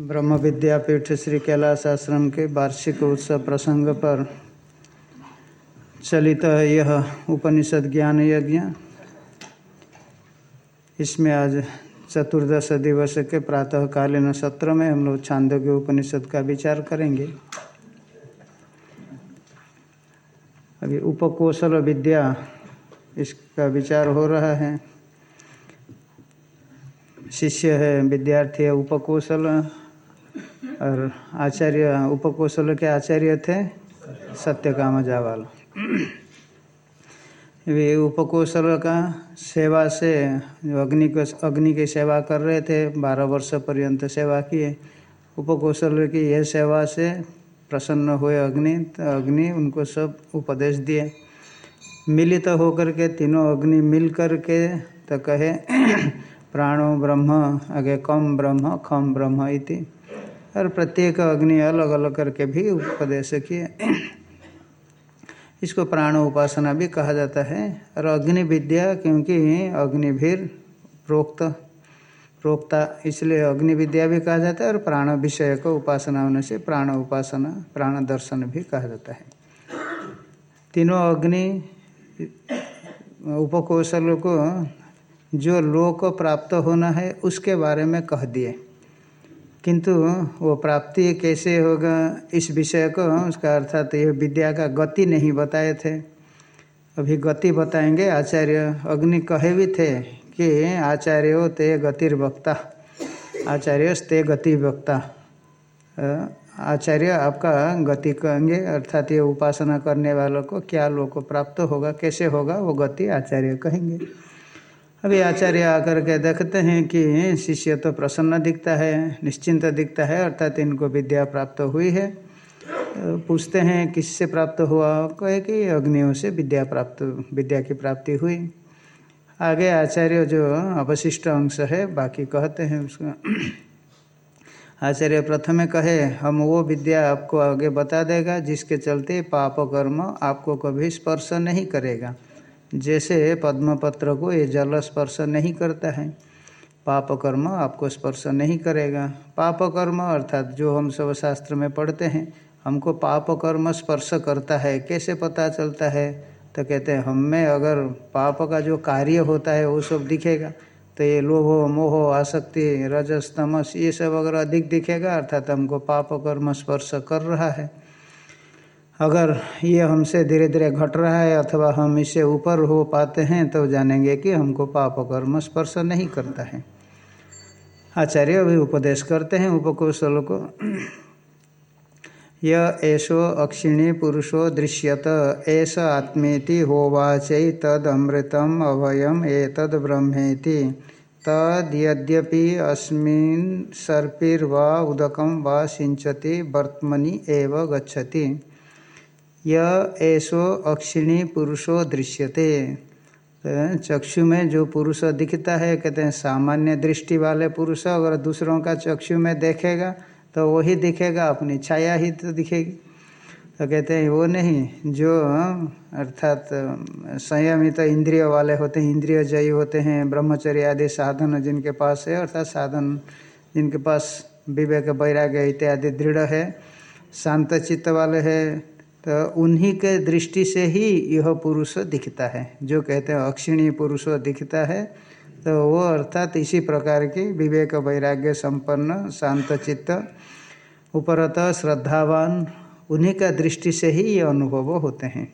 ब्रह्म विद्यापीठ श्री कैलाश आश्रम के वार्षिक उत्सव प्रसंग पर चलित यह उपनिषद ज्ञान यज्ञ। इसमें आज चतुर्दश दिवस के प्रातःकालीन सत्र में हम लोग छांद के उपनिषद का विचार करेंगे। अभी उपकोशल विद्या इसका विचार हो रहा है। शिष्य है, विद्यार्थी है, उपकोशल। और आचार्य, उपकोशल के आचार्य थे सत्यकाम जावाल। वे उपकोशल का सेवा से अग्नि को, अग्नि की सेवा कर रहे थे, बारह वर्ष पर्यंत सेवा किए। उपकोशल की यह सेवा से प्रसन्न हुए अग्नि तो अग्नि उनको सब उपदेश दिए। मिलित तो होकर के तीनों अग्नि मिल कर के तो कहे, प्राणो ब्रह्म, आगे कम ब्रह्म, खम ब्रह्म इति। और प्रत्येक अग्नि अलग अलग करके भी उपदेश किए। इसको प्राण उपासना भी कहा जाता है। और अग्नि विद्या, क्योंकि अग्निभीर प्रोक्त, प्रोक्ता, इसलिए अग्नि विद्या भी कहा जाता है और प्राण विषय को उपासना होने से प्राण उपासना, प्राण दर्शन भी कहा जाता है। तीनों अग्नि उपकौशल को जो लोक प्राप्त होना है, उसके बारे में कह दिए। किंतु वो प्राप्ति कैसे होगा, इस विषय को उसका अर्थात ये विद्या का गति नहीं बताए थे। अभी गति बताएँगे, आचार्य अग्नि कहे भी थे कि आचार्य हो ते गतिर्वक्ता, आचार्य ते गति वक्ता आचार्य आपका गति कहेंगे, अर्थात ये उपासना करने वालों को क्या लोग को प्राप्त होगा, कैसे होगा, वो गति आचार्य कहेंगे। अभी आचार्य आकर के देखते हैं कि शिष्य तो प्रसन्न दिखता है, निश्चिंत दिखता है, अर्थात इनको विद्या प्राप्त हुई है। तो पूछते हैं, किससे प्राप्त हुआ? कहे कि अग्नियों से विद्या प्राप्त, विद्या की प्राप्ति हुई। आगे आचार्य जो अवशिष्ट अंश है, बाकी कहते हैं उसका। आचार्य प्रथम कहे, हम वो विद्या आपको आगे बता देगा, जिसके चलते पाप कर्म आपको कभी स्पर्श नहीं करेगा। जैसे पद्मपत्र को ये जल स्पर्श नहीं करता है। पाप कर्म आपको स्पर्श नहीं करेगा। पाप कर्म अर्थात जो हम सब शास्त्र में पढ़ते हैं, हमको पाप कर्म स्पर्श करता है। कैसे पता चलता है? तो कहते हैं, हम में अगर पाप का जो कार्य होता है, वो सब दिखेगा। तो ये लोभ, मोह, आसक्ति, रजस, तमस, ये सब अगर अधिक दिखेगा, अर्थात हमको पाप कर्म स्पर्श कर रहा है। अगर ये हमसे धीरे धीरे घट रहा है अथवा हम इससे ऊपर हो पाते हैं तो जानेंगे कि हमको पाप कर्म स्पर्श नहीं करता है। आचार्य भी उपदेश करते हैं, उपकोशल को। य एषो अक्षिणी पुरुषो दृश्यत, एष आत्मेति होवाच तदमृतम अभयम एतद ब्रह्मेति। तद यद्यपि अस्मिन् सर्पिर्वा उदकम वा सिंचति वर्तमनि एव गच्छति। य अक्षिणी पुरुषो दृश्यते। तो चक्षु में जो पुरुष दिखता है, कहते हैं, सामान्य दृष्टि वाले पुरुष, अगर दूसरों का चक्षु में देखेगा तो वही दिखेगा, अपनी छाया ही तो दिखेगी। तो कहते हैं, वो नहीं, जो, अर्थात, संयमित तो इंद्रिय वाले होते हैं इंद्रिय जयी होते हैं, ब्रह्मचर्य आदि साधन जिनके पास है, अर्थात साधन जिनके पास विवेक, वैराग्य इत्यादि दृढ़ है, शांत चित्त वाले है तो उन्हीं के दृष्टि से ही यह पुरुष दिखता है। जो कहते हैं अक्षिणी पुरुष दिखता है तो वो अर्थात इसी प्रकार की विवेक वैराग्य संपन्न, शांत चित्त, उपरत श्रद्धावान, उन्हीं का दृष्टि से ही ये अनुभव होते हैं।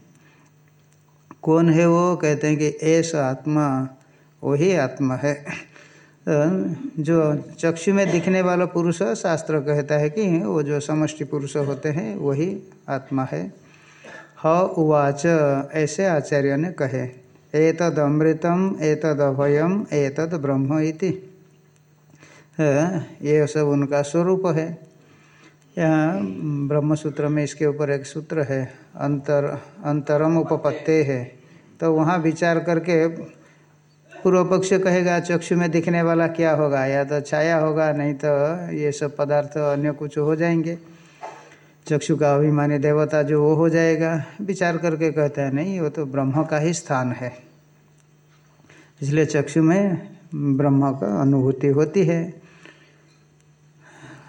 कौन है वो? कहते हैं कि ऐसा आत्मा, वही आत्मा है। जो चक्षु में दिखने वाला पुरुष शास्त्र कहता है कि वो जो समष्टि पुरुष होते हैं, वही आत्मा है। ह उवाच, ऐसे आचार्य ने कहे, एतद अमृतम, एतद अभयम, एतद ब्रह्म इति। ये सब उनका स्वरूप है। यहाँ ब्रह्म सूत्र में इसके ऊपर एक सूत्र है, अंतर, अंतरम उपपत्ते है। तो वहाँ विचार करके पूर्व पक्ष कहेगा, चक्षु में दिखने वाला क्या होगा? या तो छाया होगा, नहीं तो ये सब पदार्थ अन्य कुछ हो जाएँगे। चक्षु का अभिमानी देवता जो वो हो जाएगा। विचार करके कहते हैं, नहीं, वो तो ब्रह्म का ही स्थान है। इसलिए चक्षु में ब्रह्म का अनुभूति होती है।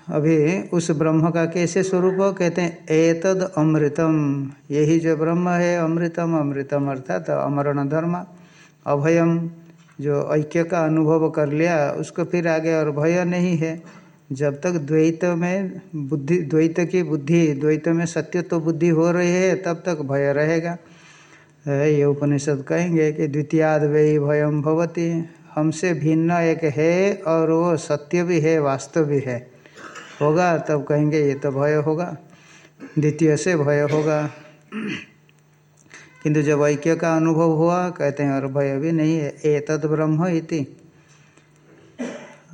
अभी उस ब्रह्म का कैसे स्वरूप कहते हैं, एतद अमृतम। यही जो ब्रह्म है, अमृतम अमृतम अर्थात अमरण धर्म, अभयम। जो ऐक्य का अनुभव कर लिया, उसको फिर आगे और भय नहीं है। जब तक द्वैत में बुद्धि, द्वैत की बुद्धि, द्वैत में सत्य तो बुद्धि हो रही है, तब तक भय रहेगा। ये उपनिषद कहेंगे कि द्वितीयाद वे भयम भवती। हमसे भिन्न एक है और वो सत्य भी है, वास्तव भी है। होगा, तब कहेंगे, ये तो भय होगा। द्वितीय से भय होगा। किंतु जब ऐक्य का अनुभव हुआ, कहते हैं और भय भी नहीं है ए तद ब्रह्म इति।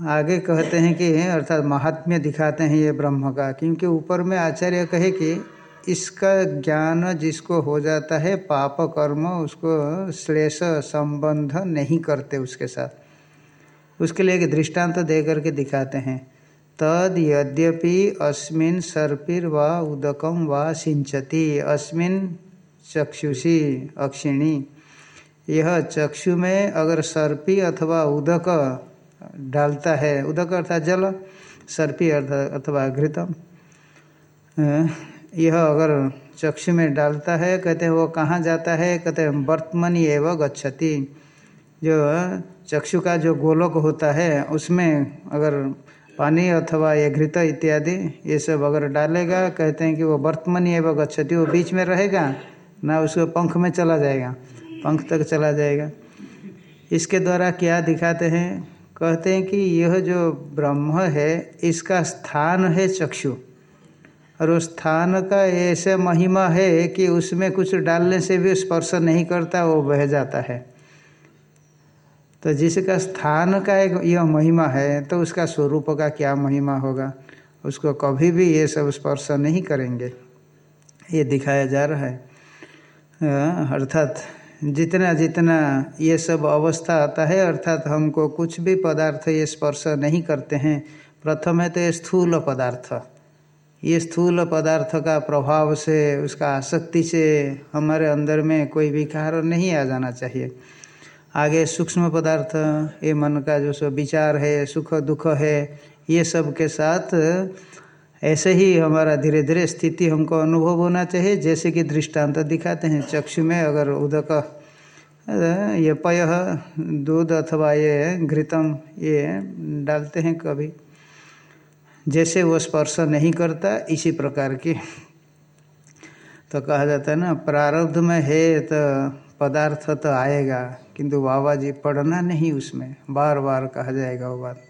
आगे कहते हैं कि, अर्थात महात्म्य दिखाते हैं ये ब्रह्म का, क्योंकि ऊपर में आचार्य कहे कि इसका ज्ञान जिसको हो जाता है, पाप कर्म, उसको श्लेष संबंध नहीं करते उसके साथ। उसके लिए एक दृष्टांत दे करके दिखाते हैं। तद यद्यपि अस्मिन सर्पिर व उदकम व सिंचती अस्मिन चक्षुषी, अक्षिणी। यह चक्षु में अगर सर्पी अथवा उदक डालता है, उदक अर्थात जल, सर्पी अथवा घृतम यह अगर चक्षु में डालता है, कहते हैं वो कहाँ जाता है, कहते हैं वर्तमनी एवं गच्छति। जो चक्षु का जो गोलक होता है, उसमें अगर पानी अथवा ये घृत इत्यादि, ये सब अगर डालेगा, कहते हैं कि वो वर्तमनी एवं गच्छति, वो बीच में रहेगा ना उसको पंख में चला जाएगा, पंख तक चला जाएगा। इसके द्वारा क्या दिखाते हैं? कहते हैं कि यह जो ब्रह्म है, इसका स्थान है चक्षु। और उस स्थान का ऐसे महिमा है कि उसमें कुछ डालने से भी स्पर्श नहीं करता, वो बह जाता है। तो जिसका स्थान का एक यह महिमा है तो उसका स्वरूप का क्या महिमा होगा? उसको कभी भी ये सब स्पर्श नहीं करेंगे। ये दिखाया जा रहा है। अर्थात जितना जितना ये सब अवस्था आता है, अर्थात हमको कुछ भी पदार्थ ये स्पर्श नहीं करते हैं, प्रथम है तो ये स्थूल पदार्थ। ये स्थूल पदार्थ का प्रभाव से, उसका आसक्ति से हमारे अंदर में कोई विकार नहीं आ जाना चाहिए। आगे सूक्ष्म पदार्थ, ये मन का जो सो विचार है, सुख दुख है, ये सब के साथ ऐसे ही हमारा धीरे धीरे स्थिति हमको अनुभव होना चाहिए, जैसे कि दृष्टांत दिखाते हैं। चक्षु में अगर उदक, ये पय, दूध अथवा ये घृतम, ये डालते हैं कभी, जैसे वो स्पर्श नहीं करता, इसी प्रकार की। तो कहा जाता है ना, प्रारब्ध में है तो पदार्थ तो आएगा, किंतु बाबा जी पढ़ना नहीं उसमें। बार बार कहा जाएगा वो बात।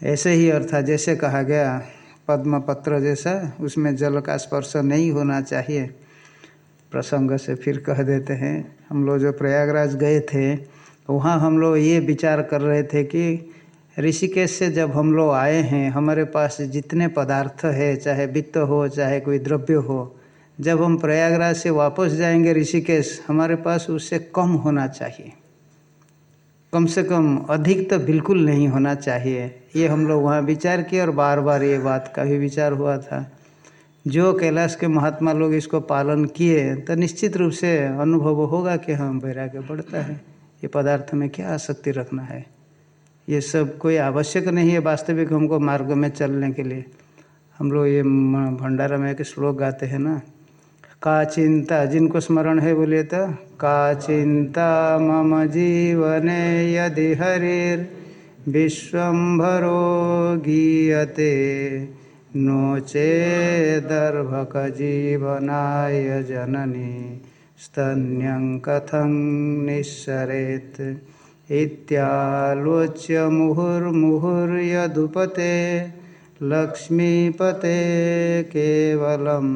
ऐसे ही अर्थात जैसे कहा गया पद्म पत्र जैसा, उसमें जल का स्पर्श नहीं होना चाहिए। प्रसंग से फिर कह देते हैं, हम लोग जो प्रयागराज गए थे, वहाँ हम लोग ये विचार कर रहे थे कि ऋषिकेश से जब हम लोग आए हैं, हमारे पास जितने पदार्थ है, चाहे वित्त हो, चाहे कोई द्रव्य हो, जब हम प्रयागराज से वापस जाएँगे ऋषिकेश, हमारे पास उससे कम होना चाहिए। कम से कम अधिक तो बिल्कुल नहीं होना चाहिए। ये हम लोग वहाँ विचार किए और बार बार ये बात का भी विचार हुआ था। जो कैलाश के महात्मा लोग इसको पालन किए तो निश्चित रूप से अनुभव होगा कि हाँ वैराग्य बढ़ता है। ये पदार्थ में क्या आसक्ति रखना है? ये सब कोई आवश्यक नहीं है वास्तविक हमको मार्ग में चलने के लिए। हम लोग ये भंडारा में एक श्लोक गाते हैं ना का चिंता, जिनको स्मरण है बोलिए तो का चिंता मम जीवने यदि हरिर विश्वभरो गीयते नो चेदर्भक जीवनाय जननी, स्तन्यं कथं निःसरेत् इत्यालोच्य मुहुर्मुहुर्यदुपते लक्ष्मीपते केवलं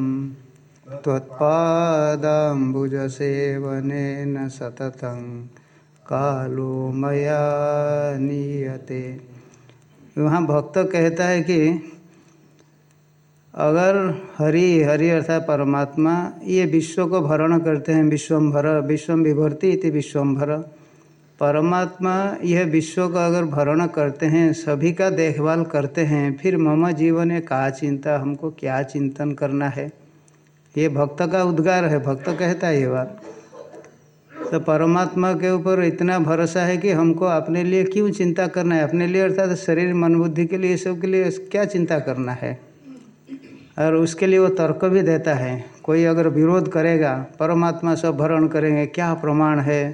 त्वत्पादाम्बुजसेवनेन सततं कालो मया नीयते। वहाँ भक्त कहता है कि अगर हरि हरि अर्थात परमात्मा ये विश्व को भरण करते हैं विश्वम्भर विश्वम विभर्ति इति विश्वम्भर परमात्मा यह विश्व का अगर भरण करते हैं, सभी का देखभाल करते हैं, फिर मम जीवन में कहा चिंता, हमको क्या चिंतन करना है? ये भक्त का उद्गार है, भक्त कहता है ये बात। तो परमात्मा के ऊपर इतना भरोसा है कि हमको अपने लिए क्यों चिंता करना है? अपने लिए अर्थात शरीर, मन, बुद्धि के लिए, सब के लिए क्या चिंता करना है? और उसके लिए वो तर्क भी देता है। कोई अगर विरोध करेगा, परमात्मा सब भरण करेंगे, क्या प्रमाण है?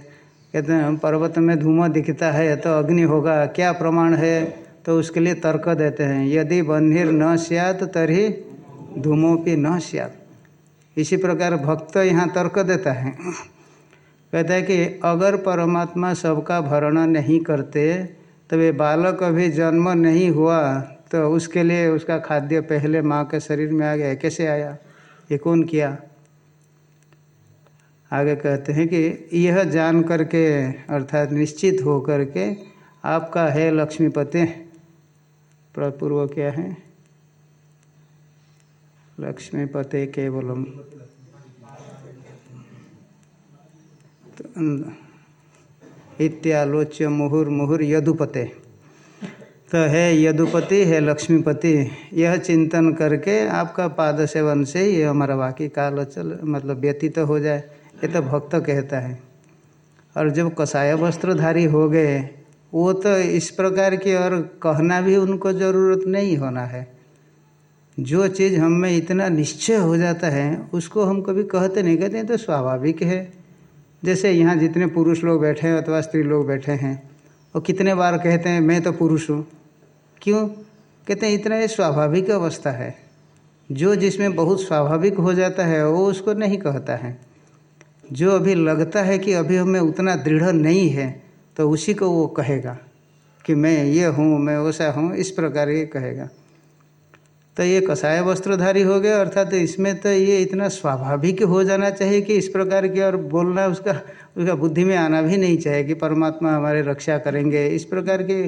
कहते हैं, पर्वत में धुआँ दिखता है तो अग्नि होगा, क्या प्रमाण है? तो उसके लिए तर्क देते हैं। यदि बन्हिर न सियात, तरी धूमोपी न सियात। इसी प्रकार भक्त यहाँ तर्क देता है। कहता है कि अगर परमात्मा सबका भरण नहीं करते तो बालक अभी जन्म नहीं हुआ तो उसके लिए उसका खाद्य पहले माँ के शरीर में आ गया। कैसे आया? ये कौन किया? आगे कहते हैं कि यह जान करके, अर्थात निश्चित हो करके आपका है लक्ष्मीपति। पूर्व क्या है? लक्ष्मीपते केवलम। इत्यालोच्य मुहुर मुहुर यदुपते। तो है यदुपति, है लक्ष्मीपति, यह चिंतन करके आपका पाद सेवन से ही हमारा बाकी काल चल मतलब व्यतीत तो हो जाए, ये तो भक्त कहता है। और जब कसाय वस्त्रधारी हो गए, वो तो इस प्रकार की और कहना भी उनको ज़रूरत नहीं होना है। जो चीज़ हम में इतना निश्चय हो जाता है, उसको हम कभी कहते नहीं, कहते तो स्वाभाविक है। जैसे यहाँ जितने पुरुष लोग बैठे हैं अथवा स्त्री लोग बैठे हैं, और कितने बार कहते हैं, मैं तो पुरुष हूँ। क्यों? कहते हैं, इतना ये स्वाभाविक अवस्था है। जो जिसमें बहुत स्वाभाविक हो जाता है, वो उसको नहीं कहता है। जो अभी लगता है कि अभी हमें उतना दृढ़ नहीं है तो उसी को वो कहेगा कि मैं ये हूँ, मैं वैसा हूँ, इस प्रकार ये कहेगा। तो ये कसाय वस्त्रधारी हो गया, अर्थात तो इसमें तो ये इतना स्वाभाविक हो जाना चाहिए कि इस प्रकार की और बोलना उसका उसका बुद्धि में आना भी नहीं चाहिए कि परमात्मा हमारे रक्षा करेंगे। इस प्रकार की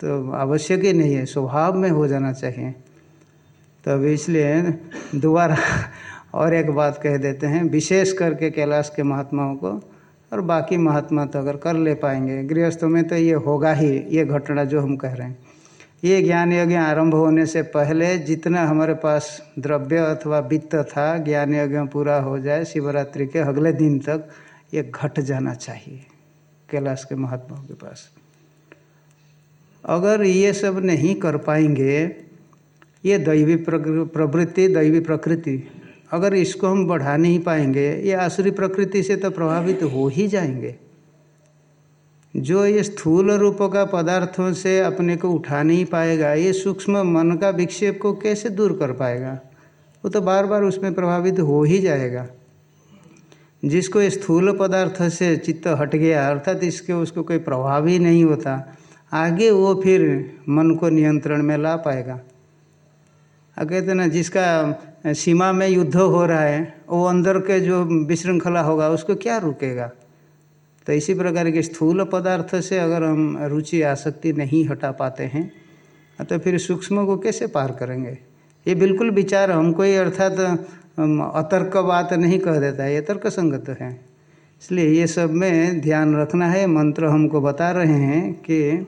तो आवश्यक ही नहीं है, स्वभाव में हो जाना चाहिए। तो इसलिए दोबारा और एक बात कह देते हैं, विशेष करके कैलाश के महात्माओं को, और बाकी महात्मा तो अगर कर ले पाएँगे, गृहस्थों में तो ये होगा ही, ये घटना जो हम कह रहे हैं। ये ज्ञान यज्ञ आरंभ होने से पहले जितना हमारे पास द्रव्य अथवा वित्त था, ज्ञान यज्ञ पूरा हो जाए, शिवरात्रि के अगले दिन तक ये घट जाना चाहिए, कैलाश के महात्माओं के पास। अगर ये सब नहीं कर पाएँगे, ये दैवी प्रवृत्ति, दैवी प्रकृति, अगर इसको हम बढ़ा नहीं पाएँगे, ये आसुरी प्रकृति से तो प्रभावित हो ही जाएँगे। जो ये स्थूल रूप का पदार्थों से अपने को उठा नहीं पाएगा, ये सूक्ष्म मन का विक्षेप को कैसे दूर कर पाएगा? वो तो बार बार उसमें प्रभावित हो ही जाएगा। जिसको ये स्थूल पदार्थ से चित्त हट गया, अर्थात इसके उसको कोई प्रभाव ही नहीं होता, आगे वो फिर मन को नियंत्रण में ला पाएगा। कहते ना, जिसका सीमा में युद्ध हो रहा है, वो अंदर के जो विशृंखला होगा, उसको क्या रुकेगा? तो इसी प्रकार के स्थूल पदार्थ से अगर हम रुचि, आसक्ति नहीं हटा पाते हैं तो फिर सूक्ष्म को कैसे पार करेंगे? ये बिल्कुल विचार हमको ही अर्थात अतर्क बात नहीं कह देता है ये तर्क संगत है। इसलिए ये सब में ध्यान रखना है, मंत्र हमको बता रहे हैं कि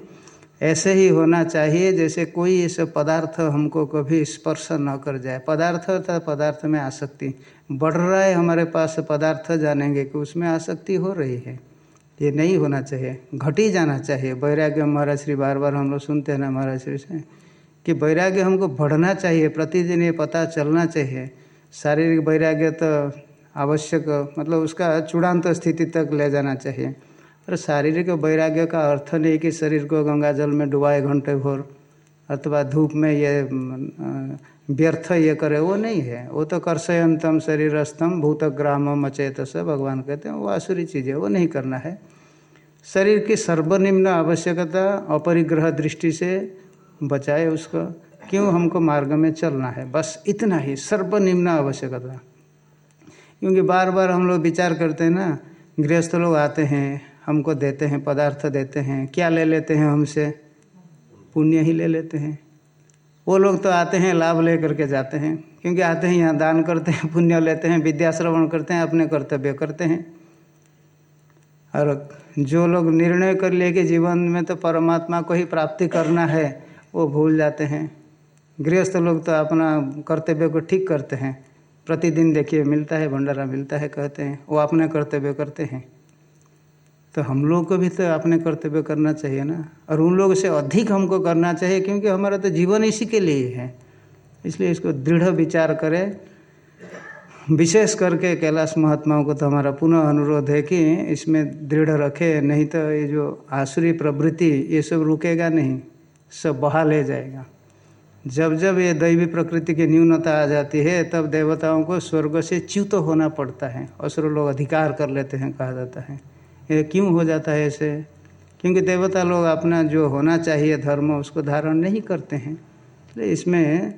ऐसे ही होना चाहिए, जैसे कोई सब पदार्थ हमको कभी स्पर्श न कर जाए। पदार्थ अर्थात पदार्थ में आसक्ति। बढ़ रहा है हमारे पास पदार्थ, जानेंगे कि उसमें आसक्ति हो रही है। ये नहीं होना चाहिए। घट ही जाना चाहिए। वैराग्य महाराज श्री बार बार हम लोग सुनते हैं ना महाराज श्री से कि वैराग्य हमको बढ़ना चाहिए, प्रतिदिन ये पता चलना चाहिए। शारीरिक वैराग्य तो आवश्यक मतलब उसका चूड़ान्त स्थिति तक ले जाना चाहिए। और शारीरिक वैराग्य का अर्थ नहीं कि शरीर को गंगा जल में डुबाए घंटे भोर, अथवा धूप में ये व्यर्थ ये करे, वो नहीं है। वो तो कर्षयंतम शरीरस्थम भूतग्राम मचेत से भगवान कहते हैं, वो आसुरी चीज़ है, वो नहीं करना है। शरीर की सर्वनिम्न आवश्यकता, अपरिग्रह दृष्टि से बचाए उसको, क्यों हमको मार्ग में चलना है? बस इतना ही, सर्वनिम्न आवश्यकता। क्योंकि बार बार हम लोग विचार करते हैं ना, गृहस्थ लोग आते हैं, हमको देते हैं, पदार्थ देते हैं, क्या ले लेते हैं हमसे? पुण्य ही ले लेते हैं। वो लोग तो आते हैं, लाभ ले करके जाते हैं, क्योंकि आते हैं, यहाँ दान करते हैं, पुण्य लेते हैं विद्या श्रवण करते हैं, अपने कर्तव्य करते हैं। और जो लोग निर्णय कर लिए कि जीवन में तो परमात्मा को ही प्राप्ति करना है, वो भूल जाते हैं। गृहस्थ लोग तो अपना कर्तव्य को ठीक करते हैं। प्रतिदिन देखिए, मिलता है, भंडारा मिलता है, कहते हैं, वो अपने कर्तव्य करते हैं। तो हम लोग को भी तो अपने कर्तव्य करना चाहिए ना। और उन लोग से अधिक हमको करना चाहिए क्योंकि हमारा तो जीवन इसी के लिए है। इसलिए इसको दृढ़ विचार करें। विशेष करके कैलाश महात्माओं को तो हमारा पुनः अनुरोध है कि इसमें दृढ़ रखे, नहीं तो ये जो आसुरी प्रवृत्ति, ये सब रुकेगा नहीं, सब बहा ले जाएगा। जब जब ये दैवी प्रकृति की न्यूनता आ जाती है, तब देवताओं को स्वर्ग से च्युत होना पड़ता है। असुर लोग अधिकार कर लेते हैं, कहा जाता है। क्यों हो जाता है ऐसे? क्योंकि देवता लोग अपना जो होना चाहिए धर्म, उसको धारण नहीं करते हैं। तो इसमें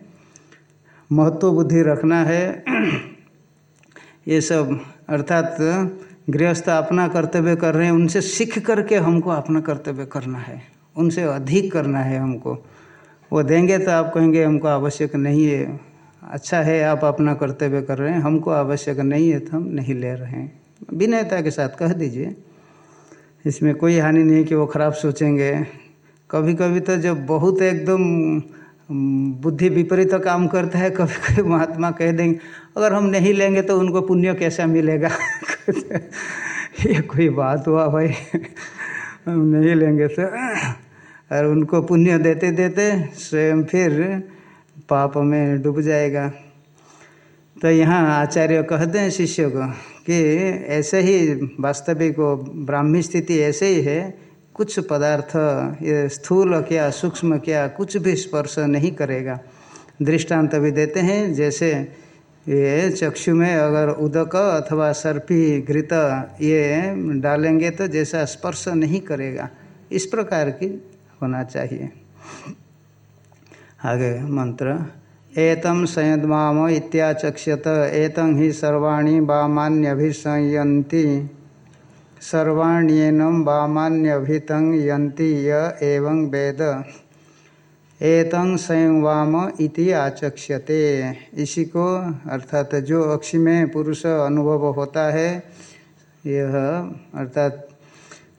महत्व बुद्धि रखना है। ये सब, अर्थात गृहस्थ अपना कर्तव्य कर रहे हैं, उनसे सीख करके हमको अपना कर्तव्य करना है। उनसे अधिक करना है हमको। वो देंगे तो आप कहेंगे, हमको आवश्यक नहीं है। अच्छा है, आप अपना कर्तव्य कर रहे हैं, हमको आवश्यक नहीं है तो हम नहीं ले रहे हैं। विनयता के साथ कह दीजिए। इसमें कोई हानि नहीं है कि वो खराब सोचेंगे। कभी कभी तो जब बहुत एकदम बुद्धि विपरीत तो काम करता है कभी कभी महात्मा कह देंगे, अगर हम नहीं लेंगे तो उनको पुण्य कैसा मिलेगा? ये कोई बात हुआ भाई। हम नहीं लेंगे तो। और उनको पुण्य देते देते स्वयं फिर पाप में डूब जाएगा। तो यहाँ आचार्य कहते हैं शिष्य को कि ऐसे ही वास्तविक ब्राह्मी स्थिति ऐसे ही है, कुछ पदार्थ, ये स्थूल क्या, सूक्ष्म क्या, कुछ भी स्पर्श नहीं करेगा। दृष्टांत भी देते हैं, जैसे ये चक्षु में अगर उदक अथवा सर्पी घृत ये डालेंगे तो जैसा स्पर्श नहीं करेगा। इस प्रकार की होना चाहिए। आगे मंत्र एतम संयदमाम इत्याचक्ष्यत, एतं ही सर्वाणी वामान्यभिसंयन्ति सर्वाण्येनम वामान्यभितं यन्ति य एवं वेद। एतं स्वयं वाम इति आचक्ष्यते। इसी को अर्थात जो अक्षि में पुरुष अनुभव होता है यह अर्थात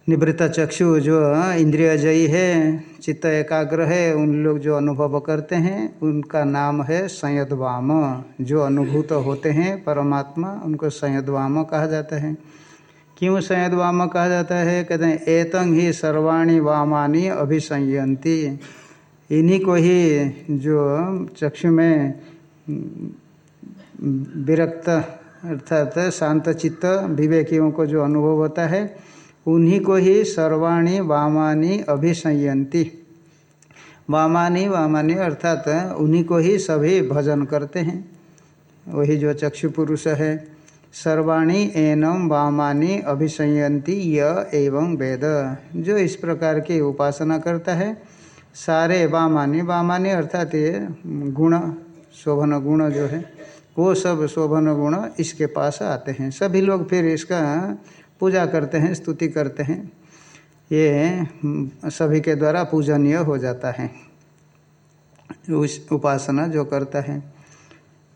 निवृत्त चक्षु जो इंद्रियजयी है, चित्त एकाग्र है, उन लोग जो अनुभव करते हैं, उनका नाम है संयद वाम जो अनुभूत होते हैं, परमात्मा, उनको संयद वाम कहा जाता है। क्यों संयद वाम कहा जाता है? कहते हैं, एतंग ही सर्वाणी वामानी अभिसंयंती इन्हीं को ही जो चक्षु में, विरक्त, अर्थात शांत चित्त, विवेकियों को जो अनुभव होता है उन्हीं को ही सर्वाणी वामानी अभिसंयंती वामानी वामानी अर्थात उन्हीं को ही सभी भजन करते हैं। वही जो चक्षु पुरुष है, सर्वाणी एनम वामानी अभिसंयंती य एवं वेद। जो इस प्रकार की उपासना करता है, सारे वामानी वामानी अर्थात ये गुण, शोभन गुण जो है, वो सब शोभन गुण इसके पास आते हैं। सभी लोग फिर इसका पूजा करते हैं, स्तुति करते हैं, ये सभी के द्वारा पूजनीय हो जाता है। उस उपासना जो करता है।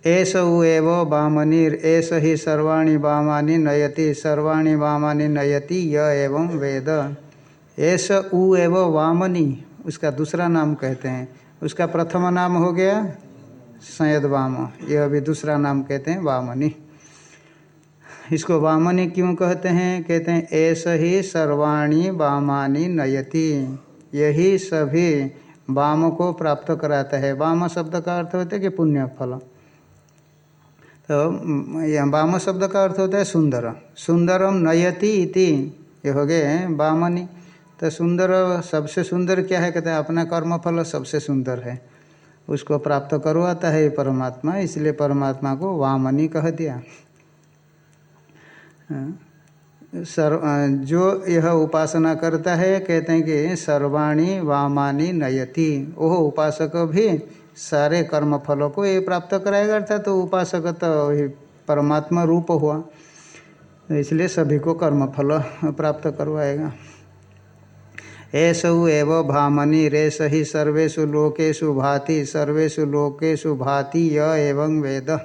ऐस एव वामनिर एस ही सर्वाणी वामानि नयति, सर्वाणी वामानि नयति, य एवं वेद। एस उ एव वामनी, उसका दूसरा नाम कहते हैं। उसका प्रथम नाम हो गया सैयद वाम यह अभी दूसरा नाम कहते हैं वामनी। इसको वामनी क्यों कहते हैं? कहते हैं, ऐसा ही सर्वाणी वामानी नयति। यही सभी वाम को प्राप्त कराता है। वाम शब्द का अर्थ होता है कि पुण्य फल तो यह वाम शब्द का अर्थ होता है सुंदर। सुंदरम नयति इति। ये हो गए वामनी। तो सुंदर सबसे सुंदर क्या है? कहते हैं, अपना कर्म फल सबसे सुंदर है। उसको प्राप्त करवाता है परमात्मा, इसलिए परमात्मा को वामनी कह दिया। सर्व जो यह उपासना करता है, कहते हैं कि सर्वाणी वामानी नयति। वह उपासक भी सारे कर्म फलों को ये प्राप्त कराएगा, अर्थात तो उपासक तो परमात्मा रूप हुआ। इसलिए सभी को कर्म फल प्राप्त करवाएगा। ऐसु एव भामनी रेस ही सर्वेशु लोकेशु भाति सर्वेशु लोकेशु भाति य एवं वेद।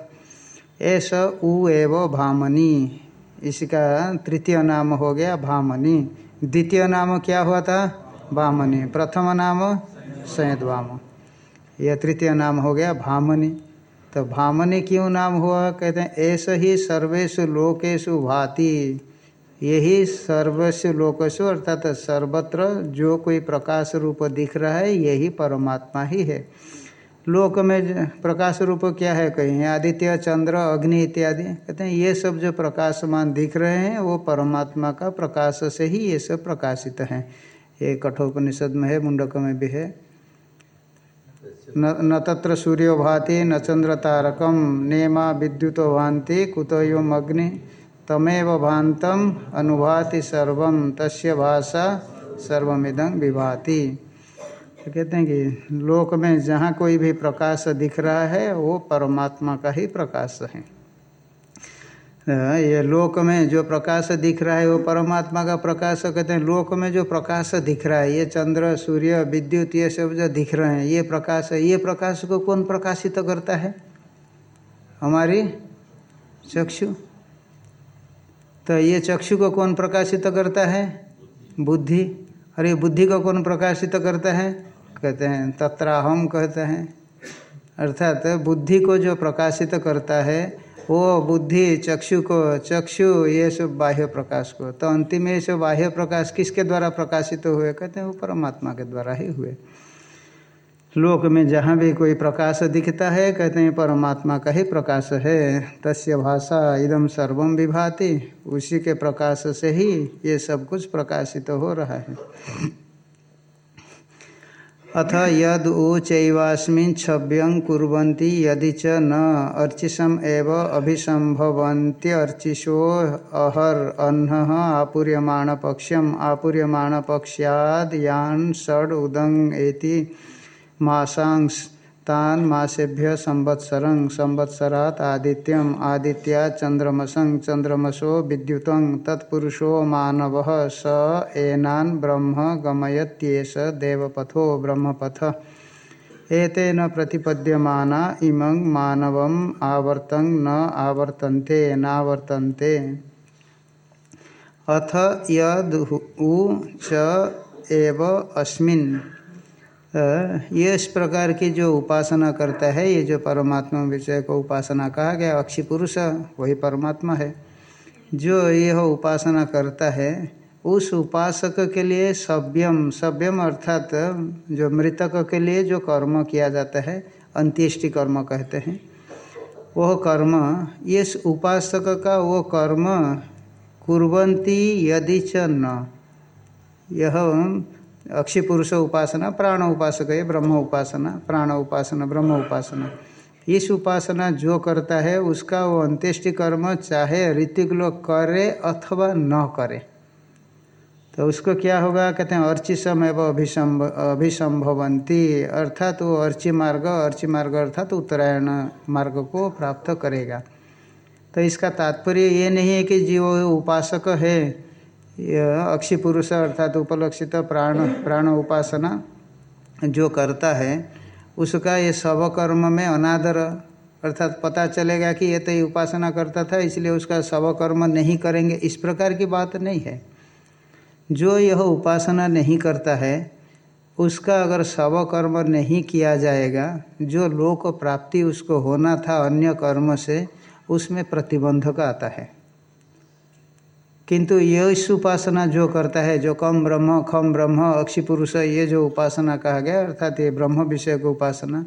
ऐस उ एव भामनी। इसका तृतीय नाम हो गया भामनी। द्वितीय नाम क्या हुआ था? भामनी। प्रथम नाम संयद वाम यह तृतीय नाम हो गया भामनी। तो भामनी क्यों नाम हुआ? कहते हैं, ऐसे ही सर्वेशु लोकेशु भाति। यही सर्वस्व लोकस्व अर्थात सर्वत्र जो कोई प्रकाश रूप दिख रहा है, यही परमात्मा ही है। लोक में प्रकाश रूप क्या है कहीं? आदित्य, चंद्र, अग्नि इत्यादि। कहते हैं, ये सब जो प्रकाशमान दिख रहे हैं, वो परमात्मा का प्रकाश से ही ये सब प्रकाशित हैं। ये कठोपनिषद में है, मुंडक में भी है। न न तत्र सूर्यो भाति, न चंद्र तारकम, नेमा विद्युत भांति कुतोम अग्नि, तमेव भांतम अनुभाति सर्व तस्य भाषा सर्विदं विभाति। तो कहते हैं कि लोक में जहाँ कोई भी प्रकाश दिख रहा है, वो परमात्मा का ही प्रकाश है। ये लोक में जो प्रकाश दिख रहा है, वो परमात्मा का प्रकाश कहते हैं लोक में जो प्रकाश दिख रहा है, ये चंद्र, सूर्य, विद्युत, ये सब जो दिख रहे हैं, ये प्रकाश है ये प्रकाश को कौन प्रकाशित तो करता है? हमारी चक्षु। तो ये चक्षु को कौन प्रकाशित तो करता है? बुद्धि। ये बुद्धि को कौन प्रकाशित तो करता है? कहते हैं, तत्राहम कहते हैं। अर्थात बुद्धि को जो प्रकाशित करता है, वो बुद्धि, चक्षु को, चक्षु, ये सब बाह्य प्रकाश को। तो अंतिम ये सब बाह्य प्रकाश किसके द्वारा प्रकाशित हुए? कहते हैं, वो परमात्मा के द्वारा ही हुए। लोक में जहाँ भी कोई प्रकाश दिखता है, कहते हैं, परमात्मा का ही प्रकाश है। तस्य भाषा इदम सर्वम विभाति। उसी के प्रकाश से ही ये सब कुछ प्रकाशित तो हो रहा है। अथ यद ऊ चैवास्मिन् छव्यं कुर्वन्ति यदि च न, अर्चिषम एव अभिसंभवन्त्यर्चिषो अहर अन्न आपूर्यमाण पक्षम आपूर्यमाण पक्षाद यान षड उदंग एति मासांस। तान मासेभ्य संवत्सरं, संवत्सरात आदित्यम, आदित्या चंद्रमसं चंद्रमसो विद्युत, तत्पुरुषो मानव स एनान ब्रह्म गमयत्येष देवपथो ब्रह्मपथ। एतेन प्रतिपद्यमाना इमं मानवम आवर्तं न आवर्तन्ते, नावर्तन्ते। अथ यद च एव अस्मिन्। ये इस प्रकार की जो उपासना करता है, ये जो परमात्मा विषय को उपासना कहा गया, अक्षी पुरुष, वही परमात्मा है। जो यह उपासना करता है, उस उपासक के लिए सभ्यम सभ्यम अर्थात जो मृतक के लिए जो कर्म किया जाता है, अंत्येष्टि कर्म कहते हैं, वह कर्म ये उपासक का वो कर्म कुर्वन्ति यदि च न। यह अक्षय पुरुष उपासना, प्राण उपासक है, ब्रह्म उपासना, प्राण उपासना, ब्रह्म उपासना। इस उपासना जो करता है, उसका वो अंत्येष्टि कर्म चाहे ऋतिक लोग करे अथवा न करे। तो उसको क्या होगा? कहते हैं, अर्चिसम एवं अभिसंभ, अभिसंभवंती। अर्थात वो अर्ची मार्ग अर्ची मार्ग अर्थात उत्तरायण मार्ग को प्राप्त करेगा। तो इसका तात्पर्य ये नहीं है कि जो उपासक है यह अक्षी पुरुष अर्थात उपलक्षित प्राण प्राण उपासना जो करता है, उसका ये सब कर्म में अनादर अर्थात पता चलेगा कि ये तो ये उपासना करता था, इसलिए उसका सब कर्म नहीं करेंगे। इस प्रकार की बात नहीं है। जो यह उपासना नहीं करता है, उसका अगर सब कर्म नहीं किया जाएगा, जो लोक प्राप्ति उसको होना था अन्य कर्म से, उसमें प्रतिबंधक आता है। किंतु ये इस उपासना जो करता है, जो कम ब्रह्म, खम ब्रह्म, अक्षी पुरुष, ये जो उपासना कहा गया, अर्थात ये ब्रह्म विषय को उपासना,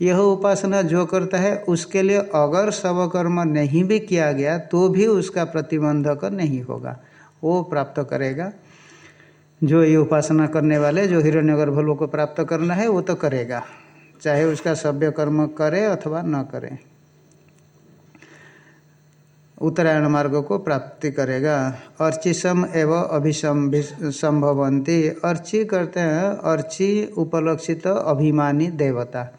यह उपासना जो करता है, उसके लिए अगर सब कर्म नहीं भी किया गया तो भी उसका प्रतिबंधक नहीं होगा। वो प्राप्त करेगा। जो ये उपासना करने वाले, जो हिरण्यगर्भ को प्राप्त करना है, वो तो करेगा। चाहे उसका सभ्य कर्म करे अथवा न करे। उत्तरायण मार्ग को प्राप्ति करेगा। अर्चिसम एवं अभिसम संभवंती अर्ची करते हैं, अर्ची उपलक्षित अभिमानी देवता।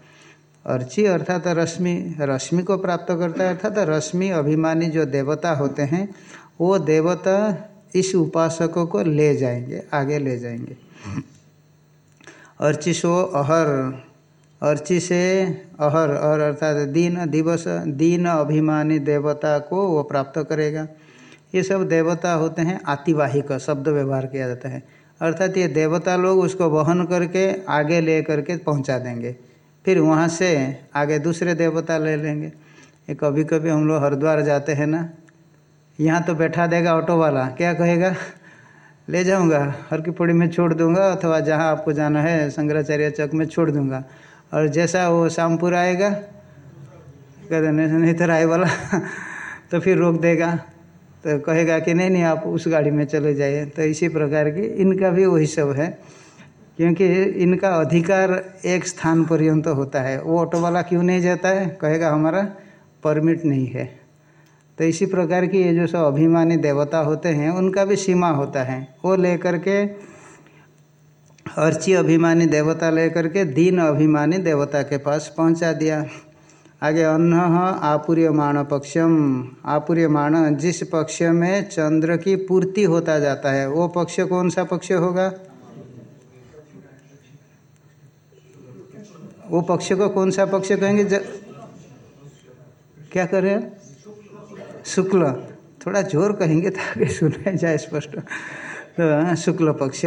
अर्ची अर्थात रश्मि रश्मि को प्राप्त करता है, अर्थात रश्मि अभिमानी जो देवता होते हैं, वो देवता इस उपासकों को ले जाएँगे, आगे ले जाएँगे। अर्चिशो अहर अर्ची से अहर अहर अर्थात दीन, दिवस, दीन अभिमानी देवता को वो प्राप्त करेगा। ये सब देवता होते हैं आतिवाहिक, शब्द व्यवहार किया जाता है। अर्थात ये देवता लोग उसको वहन करके आगे ले करके पहुँचा देंगे। फिर वहाँ से आगे दूसरे देवता ले लेंगे। ये कभी कभी हम लोग हरिद्वार जाते हैं ना, यहाँ तो बैठा देगा ऑटो वाला। क्या कहेगा? ले जाऊँगा हर की पौड़ी में छोड़ दूँगा अथवा जहाँ आपको जाना है, शंकराचार्य चौक में छोड़ दूँगा। और जैसा वो शामपुर आएगा, कहते, नहीं नहीं तो राय वाला। तो फिर रोक देगा। तो कहेगा कि, नहीं नहीं, आप उस गाड़ी में चले जाइए। तो इसी प्रकार की इनका भी वही सब है, क्योंकि इनका अधिकार एक स्थान पर्यंत तो होता है। वो ऑटो वाला क्यों नहीं जाता है? कहेगा, हमारा परमिट नहीं है। तो इसी प्रकार की ये जो सब अभिमानी देवता होते हैं, उनका भी सीमा होता है। वो लेकर के अर्ची अभिमानी देवता लेकर के दीन अभिमानी देवता के पास पहुँचा दिया। आगे अन्न आपूर्यमाण पक्षम। आपूर्यमाण जिस पक्ष में चंद्र की पूर्ति होता जाता है, वो पक्ष कौन सा पक्ष होगा? वो पक्ष को कौन सा पक्ष कहेंगे? ज... क्या कर रहे हैं? शुक्ल। थोड़ा ज़ोर कहेंगे ताकि सुना जाए स्पष्ट। तो शुक्ल पक्ष।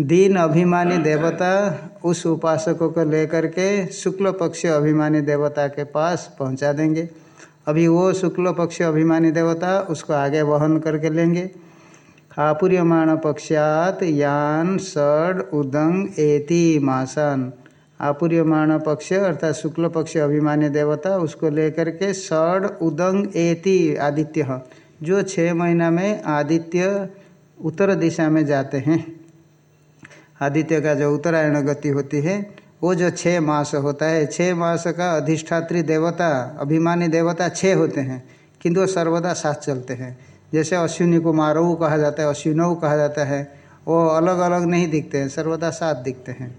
दीन अभिमानी देवता उस उपासकों को लेकर के शुक्ल पक्ष अभिमानी देवता के पास पहुँचा देंगे। अभी वो शुक्ल पक्ष अभिमानी देवता उसको आगे वहन करके लेंगे। आपूर्यमाण पक्षात यान, षड, उदंग, एति, मासन। आपूर्यमाण पक्ष अर्थात शुक्ल पक्ष अभिमान्य देवता उसको लेकर के षड, उदंग, एति, आदित्य। जो छः महीना में आदित्य उत्तर दिशा में जाते हैं। आदित्य का जो उत्तरायण गति होती है, वो जो छः मास होता है छः मास का अधिष्ठात्री देवता, अभिमानी देवता छः होते हैं, किंतु वो सर्वदा साथ चलते हैं। जैसे अश्विनी को मारऊ कहा जाता है, अश्विनऊ कहा जाता है, वो अलग अलग नहीं दिखते हैं, सर्वदा साथ दिखते हैं।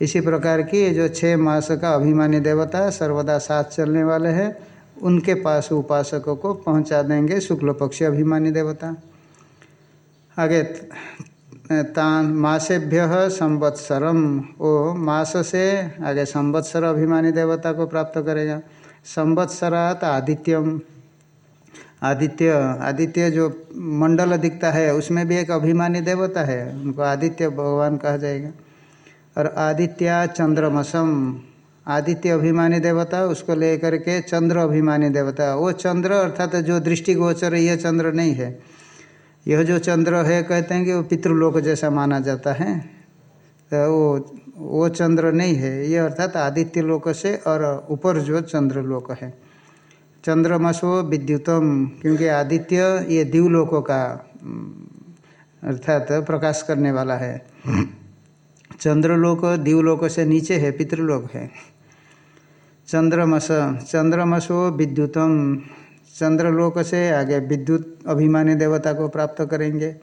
इसी प्रकार की जो छः मास का अभिमानी देवता सर्वदा साथ चलने वाले हैं, उनके पास उपासकों को पहुँचा देंगे शुक्ल पक्ष अभिमानी देवता। आगे मासेभ्य संवत्सरम। वो मास से आगे संवत्सर अभिमानी देवता को प्राप्त करेगा। संवत्सरात आदित्यम। आदित्य आदित्य जो मंडल दिखता है, उसमें भी एक अभिमानी देवता है, उनको आदित्य भगवान कहा जाएगा। और आदित्या चंद्रमसम। आदित्य अभिमानी देवता, उसको लेकर के चंद्र अभिमानी देवता। वो चंद्र अर्थात जो दृष्टिगोचर यह चंद्र नहीं है। यह जो चंद्र है, कहते हैं कि वो पितृलोक जैसा माना जाता है। तो वो वो चंद्र नहीं है, ये अर्थात आदित्य लोक से और ऊपर जो चंद्र लोक है। चंद्रमसो विद्युतम, क्योंकि आदित्य ये दिवलोकों का अर्थात प्रकाश करने वाला है। चंद्रलोक दिवलोक से नीचे है, पितृलोक है। चंद्रमस, चंद्रमसो विद्युतम चंद्रलोक से आगे विद्युत अभिमानी देवता को प्राप्त करेंगे।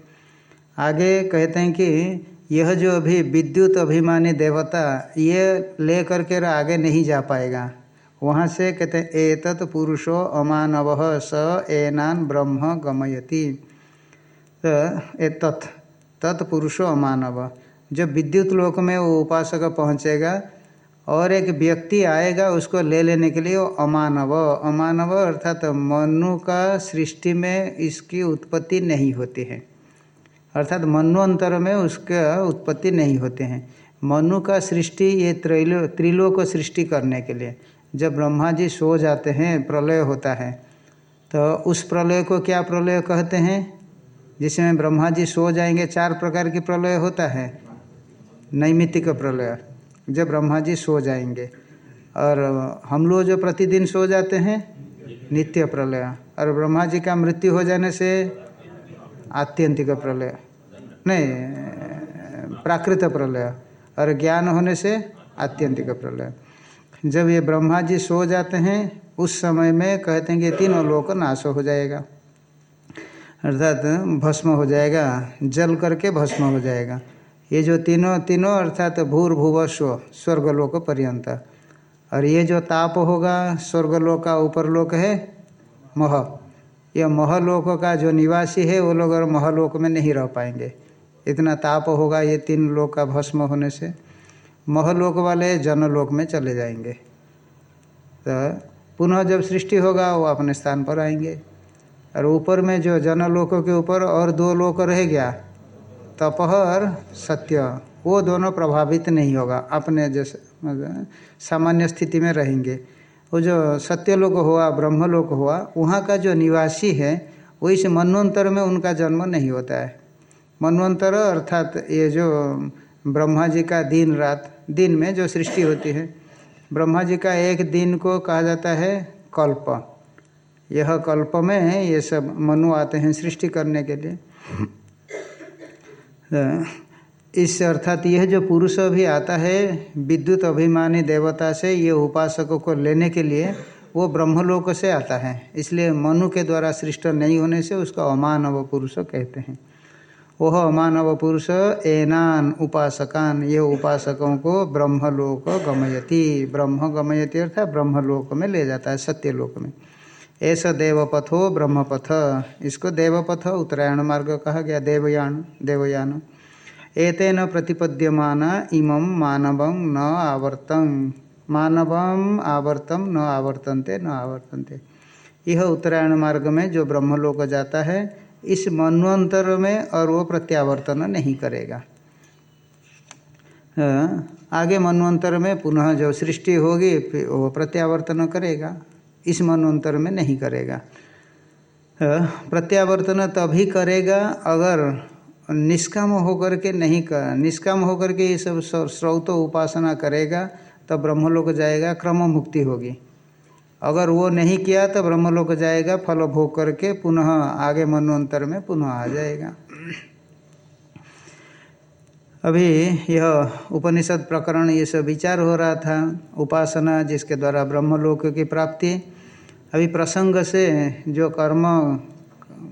आगे कहते हैं कि यह जो अभी विद्युत अभिमानी देवता, ये ले करके आगे नहीं जा पाएगा। वहाँ से कहते हैं, एतत् पुरुषो अमानव स एनान ब्रह्म गमयति। तो तत् तत्पुरुषो अमानव। जब विद्युत लोक में वो उपासक पहुँचेगा और एक व्यक्ति आएगा उसको ले लेने के लिए अमानव। अमानव अर्थात तो मनु का सृष्टि में इसकी उत्पत्ति नहीं होती है। अर्थात मनुअंतर में उसका उत्पत्ति नहीं होते हैं। मनु का सृष्टि, ये त्रिलो त्रिलो को सृष्टि करने के लिए। जब ब्रह्मा जी सो जाते हैं, प्रलय होता है तो उस प्रलय को क्या प्रलय कहते हैं? जिसमें ब्रह्मा जी सो जाएँगे, चार प्रकार की प्रलय होता है। नैमित्तिक प्रलय। जब ब्रह्मा जी सो जाएँगे। और हम लोग जो प्रतिदिन सो जाते हैं, नित्य प्रलय। और ब्रह्मा जी का मृत्यु हो जाने से आत्यंतिक प्रलय। नहीं, प्राकृत प्रलय। और ज्ञान होने से आत्यंतिक प्रलय। जब ये ब्रह्मा जी सो जाते हैं, उस समय में कहते हैं कि तीनों लोग नाश हो जाएगा। अर्थात भस्म हो जाएगा, जल करके भस्म हो जाएगा। ये जो तीनों तीनों अर्थात भूर्भुव स्व स्वर्गलोक पर्यंत। और ये जो ताप होगा, स्वर्गलोक का ऊपर लोक है, मह। यह महलोक का जो निवासी है, वो लोग और महलोक में नहीं रह पाएँगे। इतना ताप होगा ये तीन लोक का भस्म होने से। महलोक वाले जनलोक में चले जाएँगे। तो पुनः जब सृष्टि होगा, वो अपने स्थान पर आएँगे। और ऊपर में जो जनलोकों के ऊपर और दो लोक रह गया तपहर, सत्य, वो दोनों प्रभावित नहीं होगा। अपने जैसे, सामान्य स्थिति में रहेंगे। वो जो सत्य लोक हुआ ब्रह्म लोक हुआ, वहाँ का जो निवासी है वैसे मनवंतर में उनका जन्म नहीं होता है। मनवंतर अर्थात ये जो ब्रह्मा जी का दिन रात, दिन में जो सृष्टि होती है, ब्रह्मा जी का एक दिन को कहा जाता है कल्प। यह कल्प में ये सब मनु आते हैं सृष्टि करने के लिए। इस अर्थात यह जो पुरुष भी आता है, विद्युत अभिमानी देवता से, ये उपासकों को लेने के लिए, वो ब्रह्मलोक से आता है। इसलिए मनु के द्वारा सृष्ट नहीं होने से उसका अमानव पुरुष कहते हैं। वह अमानव पुरुष, एनान उपासकान, ये उपासकों को ब्रह्मलोक गमयति। ब्रह्म गमयति अर्थात ब्रह्मलोक में ले जाता है, सत्यलोक में। ऐसा देवपथो ब्रह्मपथ। इसको देवपथ उत्तरायण मार्ग कहा गया, देवयान देवयान। एतेन प्रतिपद्यमान इमं मानवं न आवर्तं मानवम आवर्तम, न आवर्तनते न आवर्तनते। यह उत्तरायण मार्ग में जो ब्रह्मलोक जाता है, इस मनवंतर में और वो प्रत्यावर्तन नहीं करेगा। आगे मनवंतर में पुनः जो सृष्टि होगी वो प्रत्यावर्तन करेगा। इस मनवंतर में नहीं करेगा। प्रत्यावर्तन तभी करेगा अगर निष्काम होकर के नहीं कर निष्काम होकर के ये सब स्रोत उपासना करेगा, तब ब्रह्मलोक जाएगा, क्रम मुक्ति होगी। अगर वो नहीं किया तो ब्रह्मलोक जाएगा, फल भोग करके पुनः आगे मनवंतर में पुनः आ जाएगा। अभी यह उपनिषद प्रकरण ये सब विचार हो रहा था, उपासना जिसके द्वारा ब्रह्मलोक की प्राप्ति। अभी प्रसंग से जो कर्म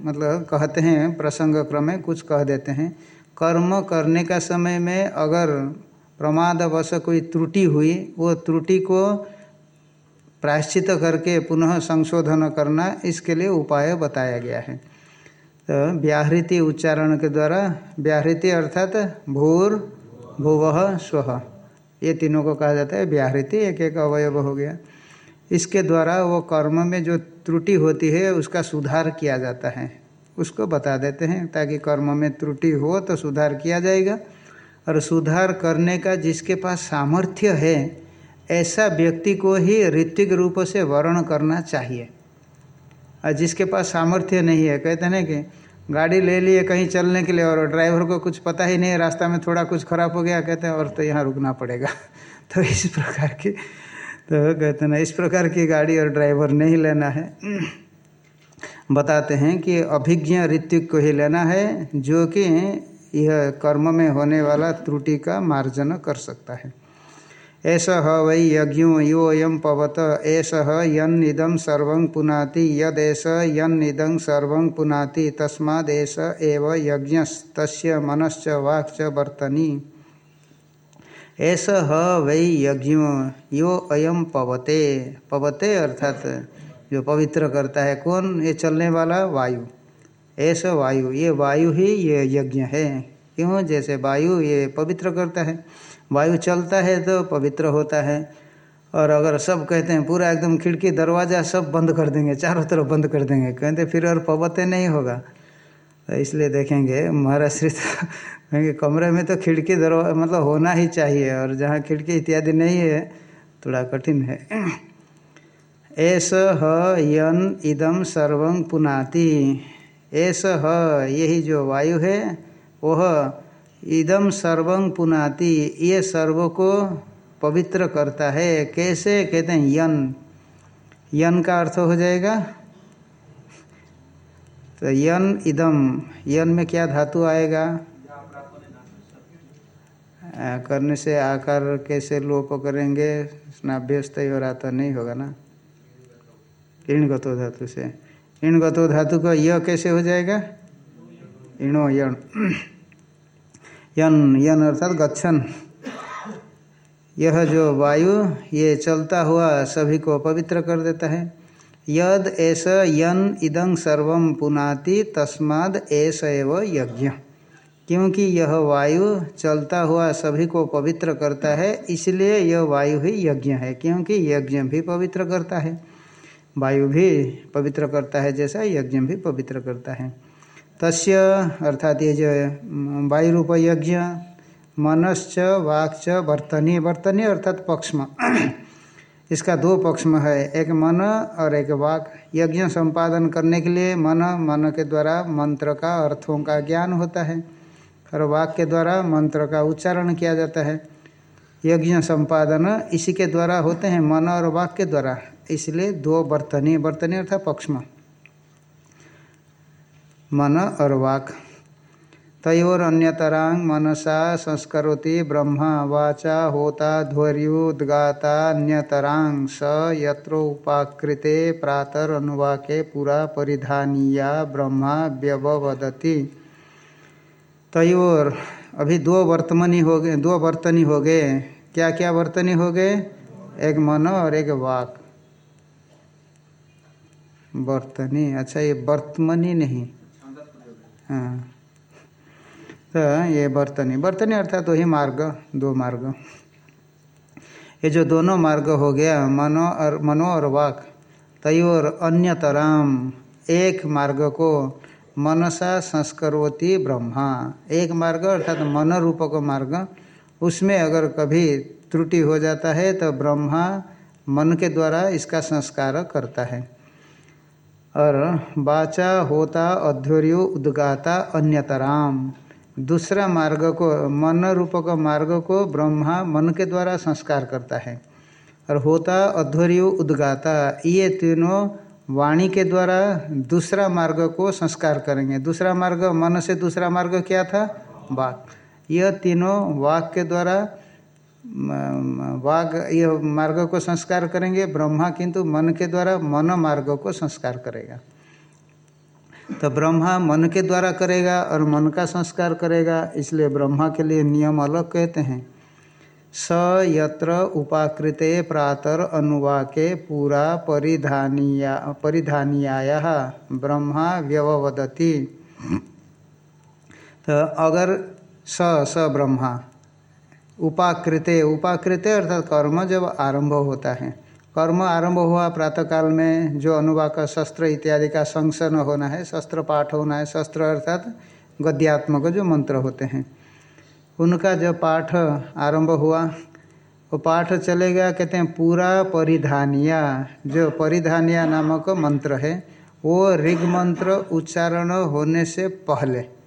मतलब कहते हैं, प्रसंग क्रम में कुछ कह देते हैं। कर्म करने का समय में अगर प्रमादवश कोई त्रुटि हुई, वो त्रुटि को प्रायश्चित करके पुनः संशोधन करना इसके लिए उपाय बताया गया है। तो व्याहृति उच्चारण के द्वारा व्याहृति अर्थात भूर, भुव, स्व। ये तीनों को कहा जाता है व्याहृति एक एक अवयव हो गया। इसके द्वारा वो कर्म में जो त्रुटि होती है, उसका सुधार किया जाता है। उसको बता देते हैं, ताकि कर्म में त्रुटि हो तो सुधार किया जाएगा। और सुधार करने का जिसके पास सामर्थ्य है, ऐसा व्यक्ति को ही ऋतिक रूप से वर्ण करना चाहिए। और जिसके पास सामर्थ्य नहीं है, कहते हैं कि गाड़ी ले लिए कहीं चलने के लिए और ड्राइवर को कुछ पता ही नहीं है, रास्ता में थोड़ा कुछ खराब हो गया, कहते हैं, और तो यहाँ रुकना पड़ेगा। तो इस प्रकार की तो कहते ना, इस प्रकार की गाड़ी और ड्राइवर नहीं लेना है। बताते हैं कि अभिज्ञ ऋतिक को ही लेना है, जो कि यह कर्म में होने वाला त्रुटि का मार्जन कर सकता है। ऐसा वै यज्ञो योयम पवत ऐसा यन इदम सर्व पुनाति यद ऐस यन इदं सर्व पुनाति तस्मादेश एव यज्ञ तस्य मनश्च वाक्च वर्तनी। ह वै यज्ञो यो अयम पवते पवते अर्थात जो पवित्र करता है, कौन? ये चलने वाला वायु। ऐसा वायु, ये वायु ही ये यज्ञ है। क्यों? जैसे वायु ये पवित्र करता है। वायु चलता है तो पवित्र होता है। और अगर सब कहते हैं, पूरा एकदम खिड़की, दरवाज़ा सब बंद कर देंगे, चारों तरफ़ बंद कर देंगे, कहते फिर और पवते नहीं होगा। तो इसलिए देखेंगे, महाराज श्री कहेंगे, कमरे में तो खिड़की, दरवाज़ा मतलब होना ही चाहिए, और जहाँ खिड़की इत्यादि नहीं है, थोड़ा कठिन है। एस ह यन इदम सर्व पुनाति। ऐस ह यही जो वायु है, वह इदम सर्व पुनाति, ये सर्व को पवित्र करता है। कैसे? कहते हैं, यन। यन का अर्थ हो जाएगा? तो यन इदम यन में क्या धातु आएगा? करने से आकार कैसे लोप करेंगे? स्नाभ्यस्त और आता नहीं होगा ना? इणगतो धातु से। इणगतो धातु का यह कैसे हो जाएगा? इणो यण। यन यन अर्थात गच्छन। यह जो वायु, ये चलता हुआ सभी को पवित्र कर देता है। यद ऐस यन इदं सर्व पुनाति, तस्माद ऐस एव यज्ञ। क्योंकि यह वायु चलता हुआ सभी को पवित्र करता है, इसलिए यह वायु ही यज्ञ है, क्योंकि यज्ञ भी पवित्र करता है। वायु भी पवित्र करता है, जैसा यज्ञ भी पवित्र करता है। तस्य, अर्थात ये जो वायु रूप यज्ञ मनश्च, वाक्च, वर्तनी वर्तनी अर्थात पक्षमा। इसका दो पक्ष में है, एक मन और एक वाक। यज्ञ संपादन करने के लिए मन मन के द्वारा मंत्र का अर्थों का ज्ञान होता है, और वाक के द्वारा मंत्र का उच्चारण किया जाता है। यज्ञ संपादन इसी के द्वारा होते हैं, मन और वाक के द्वारा। इसलिए दो बर्तनी बर्तनी अर्थात पक्ष में मन और वाक। तयोर अन्यतरांग मनसा संस्करोति ब्रह्म वाचा होता ध्वर्युद्गाता अन्यतरांग स यत्रो उपाकृते प्रातर अनुवाके पुरा परिधानीया ब्रह्मा व्यवदति तयोर, अभी दो वर्तमनी हो गए, दो वर्तनी हो गए। क्या क्या वर्तनी हो गए? एक मन और एक वाक। वर्तनी अच्छा ये बर्तमनी नहीं। तो ये बर्तनी बर्तनी अर्थात वही मार्ग, दो मार्ग। ये जो दोनों मार्ग हो गया, मनो और मनो और वाक तयोर अन्यतराम, एक मार्ग को मनसा संस्करोति ब्रह्मा। एक मार्ग अर्थात मन रूप का मार्ग, उसमें अगर कभी त्रुटि हो जाता है तो ब्रह्मा मन के द्वारा इसका संस्कार करता है। और बाचा होता अध्वर्यो उद्गाता, अन्यतराम। दूसरा मार्ग को, मन रूप का मार्ग को ब्रह्मा मन के द्वारा संस्कार करता है। और होता अध्वर्यो उद्गाता, ये तीनों वाणी के द्वारा दूसरा मार्ग को संस्कार करेंगे। दूसरा मार्ग मन से दूसरा मार्ग क्या था? वाक यह तीनों वाक के द्वारा वाग, ये मार्ग को संस्कार करेंगे, ब्रह्मा किंतु मन के द्वारा मन मार्ग को संस्कार करेगा। तो ब्रह्मा मन के द्वारा करेगा और मन का संस्कार करेगा, इसलिए ब्रह्मा के लिए नियम अलग कहते हैं। स यत्र उपाकृते प्रातर अनुवाके पूरा परिधानीया, परिधानीयाया, ब्रह्मा व्यवदति तो अगर स स ब्रह्मा उपाकृते उपाकृते अर्थात कर्म जब आरंभ होता है। कर्म आरंभ हुआ प्रातःकाल में, जो अनुवाक शस्त्र इत्यादि का संसन होना है, शस्त्र पाठ होना है, शस्त्र अर्थात गद्यात्मक जो मंत्र होते हैं। उनका जब पाठ आरंभ हुआ, वो पाठ चलेगा, कहते हैं, पूरा परिधानिया। जो परिधानिया नामक मंत्र है, वो ऋग मंत्र उच्चारण होने से पहले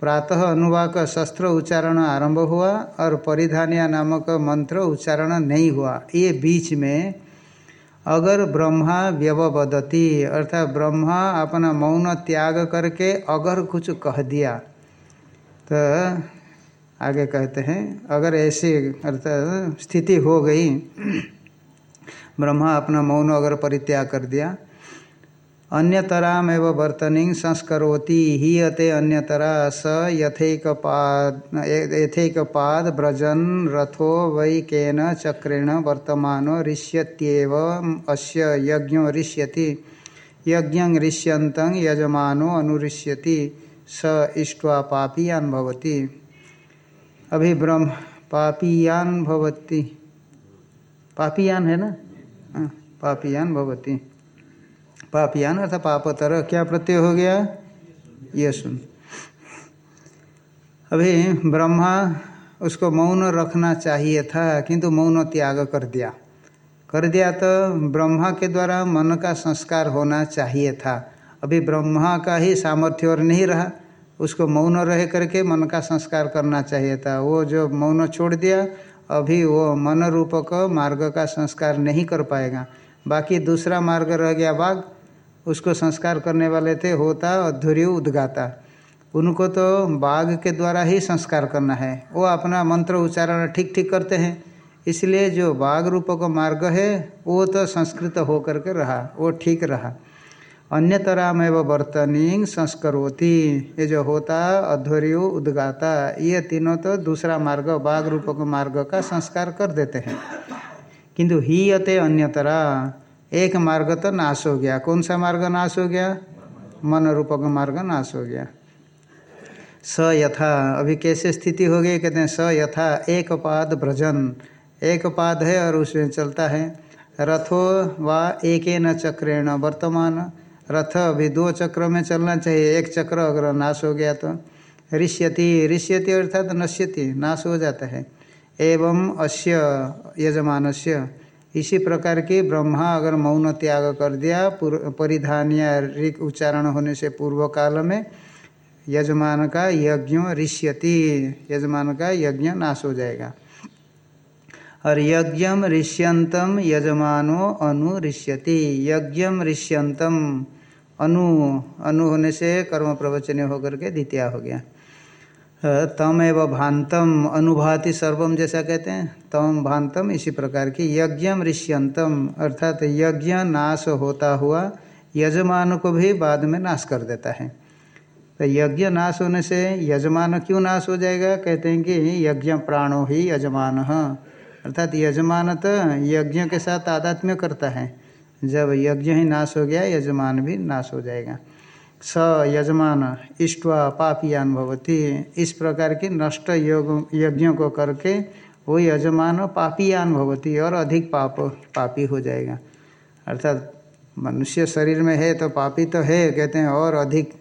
प्रातः अनुवाक शस्त्र उच्चारण आरंभ हुआ और परिधानिया नामक मंत्र उच्चारण नहीं हुआ। ये बीच में अगर ब्रह्मा व्यवबदती अर्थात ब्रह्मा अपना मौन त्याग करके अगर कुछ कह दिया तो आगे कहते हैं, अगर ऐसी अर्थात स्थिति हो गई, ब्रह्मा अपना मौन अगर परित्याग कर दिया अन्यतराम एवं वर्तनी संस्करोति हीयते अन्यतरा स यथेकपाद यथेकपाद व्रजन रथो वै केन चक्रेण वर्तमान ऋष्यत्येव अस्य यज्ञो ऋष्यति। यज्ञ ऋष्यंत यजमानो अनुऋष्यति स इष्ट्वा पापीयान भवति। अभी ब्रह्म पापीयान भवति। पापीयान है ना? हाँ, पापीयान भवति। पापियान अर्थात पापतर, क्या प्रत्यय हो गया? ये सुन। अभी ब्रह्मा उसको मौन रखना चाहिए था, किंतु मौन त्याग कर दिया। कर दिया तो ब्रह्मा के द्वारा मन का संस्कार होना चाहिए था। अभी ब्रह्मा का ही सामर्थ्य और नहीं रहा। उसको मौन रह करके मन का संस्कार करना चाहिए था। वो जो मौन छोड़ दिया, अभी वो मन रूपक मार्ग का संस्कार नहीं कर पाएगा। बाकी दूसरा मार्ग रह गया बाघ। उसको संस्कार करने वाले थे, होता अधूर्य उद्गाता। उनको तो बाघ के द्वारा ही संस्कार करना है। वो अपना मंत्र उच्चारण ठीक ठीक करते हैं। इसलिए जो बाघ रूप का मार्ग है, वो तो संस्कृत होकर के रहा, वो ठीक रहा। अन्यतराम एवं वर्तनी संस्करोति। ये जो होता अध्वर्य उद्गाता, ये तीनों तो दूसरा मार्ग, बाघ रूप का मार्ग का संस्कार कर देते हैं। किंतु ही अते अन्यतरा एक मार्ग तो नाश हो गया। कौन सा मार्ग नाश हो गया? मन रूप का मार्ग नाश हो गया। स यथा। अभी कैसे स्थिति हो गई? कहते हैं, स यथा। एक पाद भ्रजन। एक पाद है और उसमें चलता है। रथो व एक न चक्रेण वर्तमान। रथ अभी दो चक्र में चलना चाहिए। एक चक्र अगर नाश हो गया तो। ऋष्यति। ऋष्यति अर्थात नश्यति। नाश हो जाता है। एवं अस्य, यजमानस्य। इसी प्रकार की ब्रह्मा अगर मौन त्याग कर दिया परिधान या ऋग उच्चारण होने से पूर्व काल में, यजमान का यज्ञ ऋष्यति, यजमान का यज्ञ नाश हो जाएगा। और यज्ञम ऋष्यंतम यजमानो अनु ऋष्यति, यज्ञम ऋष्यंतम अनु अनु होने से कर्म प्रवचन होकर के द्वितीय हो गया। तम एव भांतम अनुभाति सर्वम जैसा कहते हैं, तम भांतम इसी प्रकार की यज्ञ ऋष्यंतम अर्थात यज्ञ नाश होता हुआ यजमान को भी बाद में नाश कर देता है। तो यज्ञ नाश होने से यजमान क्यों नाश हो जाएगा? कहते हैं कि यज्ञ प्राणो ही यजमान अर्थात यजमान तो यज्ञ के साथ आध्यात्म्य करता है। जब यज्ञ ही नाश हो गया, यजमान भी नाश हो जाएगा। स यजमान इष्टवा पापियान भवती। इस प्रकार की नष्ट योग, यज्ञों को करके वो यजमान पापियान भवती और अधिक पाप, पापी हो जाएगा। अर्थात मनुष्य शरीर में है तो पापी तो है, कहते हैं, और अधिक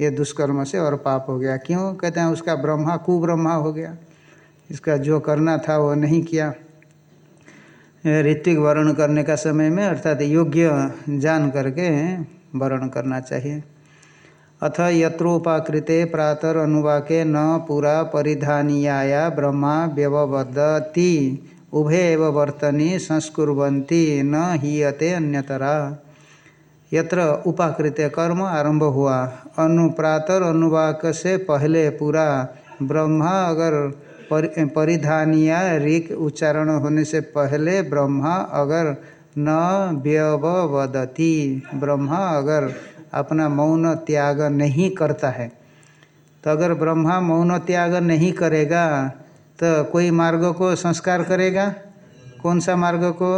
ये दुष्कर्म से और पाप हो गया। क्यों? कहते हैं, उसका ब्रह्मा कुब्रह्मा हो गया। इसका जो करना था वो नहीं किया। ऋत्विक वर्ण करने का समय में अर्थात योग्य जान करके वर्ण करना चाहिए। अथ यत्रोपाकृते प्रातर अनुवाके न पुरा परिधानीयाया ब्रह्मा व्यवबद्धति उभे एव वर्तनी संस्कुर्वन्ति, न हीयते अन्यतरा। यत्र उपाकृत कर्म आरंभ हुआ अनुप्रातर अनुवाक से पहले पूरा ब्रह्मा अगर परिधानिया ऋक उच्चारण होने से पहले ब्रह्मा अगर न व्यवदती ब्रह्मा अगर अपना मौन त्याग नहीं करता है। तो अगर ब्रह्मा मौन त्याग नहीं करेगा तो कोई मार्ग को संस्कार करेगा? कौन सा मार्ग को?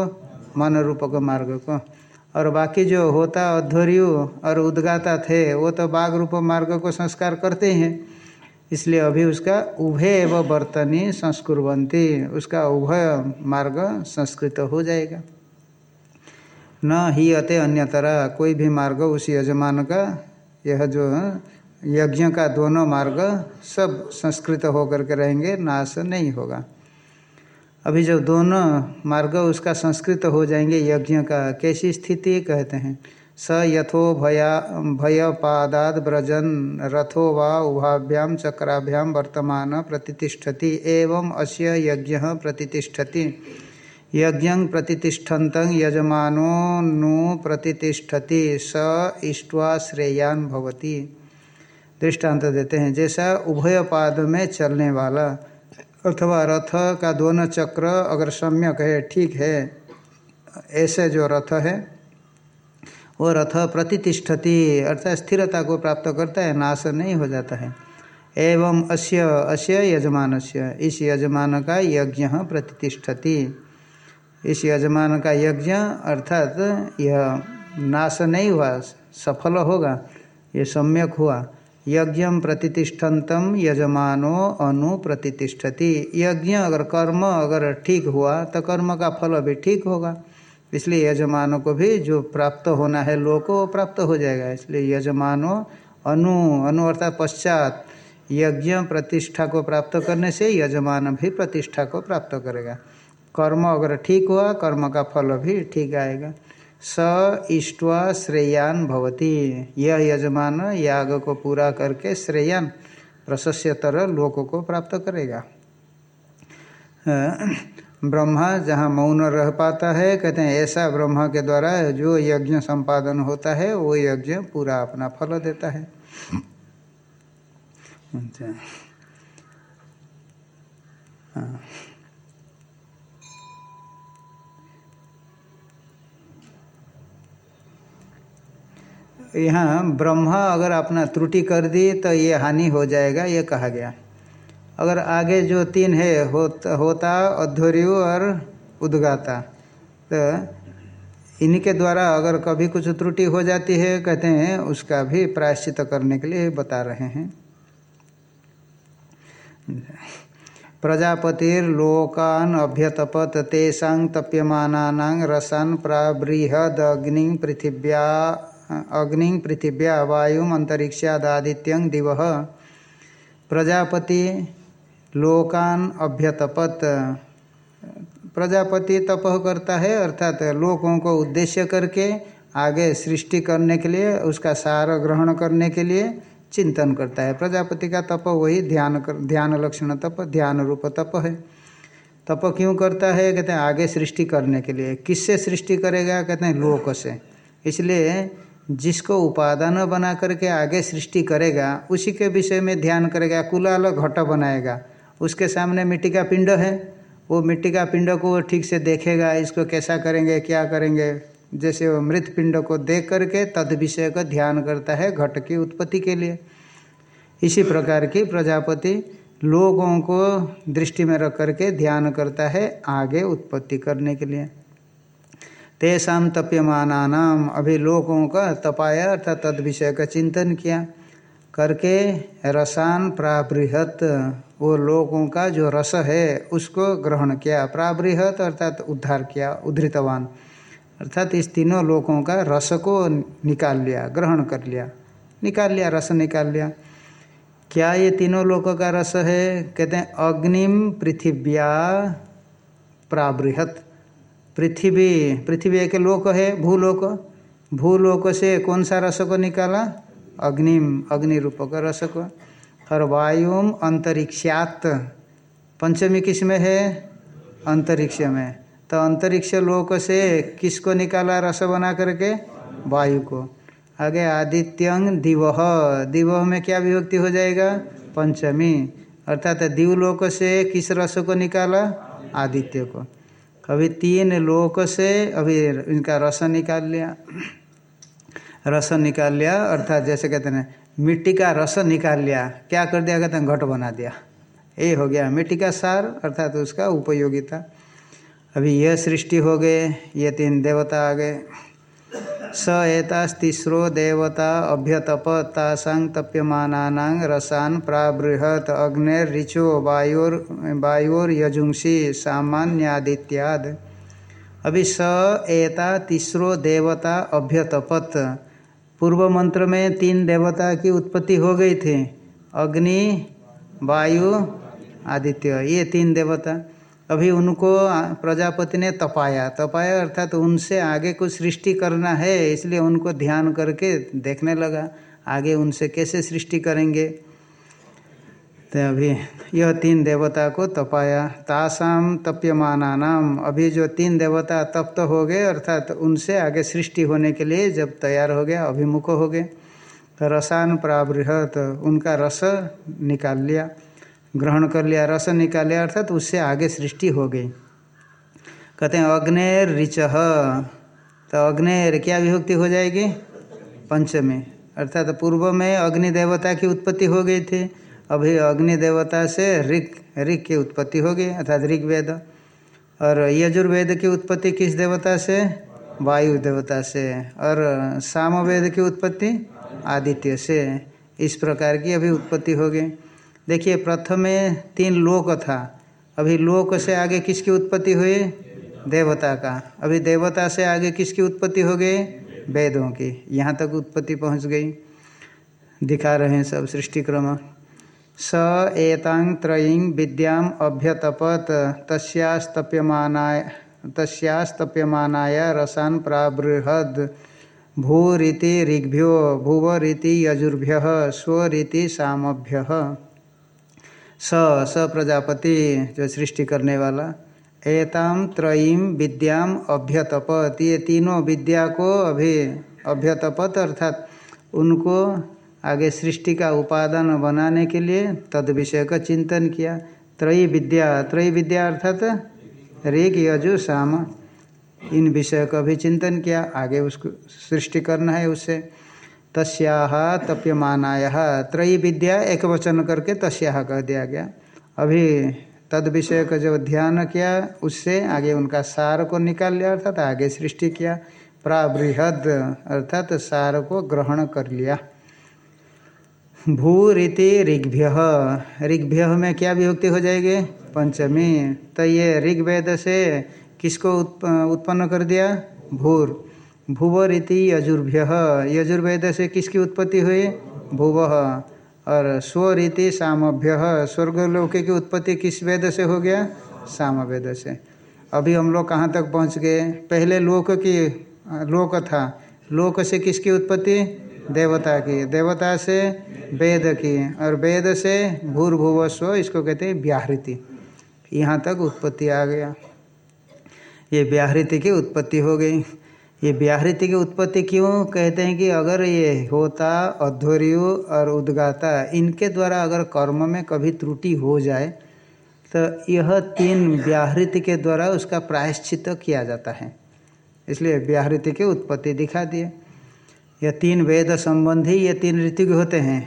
मन रूप को मार्ग को। और बाकी जो होता अध्वर्यु और उद्गाता थे, वो तो बाघ रूप मार्ग को संस्कार करते हैं। इसलिए अभी उसका उभय एवं बर्तनी संस्कुरवंती उसका उभय मार्ग संस्कृत हो जाएगा। न ही अते अन्यतरा, कोई भी मार्ग उस यजमान का, यह जो, यज्ञ का दोनों मार्ग सब संस्कृत होकर के रहेंगे, नाश नहीं होगा। अभी जब दोनों मार्ग उसका संस्कृत हो जाएँगे, यज्ञ का, कैसी स्थिति कहते हैं? स यथो भया, भयपादाद व्रजन, रथो वा उभाभ्याम चक्राभ्याम वर्तमान प्रतिष्ठति एवं अस्य यज्ञ प्रतिष्ठति यज्ञ प्रतिष्ठत यजमानो नु प्रतिष्ठति, स इष्ट्वा श्रेयान भवति। दृष्टांत देते हैं, जैसा उभय पाद में चलने वाला, अथवा रथ का दोनों चक्र अगर सम्यक है, ठीक है, ऐसे जो रथ है, वो रथ प्रतिष्ठति, अर्थात स्थिरता को प्राप्त करता है, नाश नहीं हो जाता है। एवं अस्य अस्य यजमान इस यजमान का यज्ञ प्रतिष्ठति। इस यजमान का यज्ञ, अर्थात यह नाश नहीं हुआ, सफल होगा, ये सम्यक हुआ। यज्ञ प्रतिष्ठतम यजमानो अनु प्रतिष्ठति। यज्ञ अगर कर्म अगर ठीक हुआ तो कर्म का फल भी ठीक होगा। इसलिए यजमानों को भी जो प्राप्त होना है लोग को प्राप्त हो जाएगा। इसलिए यजमानो अनु अनु अर्थात पश्चात यज्ञ प्रतिष्ठा को प्राप्त करने से यजमान भी प्रतिष्ठा को प्राप्त करेगा। कर्म अगर ठीक हुआ, कर्म का फल भी ठीक आएगा। स इष्टवा श्रेयान भवती। यह यजमान याग को पूरा करके श्रेयान प्रशस्यतर लोक को प्राप्त करेगा। ब्रह्मा जहाँ मौन रह पाता है, कहते हैं, ऐसा ब्रह्मा के द्वारा जो यज्ञ संपादन होता है, वो यज्ञ पूरा अपना फल देता है। अच्छा। हाँ। यहाँ ब्रह्मा अगर अपना त्रुटि कर दी तो ये हानि हो जाएगा ये कहा गया। अगर आगे जो तीन है होता, होता अध्वर्यु और उद्गाता तो इन्हीं के द्वारा अगर कभी कुछ त्रुटि हो जाती है कहते हैं उसका भी प्रायश्चित करने के लिए बता रहे हैं। प्रजापतिर्लोकान अभ्यतपत तेषा तप्यमाना रसान प्राबृहदग्नि पृथिव्या अग्नि पृथिव्या वायु अंतरिक्षादादित्यं दिव। प्रजापति लोकान अभ्यतपत। प्रजापति तप करता है, अर्थात लोगों को उद्देश्य करके, आगे सृष्टि करने के लिए, उसका सार ग्रहण करने के लिए चिंतन करता है। प्रजापति का तप वही ध्यान कर, ध्यान लक्षण तप, ध्यान रूप तप है। तप क्यों करता है? कहते हैं, आगे सृष्टि करने के लिए। किससे सृष्टि करेगा? कहते हैं, लोक से। इसलिए जिसको उपादान बना करके आगे सृष्टि करेगा, उसी के विषय में ध्यान करेगा, कुलाल घट बनाएगा। उसके सामने मिट्टी का पिंड है। वो मिट्टी का पिंड को ठीक से देखेगा, इसको कैसा करेंगे, क्या करेंगे। जैसे वो मृत पिंड को देख करके तद विषय का ध्यान करता है घट की उत्पत्ति के लिए। इसी प्रकार की प्रजापति लोगों को दृष्टि में रख करके ध्यान करता है आगे उत्पत्ति करने के लिए। तेषाम तप्यमानानाम अभी लोगों का तपाया अर्थात तद विषय का चिंतन किया। करके रसान प्राबृहत, वो लोगों का जो रस है, उसको ग्रहण किया। प्राबृहत अर्थात उद्धार किया, उद्धृतवान। अर्थात इस तीनों लोगों का रस को निकाल लिया, ग्रहण कर लिया। निकाल लिया, रस निकाल लिया। क्या ये तीनों लोगों का रस है? कहते हैं, अग्निम पृथिव्या प्राबृहत। पृथ्वी पृथ्वी एक लोक है, भूलोक। भूलोक से कौन सा रस को निकाला? अग्निम अग्नि रूप का रस को और वायुम अंतरिक्षात। पंचमी किसमें है? अंतरिक्ष में। तो अंतरिक्ष लोक से किसको निकाला रस बना करके? वायु को। आगे आदित्यंग दिवह दिवह में क्या विभक्ति हो जाएगा? पंचमी। अर्थात दिवलोक से किस रस को निकाला? आदित्य को। अभी तीन लोक से अभी इनका रस निकाल लिया। रस निकाल लिया, अर्थात जैसे कहते हैं मिट्टी का रस निकाल लिया। क्या कर दिया? कहते हैं घट बना दिया। ये हो गया मिट्टी का सार, अर्थात तो उसका उपयोगिता। अभी यह सृष्टि हो गए, ये तीन देवता आ गए। स एतास्तिस्रो देवता अभ्यतप तासांग तप्यमाना रसान प्राबृहत अग्निर्ऋचो वायोर वायोर यजुंसी सामान्यादित्याद। अभी स एता तीसरो देवता अभ्यतपत। पूर्व मंत्र में तीन देवता की उत्पत्ति हो गई थी। अग्नि, वायु, आदित्य, ये तीन देवता। अभी उनको प्रजापति ने तपाया। तपाया अर्थात तो उनसे आगे कुछ सृष्टि करना है, इसलिए उनको ध्यान करके देखने लगा, आगे उनसे कैसे सृष्टि करेंगे। तो अभी यह तीन देवता को तपाया। तासाम तप्यमाना नाम अभी जो तीन देवता तप्त तो हो गए, अर्थात तो उनसे आगे सृष्टि होने के लिए जब तैयार हो गया अभिमुख हो गए तो रसान प्राबृहत, उनका रस निकाल लिया। ग्रहण कर लिया, रस निकाल अर्थात तो उससे आगे सृष्टि हो गई। कहते हैं अग्नेर ऋच। तो अग्नेर क्या विभक्ति हो जाएगी? पंचमी। अर्थात तो पूर्व में अग्नि देवता की उत्पत्ति हो गई थी, अभी अग्नि देवता से ऋग ऋग की उत्पत्ति हो गई, अर्थात ऋग्वेद। और यजुर्वेद की उत्पत्ति किस देवता से? वायु देवता से। और सामवेद की उत्पत्ति आदित्य से। इस प्रकार की अभी उत्पत्ति हो गई। देखिए, प्रथम तीन लोक था। अभी लोक से आगे किसकी उत्पत्ति हुई? देवता का। अभी देवता से आगे किसकी उत्पत्ति हो गई? वेदों की। यहाँ तक उत्पत्ति पहुँच गई। दिखा रहे हैं सब सृष्टि क्रम स एतांग त्रयीं विद्याम अभ्यतपत तस्यास्तप्यमानाय तस्यास्तप्यमानाय रसान प्राबृहद। भूरीति ऋग्भ्यो, भुवरीति यजुर्भ्य, स्वरीति सामभ्य। स स प्रजापति, जो सृष्टि करने वाला। एताम त्रयीम विद्याम अभ्यतपत। ये तीनों विद्या को अभी, अभ्यतपत अर्थात उनको आगे सृष्टि का उपादान बनाने के लिए तद विषय का चिंतन किया। त्रयी विद्या त्रयी विद्या अर्थात ऋग, यजु, साम, इन विषय का भी चिंतन किया। आगे उसको सृष्टि करना है उससे तस्याह तप्यमानाय। त्रयी विद्या एक वचन करके तस्याह कह दिया गया। अभी तद विषय का जो ध्यान किया, उससे आगे उनका सार को निकाल लिया, अर्थात आगे सृष्टि किया। प्राबृहद, अर्थात सार को ग्रहण कर लिया। भू रीति ऋग्भ्य। ऋग्भ्य में क्या विभक्ति हो जाएगी? पंचमी। तो ये ऋग्वेद से किसको उत्पन्न कर दिया? भूर। भुव रीति यजुर्भ्य। यजुर्वेद से किसकी उत्पत्ति हुई? भुव। और स्वरीति सामभ्य। स्वर्गलोक की उत्पत्ति किस वेद से हो गया? साम वेद से अभी हम लोग कहाँ तक पहुँच गए? पहले लोक की, लोक था। लोक से किसकी उत्पत्ति? देवता की। देवता से वेद की। और वेद से भूर्भुवस्व, इसको कहते हैं व्याहृति। यहाँ तक उत्पत्ति आ गया। ये व्याहृति की उत्पत्ति हो गई। ये व्याहृति की उत्पत्ति क्यों कहते हैं कि अगर ये होता अध्वर्यु और उद्गाता, इनके द्वारा अगर कर्म में कभी त्रुटि हो जाए तो यह तीन व्याहृति के द्वारा उसका प्रायश्चित किया जाता है। इसलिए व्याहृति की उत्पत्ति दिखा दिए। यह तीन वेद संबंधी ये तीन ऋतु होते हैं।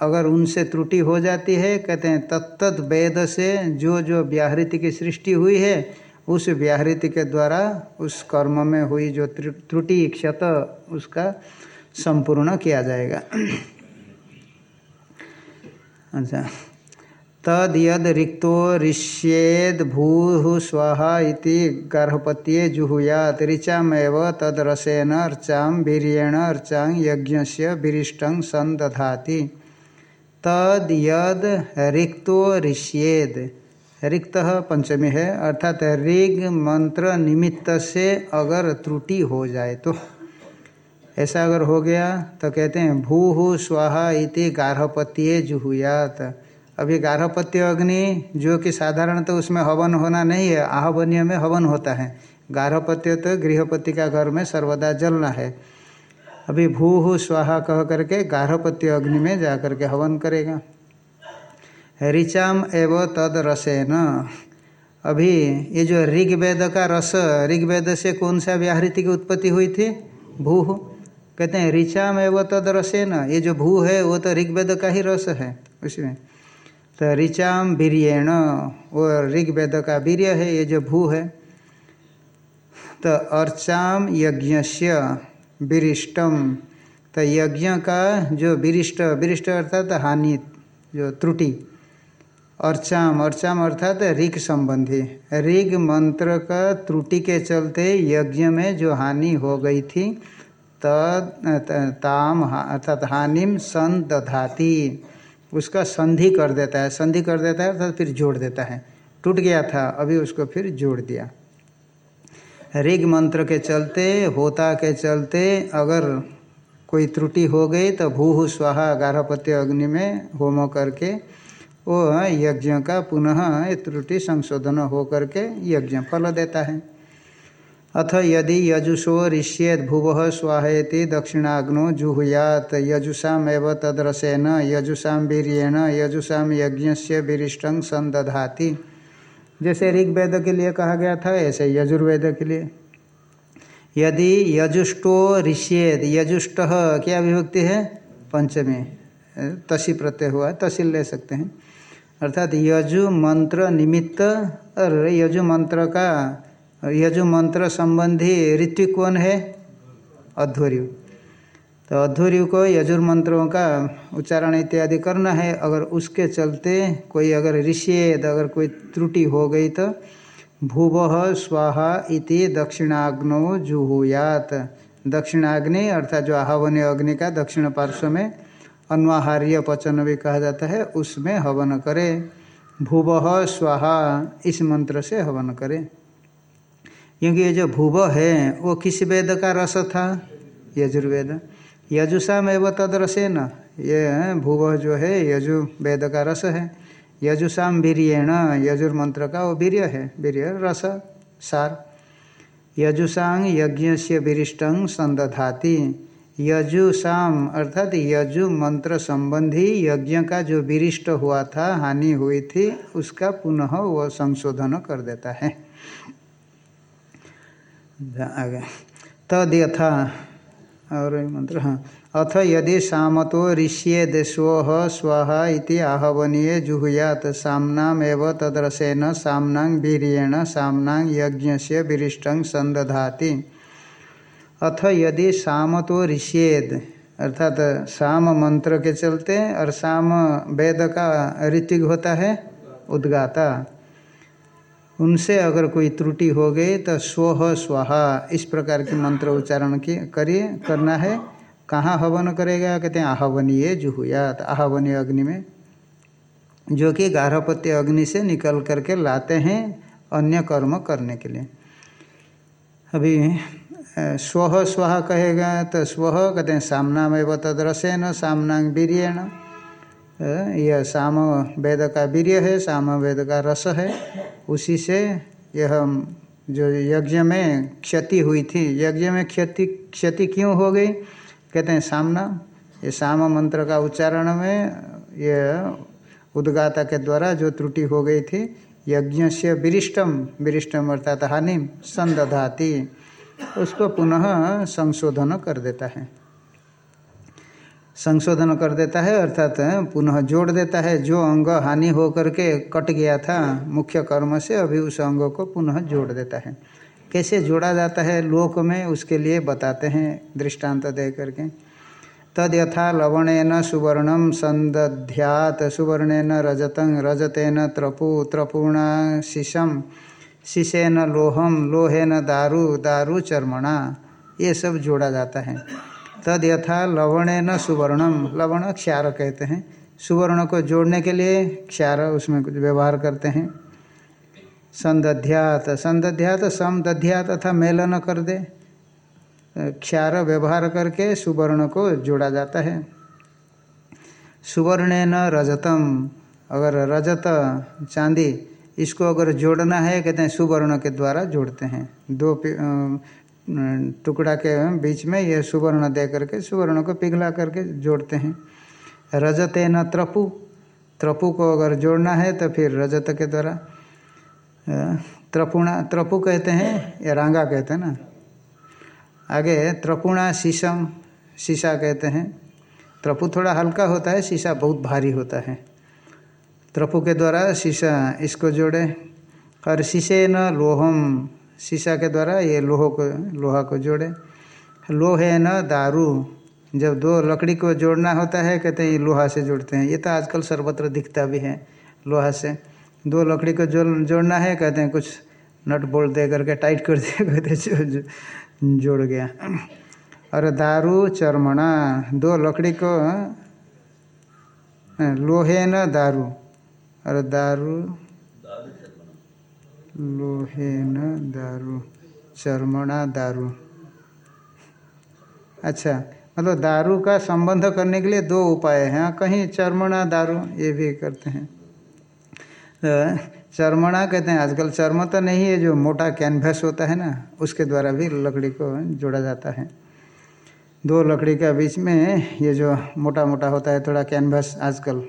अगर उनसे त्रुटि हो जाती है, कहते हैं तत्त वेद से जो जो व्याहृति की सृष्टि हुई है उस व्याहृति के द्वारा उस कर्म में हुई जो त्रुटि, क्षत, उसका संपूर्ण किया जाएगा। अच्छा। तद यद रिक्तो ऋष्येद भू स्वाहा इति गर्भपत्ये जुहुयात, ऋचामेव तद रसेन अर्चाम वीरियेण अर्चां यज्ञ विरिष्टं संदधाति तद यद रिक्तो ऋष्येद रिक्त पंचमी है, अर्थात ऋग मंत्र निमित्त से अगर त्रुटि हो जाए तो। ऐसा अगर हो गया तो कहते हैं, भू हु स्वाहा इति गार्हपत्य जुहुयात। अभी गार्हपत्य अग्नि, जो कि साधारणतः तो उसमें हवन होना नहीं है, आहवन्य में हवन होता है। गार्हपत्य तो गृहपति का घर में सर्वदा जलना है। अभी भू हु स्वाहा कह करके गार्हपत्य अग्नि में जा करके हवन करेगा। ऋचाम एव तद रसेन अभी ये जो ऋग्वेद का रस, ऋग्वेद से कौन सा व्याहृति की उत्पत्ति हुई थी? भू। कहते हैं, ऋचाम एव तद रसेन ये जो भू है, वो तो ऋग्वेद का ही रस है उसमें। तो ऋचाम वीरियण, वो ऋग्वेद का वीर्य है, ये जो भू है। तो अर्चाम यज्ञस्य विरिष्टम। तो यज्ञ का जो विरिष्ट विरिष्ट अर्थात हानि, जो त्रुटि। अर्चाम। अर्चाम अर्थात ऋग संबंधी। ऋग मंत्र का त्रुटि के चलते यज्ञ में जो हानि हो गई थी तद ताम अर्थात हानिम सन दधाती। उसका संधि कर देता है। संधि कर देता है अर्थात फिर जोड़ देता है। टूट गया था, अभी उसको फिर जोड़ दिया। ऋग मंत्र के चलते, होता के चलते अगर कोई त्रुटि हो गई तो भू स्वाहा गारहपत्य अग्नि में होम करके वो यज्ञ का पुनः त्रुटि संशोधन हो करके यज्ञ फल देता है। अथ यदि यजुषो ऋष्येद भुव स्वाहेति दक्षिणाग्नो जुहुयात यजुषाव तदरसेन, यजुषा वीरियण, यजुषा यज्ञ से विरिष्ट संदधाति। जैसे ऋग्वेद के लिए कहा गया था, ऐसे यजुर्वेद के लिए। यदि यजुष्टो ऋष्येद यजुष्ट, क्या विभक्ति है? पंचमी। तसी प्रत्यय हुआ, तसील ले सकते हैं। अर्थात यजु मंत्र निमित्त, और यजु मंत्र का, यजु मंत्र संबंधी ऋतु कौन है? अध्वर्यु। तो अध्वर्यु को यजुर्मंत्रों का उच्चारण इत्यादि करना है। अगर उसके चलते कोई अगर ऋषियद अगर कोई त्रुटि हो गई तो भूव स्वाहा इति दक्षिणाग्नो जुहुयात। दक्षिणाग्नि अर्थात जो आहवनीय अग्नि का दक्षिण पार्श्व में अन्वाहार्य पचन भी कहा जाता है, उसमें हवन करे। भूव स्वाहा, इस मंत्र से हवन करे। क्योंकि ये जो भूव है, वो किस वेद का रस था? यजुर्वेद। यजुषा में वो तद रसे न ये भूव जो है, यजु वेद का रस है। यजुषाम वीरियण, यजुर्मंत्र का वो वीर्य है, वीर्य रस, सार। यजुषांग यज्ञ से विरिष्टं संदधाति। यजु अर्थात यजु मंत्र संबंधी यज्ञ का जो विरिष्ट हुआ था, हानि हुई थी, उसका पुनः वह संशोधन कर देता है। आगे। तद यथा और मंत्र हाँ। अथ यदि सामतो ऋष्ये स्व स्वाहा इति आहवनीय जुहुयात, सामनाम एव तदरसेन सामनांग वीरियेण सामनांग यज्ञ से विरिष्टं संदधाति। अथ यदि साम तो ऋषेद अर्थात साम मंत्र के चलते और साम वेद का ऋतिक होता है, उद्गाता। उनसे अगर कोई त्रुटि हो गई तो स्व स्वाहा, इस प्रकार के मंत्र उच्चारण की करिए, करना है। कहाँ हवन करेगा? कहते हैं, आहवनीय जुहुयात, आहवनीय अग्नि में। जो कि गारहपत्य अग्नि से निकल करके लाते हैं अन्य कर्म करने के लिए। अभी स्व स्व कहेगा तो स्व कहते हैं सामना में तदरसेन सामना वीरियण। यह साम वेद का वीर्य है, साम वेद का रस है। उसी से यह जो यज्ञ में क्षति हुई थी, यज्ञ में क्षति क्षति क्यों हो गई? कहते हैं, सामना। ये साम मंत्र का उच्चारण में यह उद्गाता के द्वारा जो त्रुटि हो गई थी यज्ञ से विरिष्टम विरिष्टम अर्थात हानि, संदधाती। उसको पुनः संशोधन कर देता है। संशोधन कर देता है, अर्थात पुनः जोड़ देता है। जो अंग हानि हो करके कट गया था, मुख्य कर्म से अभी उस अंग को पुनः जोड़ देता है। कैसे जोड़ा जाता है, लोक में उसके लिए बताते हैं दृष्टांत दे करके। तद यथा लवणेन सुवर्णम संदध्यात, सुवर्णेन रजतं, रजतेन त्रपु त्रपूणा शिशम शिशेन लोहम लोहेन दारु दारु चर्मणा, ये सब जोड़ा जाता है। तद यथा लवणेन सुवर्णम लवण क्षार कहते हैं। सुवर्ण को जोड़ने के लिए क्षार उसमें कुछ व्यवहार करते हैं। संदध्यात संदध्यात, समदध्यात तथा मेलन कर दे। क्षार व्यवहार करके सुवर्ण को जोड़ा जाता है। सुवर्णेन रजतम, अगर रजत चांदी इसको अगर जोड़ना है, कहते हैं सुवर्ण के द्वारा जोड़ते हैं। दो टुकड़ा के बीच में यह सुवर्ण दे करके सुवर्ण को पिघला करके जोड़ते हैं। रजत न त्रपु त्रपु को अगर जोड़ना है तो फिर रजत के द्वारा त्रपुणा, त्रपु कहते हैं, या रांगा कहते हैं ना। आगे त्रपुणा शीशम, शीशा कहते हैं। त्रपु थोड़ा हल्का होता है, शीशा बहुत भारी होता है। त्रपु के द्वारा शीशा इसको जोड़े। और शीशे न लोहम, शीशा के द्वारा ये लोह को, लोहा को जोड़े। लोहे न दारू, जब दो लकड़ी को जोड़ना होता है, कहते हैं लोहा से जोड़ते हैं। ये तो आजकल सर्वत्र दिखता भी है, लोहा से। दो लकड़ी को जोड़ जोड़ना है, कहते हैं कुछ नट बोल्ट दे करके, टाइट कर दिया कहते जोड़ गया। और दारू चर्मणा, दो लकड़ी को लोहे न दारू। और दारू? लोहे न दारू। चर्मणा दारू। अच्छा मतलब दारू का संबंध करने के लिए दो उपाय हैं। कहीं चर्मणा दारू ये भी करते हैं। तो चर्मणा कहते हैं आजकल चर्म तो नहीं है जो मोटा कैनवस होता है ना उसके द्वारा भी लकड़ी को जोड़ा जाता है। दो लकड़ी के बीच में ये जो मोटा मोटा होता है थोड़ा कैनवस आजकल।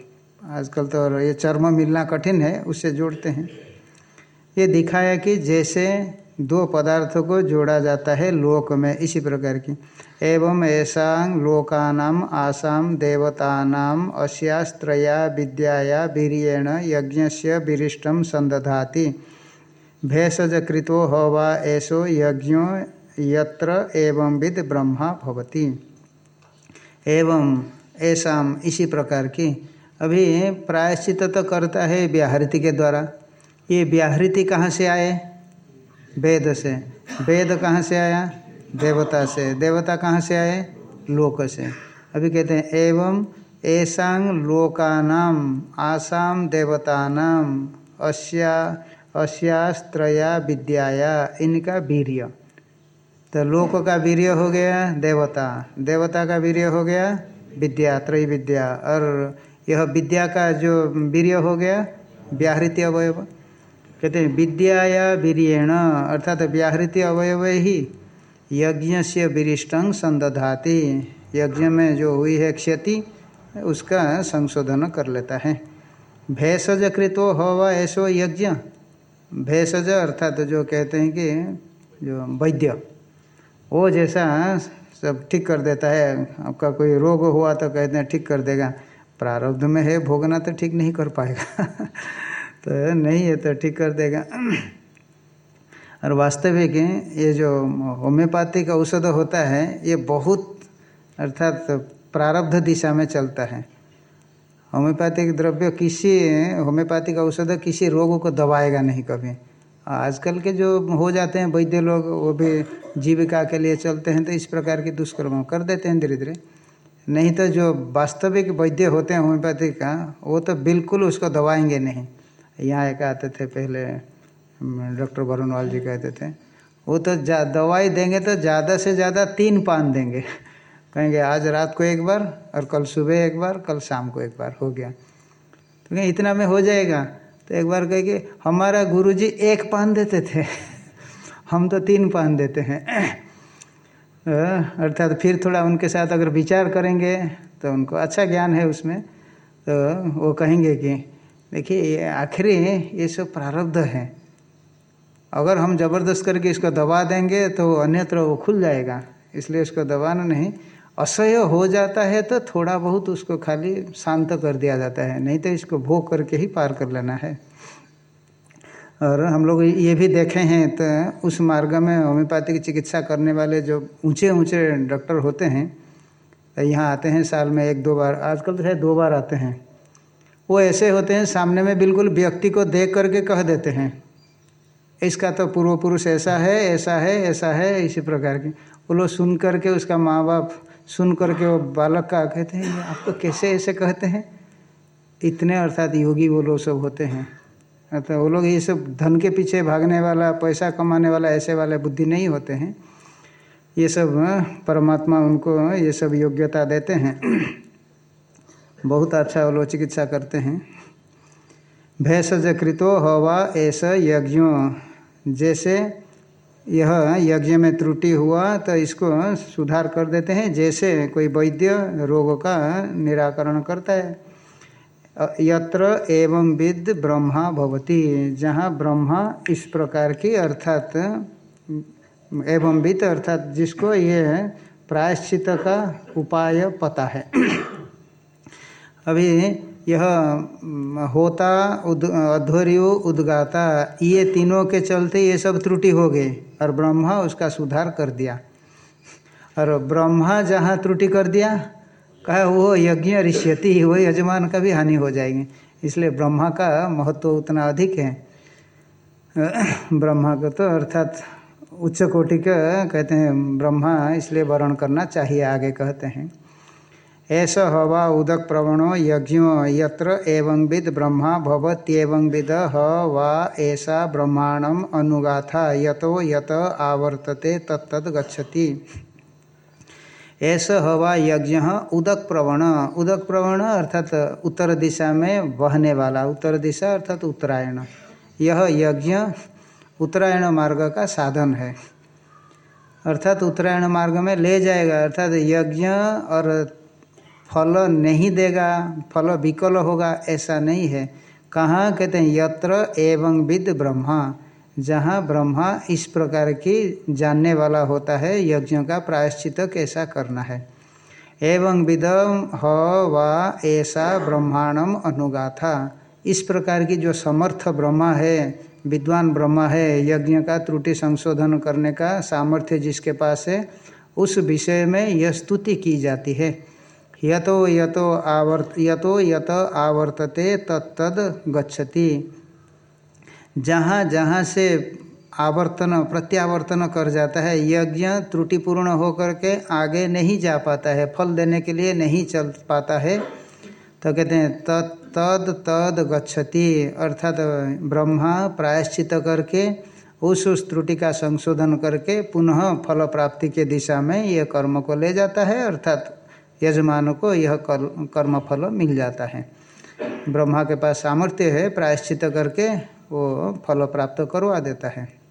आजकल तो ये चर्म मिलना कठिन है, उससे जोड़ते हैं। ये दिखाया कि जैसे दो पदार्थों को जोड़ा जाता है लोक में, इसी प्रकार की। एवं ऐसा लोकानाम आसाम देवतानाम अस्यास्त्रया विद्याया वीरियण यज्ञ से विरिष्टम संदधाति। भेषज कृतो हवा ऐसो यज्ञो यत्र एवं विद ब्रह्मा भवति। एवं ऐसा इसी प्रकार की। अभी प्रायश्चित तो करता है व्याहृति के द्वारा। ये व्याहृति कहाँ से आए? वेद से। वेद कहाँ से आया? देवता से। देवता कहाँ से आए? लोक से। अभी कहते हैं, एवं ऐसा लोकानाम आसाम देवतानाम अस्या अस्यास्त्रया विद्याया, इनका वीर्य। तो लोक का वीर्य हो गया देवता। देवता का वीर्य हो गया विद्या त्रय विद्या और यह विद्या का जो वीर्य हो गया व्याहृत्य अवयव। कहते हैं विद्या या वीरियण, अर्थात व्याहृति अवयव ही यज्ञ से विरिष्टंग संदधाति। यज्ञ में जो हुई है क्षति, उसका संशोधन कर लेता है। भेषज कृतो हवा ऐसो यज्ञ। भेषज अर्थात जो कहते हैं कि जो वैद्य, वो जैसा सब ठीक कर देता है। आपका कोई रोग हुआ तो कहते हैं, ठीक कर देगा। प्रारब्ध में है, भोगना तो ठीक नहीं कर पाएगा। तो नहीं है तो ठीक कर देगा। और वास्तविक ये जो होम्योपैथिक औषध होता है, ये बहुत, अर्थात प्रारब्ध दिशा में चलता है। होम्योपैथिक द्रव्य किसी होम्योपैथिक औषध किसी रोग को दबाएगा नहीं कभी। आजकल के जो हो जाते हैं वैद्य लोग, वो भी जीविका के लिए चलते हैं तो इस प्रकार के दुष्कर्म कर देते हैं धीरे धीरे नहीं तो जो वास्तविक वैद्य होते हैं, होम्योपैथी का, वो तो बिल्कुल उसको दबाएँगे नहीं। यहाँ एक आते थे पहले डॉक्टर वरुणवाल जी कहते थे, वो तो दवाई देंगे तो ज़्यादा से ज़्यादा तीन पान देंगे। कहेंगे, आज रात को एक बार और कल सुबह एक बार, कल शाम को एक बार। हो गया। तो कहें, इतना में हो जाएगा। तो एक बार कहेंगे, हमारा गुरुजी एक पान देते थे। हम तो तीन पान देते हैं। अर्थात तो फिर थोड़ा उनके साथ अगर विचार करेंगे तो उनको अच्छा ज्ञान है उसमें तो वो कहेंगे कि, देखिए, ये आखिरी ये सब प्रारब्ध है। अगर हम ज़बरदस्त करके इसको दबा देंगे तो अन्यत्र वो खुल जाएगा। इसलिए उसको दबाना नहीं। असह्य हो जाता है तो थोड़ा बहुत उसको खाली शांत कर दिया जाता है। नहीं तो इसको भोग करके ही पार कर लेना है। और हम लोग ये भी देखे हैं तो उस मार्ग में होम्योपैथी की चिकित्सा करने वाले जो ऊँचे ऊँचे डॉक्टर होते हैं तो यहाँ आते हैं साल में एक दो बार, आजकल तो है दो बार आते हैं। वो ऐसे होते हैं, सामने में बिल्कुल व्यक्ति को देख करके कह देते हैं। इसका तो पूर्व पुरुष ऐसा है ऐसा है ऐसा है, इसी प्रकार की। वो लोग सुन करके उसका माँ बाप सुन करके वो बालक का कहते हैं आपको कैसे ऐसे कहते हैं? इतने अर्थात योगी वो लोग सब होते हैं। अर्थात वो लोग ये सब धन के पीछे भागने वाला, पैसा कमाने वाला, ऐसे वाले बुद्धि नहीं होते हैं। ये सब परमात्मा उनको ये सब योग्यता देते हैं। बहुत अच्छा वो लोग चिकित्सा करते हैं। भैषज कृतो हवा ऐसा यज्ञों। जैसे यह यज्ञ में त्रुटि हुआ तो इसको सुधार कर देते हैं। जैसे कोई वैद्य रोग का निराकरण करता है। यत्र एवं विद ब्रह्मा भवती, जहाँ ब्रह्मा इस प्रकार की अर्थात, एवं विद अर्थात जिसको ये प्रायश्चित का उपाय पता है। अभी यह होता, उद अध्वर्यो उद्गाता, ये तीनों के चलते ये सब त्रुटि हो गए, और ब्रह्मा उसका सुधार कर दिया। और ब्रह्मा जहाँ त्रुटि कर दिया कहा, वो यज्ञ ऋष्यति वो यजमान का भी हानि हो जाएँगे। इसलिए ब्रह्मा का महत्व उतना अधिक है। ब्रह्मा का तो अर्थात उच्च कोटि का कहते हैं, ब्रह्मा इसलिए वर्ण करना चाहिए, आगे कहते हैं। ऐसा हवा उदक प्रवणो यज्ञो यत्र एवं विद ब्रह्मा भवत्येवं विद ह वा ऐसा ब्रह्मांडम अनुगाथा, यतो यत आवर्तते तत्तद गच्छति ऐसा हवा यज्ञ उदक प्रवण। उदक प्रवण अर्थात उत्तर दिशा में बहने वाला। उत्तर दिशा अर्थात उत्तरायण। यह यज्ञ उत्तरायण मार्ग का साधन है। अर्थात उत्तरायण मार्ग में ले जाएगा। अर्थात यज्ञ और फल नहीं देगा, फल विकल होगा, ऐसा नहीं है। कहाँ? कहते हैं, यत्र एवं विद ब्रह्मा। जहाँ ब्रह्मा इस प्रकार की जानने वाला होता है, यज्ञ का प्रायश्चित कैसा करना है। एवं विदम ह वा ऐसा ब्रह्मांडम अनुगाथा। इस प्रकार की जो समर्थ ब्रह्मा है, विद्वान ब्रह्मा है, यज्ञ का त्रुटि संशोधन करने का सामर्थ्य जिसके पास है, उस विषय में यह स्तुति की जाती है। यतो यतो आवर्त, यतो यत आवर्तते तत्तद गच्छति। जहाँ जहाँ से आवर्तन, प्रत्यावर्तन कर जाता है, यज्ञ त्रुटिपूर्ण होकर के आगे नहीं जा पाता है, फल देने के लिए नहीं चल पाता है तो कहते हैं तद तद तद गच्छति, अर्थात ब्रह्मा प्रायश्चित करके उस उस त्रुटि का संशोधन करके पुनः फल प्राप्ति के दिशा में यह कर्म को ले जाता है, अर्थात यजमान को यह कर्म फल मिल जाता है। ब्रह्मा के पास सामर्थ्य है, प्रायश्चित करके वो फल प्राप्त करवा देता है।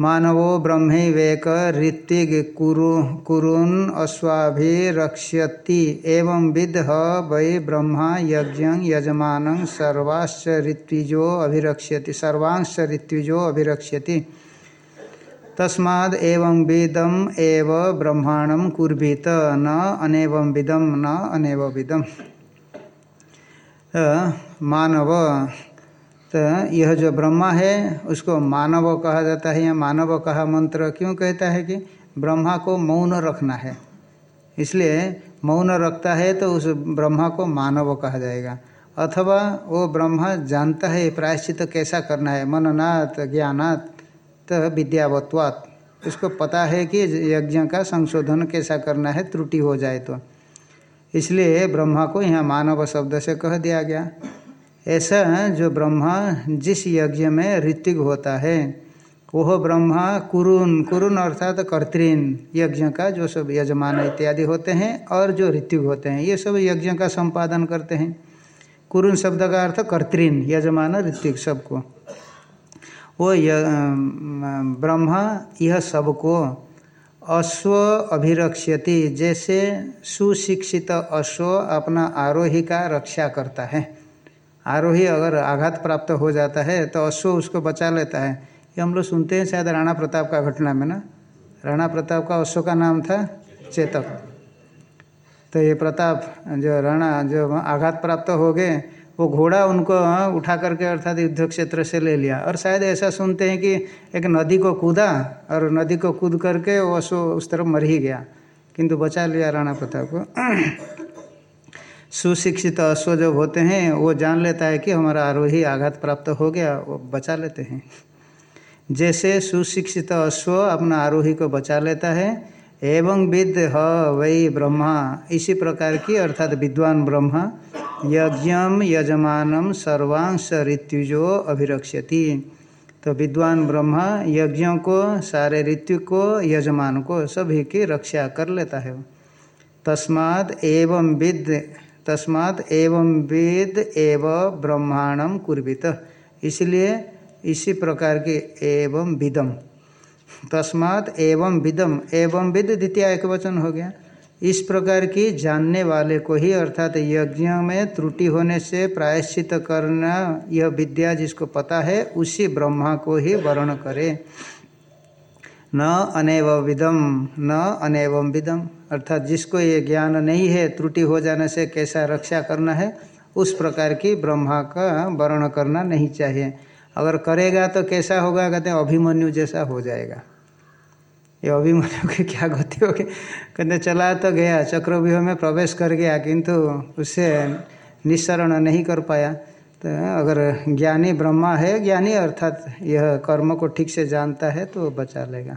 मानवो ब्रह्मवेक ऋत्विग कुरु, कुरुन अश्वाभिरक्ष्यति, एवं विद वै ब्रह्मा यज्ञ यजमान सर्वाश्च ऋत्विजो अभिरक्ष्यति सर्वांश ऋत्विजो अभिरक्ष्यति। तस्माद एवं विदम एव ब्रह्मांडम कुर्भित, न अनेवं विदम न अनेव विदम मानव तो यह जो ब्रह्मा है, उसको मानव कहा जाता है या मानव कहा मंत्र क्यों कहता है कि ब्रह्मा को मौन रखना है? इसलिए मौन रखता है तो उस ब्रह्मा को मानव कहा जाएगा। अथवा वो ब्रह्मा जानता है, प्रायश्चित तो कैसा करना है मननाथ ज्ञानात् तो विद्यावत्वात्। उसको पता है कि यज्ञ का संशोधन कैसा करना है, त्रुटि हो जाए तो। इसलिए ब्रह्मा को यहाँ मानव शब्द से कह दिया गया। ऐसा जो ब्रह्मा जिस यज्ञ में ऋतिक होता है वह ब्रह्मा कुरुन कुरुन अर्थात कर्तृन यज्ञ का जो सब यजमान इत्यादि होते हैं और जो ऋतिक होते हैं, ये सब यज्ञ का संपादन करते हैं। कुरुन शब्द का अर्थ कर्तृन यजमान ऋतिक सबको। वो ब्रह्मा यह सबको अश्व अभिरक्ष्यति, जैसे सुशिक्षित अश्व अपना आरोही का रक्षा करता है। आरोही अगर आघात प्राप्त हो जाता है तो अश्व उसको बचा लेता है। ये हम लोग सुनते हैं शायद राणा प्रताप का घटना में ना? राणा प्रताप का अश्व का नाम था चेतक। तो ये प्रताप जो राणा जो आघात प्राप्त हो गए, वो घोड़ा उनको उठा करके अर्थात युद्ध क्षेत्र से ले लिया। और शायद ऐसा सुनते हैं कि एक नदी को कूदा और नदी को कूद करके वो अश्व उस तरफ़ मर ही गया। किंतु बचा लिया राणा प्रताप को। सुशिक्षित अश्व जब होते हैं, वो जान लेता है कि हमारा आरोही आघात प्राप्त हो गया, वो बचा लेते हैं। जैसे सुशिक्षित अश्व अपना आरोही को बचा लेता है, एवं विद ह वही ब्रह्मा, इसी प्रकार की अर्थात विद्वान ब्रह्मा यज्ञम यजमानम सर्वांश ऋत्युजो अभिरक्ष्यति। तो विद्वान ब्रह्मा यज्ञों को, सारे ऋतु को, यजमान को सभी की रक्षा कर लेता है। तस्माद एवं विद तस्मात् एवं वेद एव ब्रह्मांडम कुर्वित। इसलिए इसी प्रकार के एवं विदम। तस्मात् एवं विदम, एवं विद द्वितीय एक वचन हो गया। इस प्रकार की जानने वाले को ही अर्थात यज्ञ में त्रुटि होने से प्रायश्चित करना, यह विद्या जिसको पता है, उसी ब्रह्मा को ही वर्ण करे। न अनेव विदम न अनेवम विदम अर्थात जिसको ये ज्ञान नहीं है, त्रुटि हो जाने से कैसा रक्षा करना है, उस प्रकार की ब्रह्मा का वर्ण करना नहीं चाहिए। अगर करेगा तो कैसा होगा? कहते हैं, अभिमन्यु जैसा हो जाएगा। ये अभिमन्यु की क्या गति होगी? कहते चला तो गया, चक्रव्यूह में प्रवेश कर गया, किंतु उससे निस्सरण नहीं कर पाया। तो अगर ज्ञानी ब्रह्मा है ज्ञानी, अर्थात यह कर्म को ठीक से जानता है तो बचा लेगा।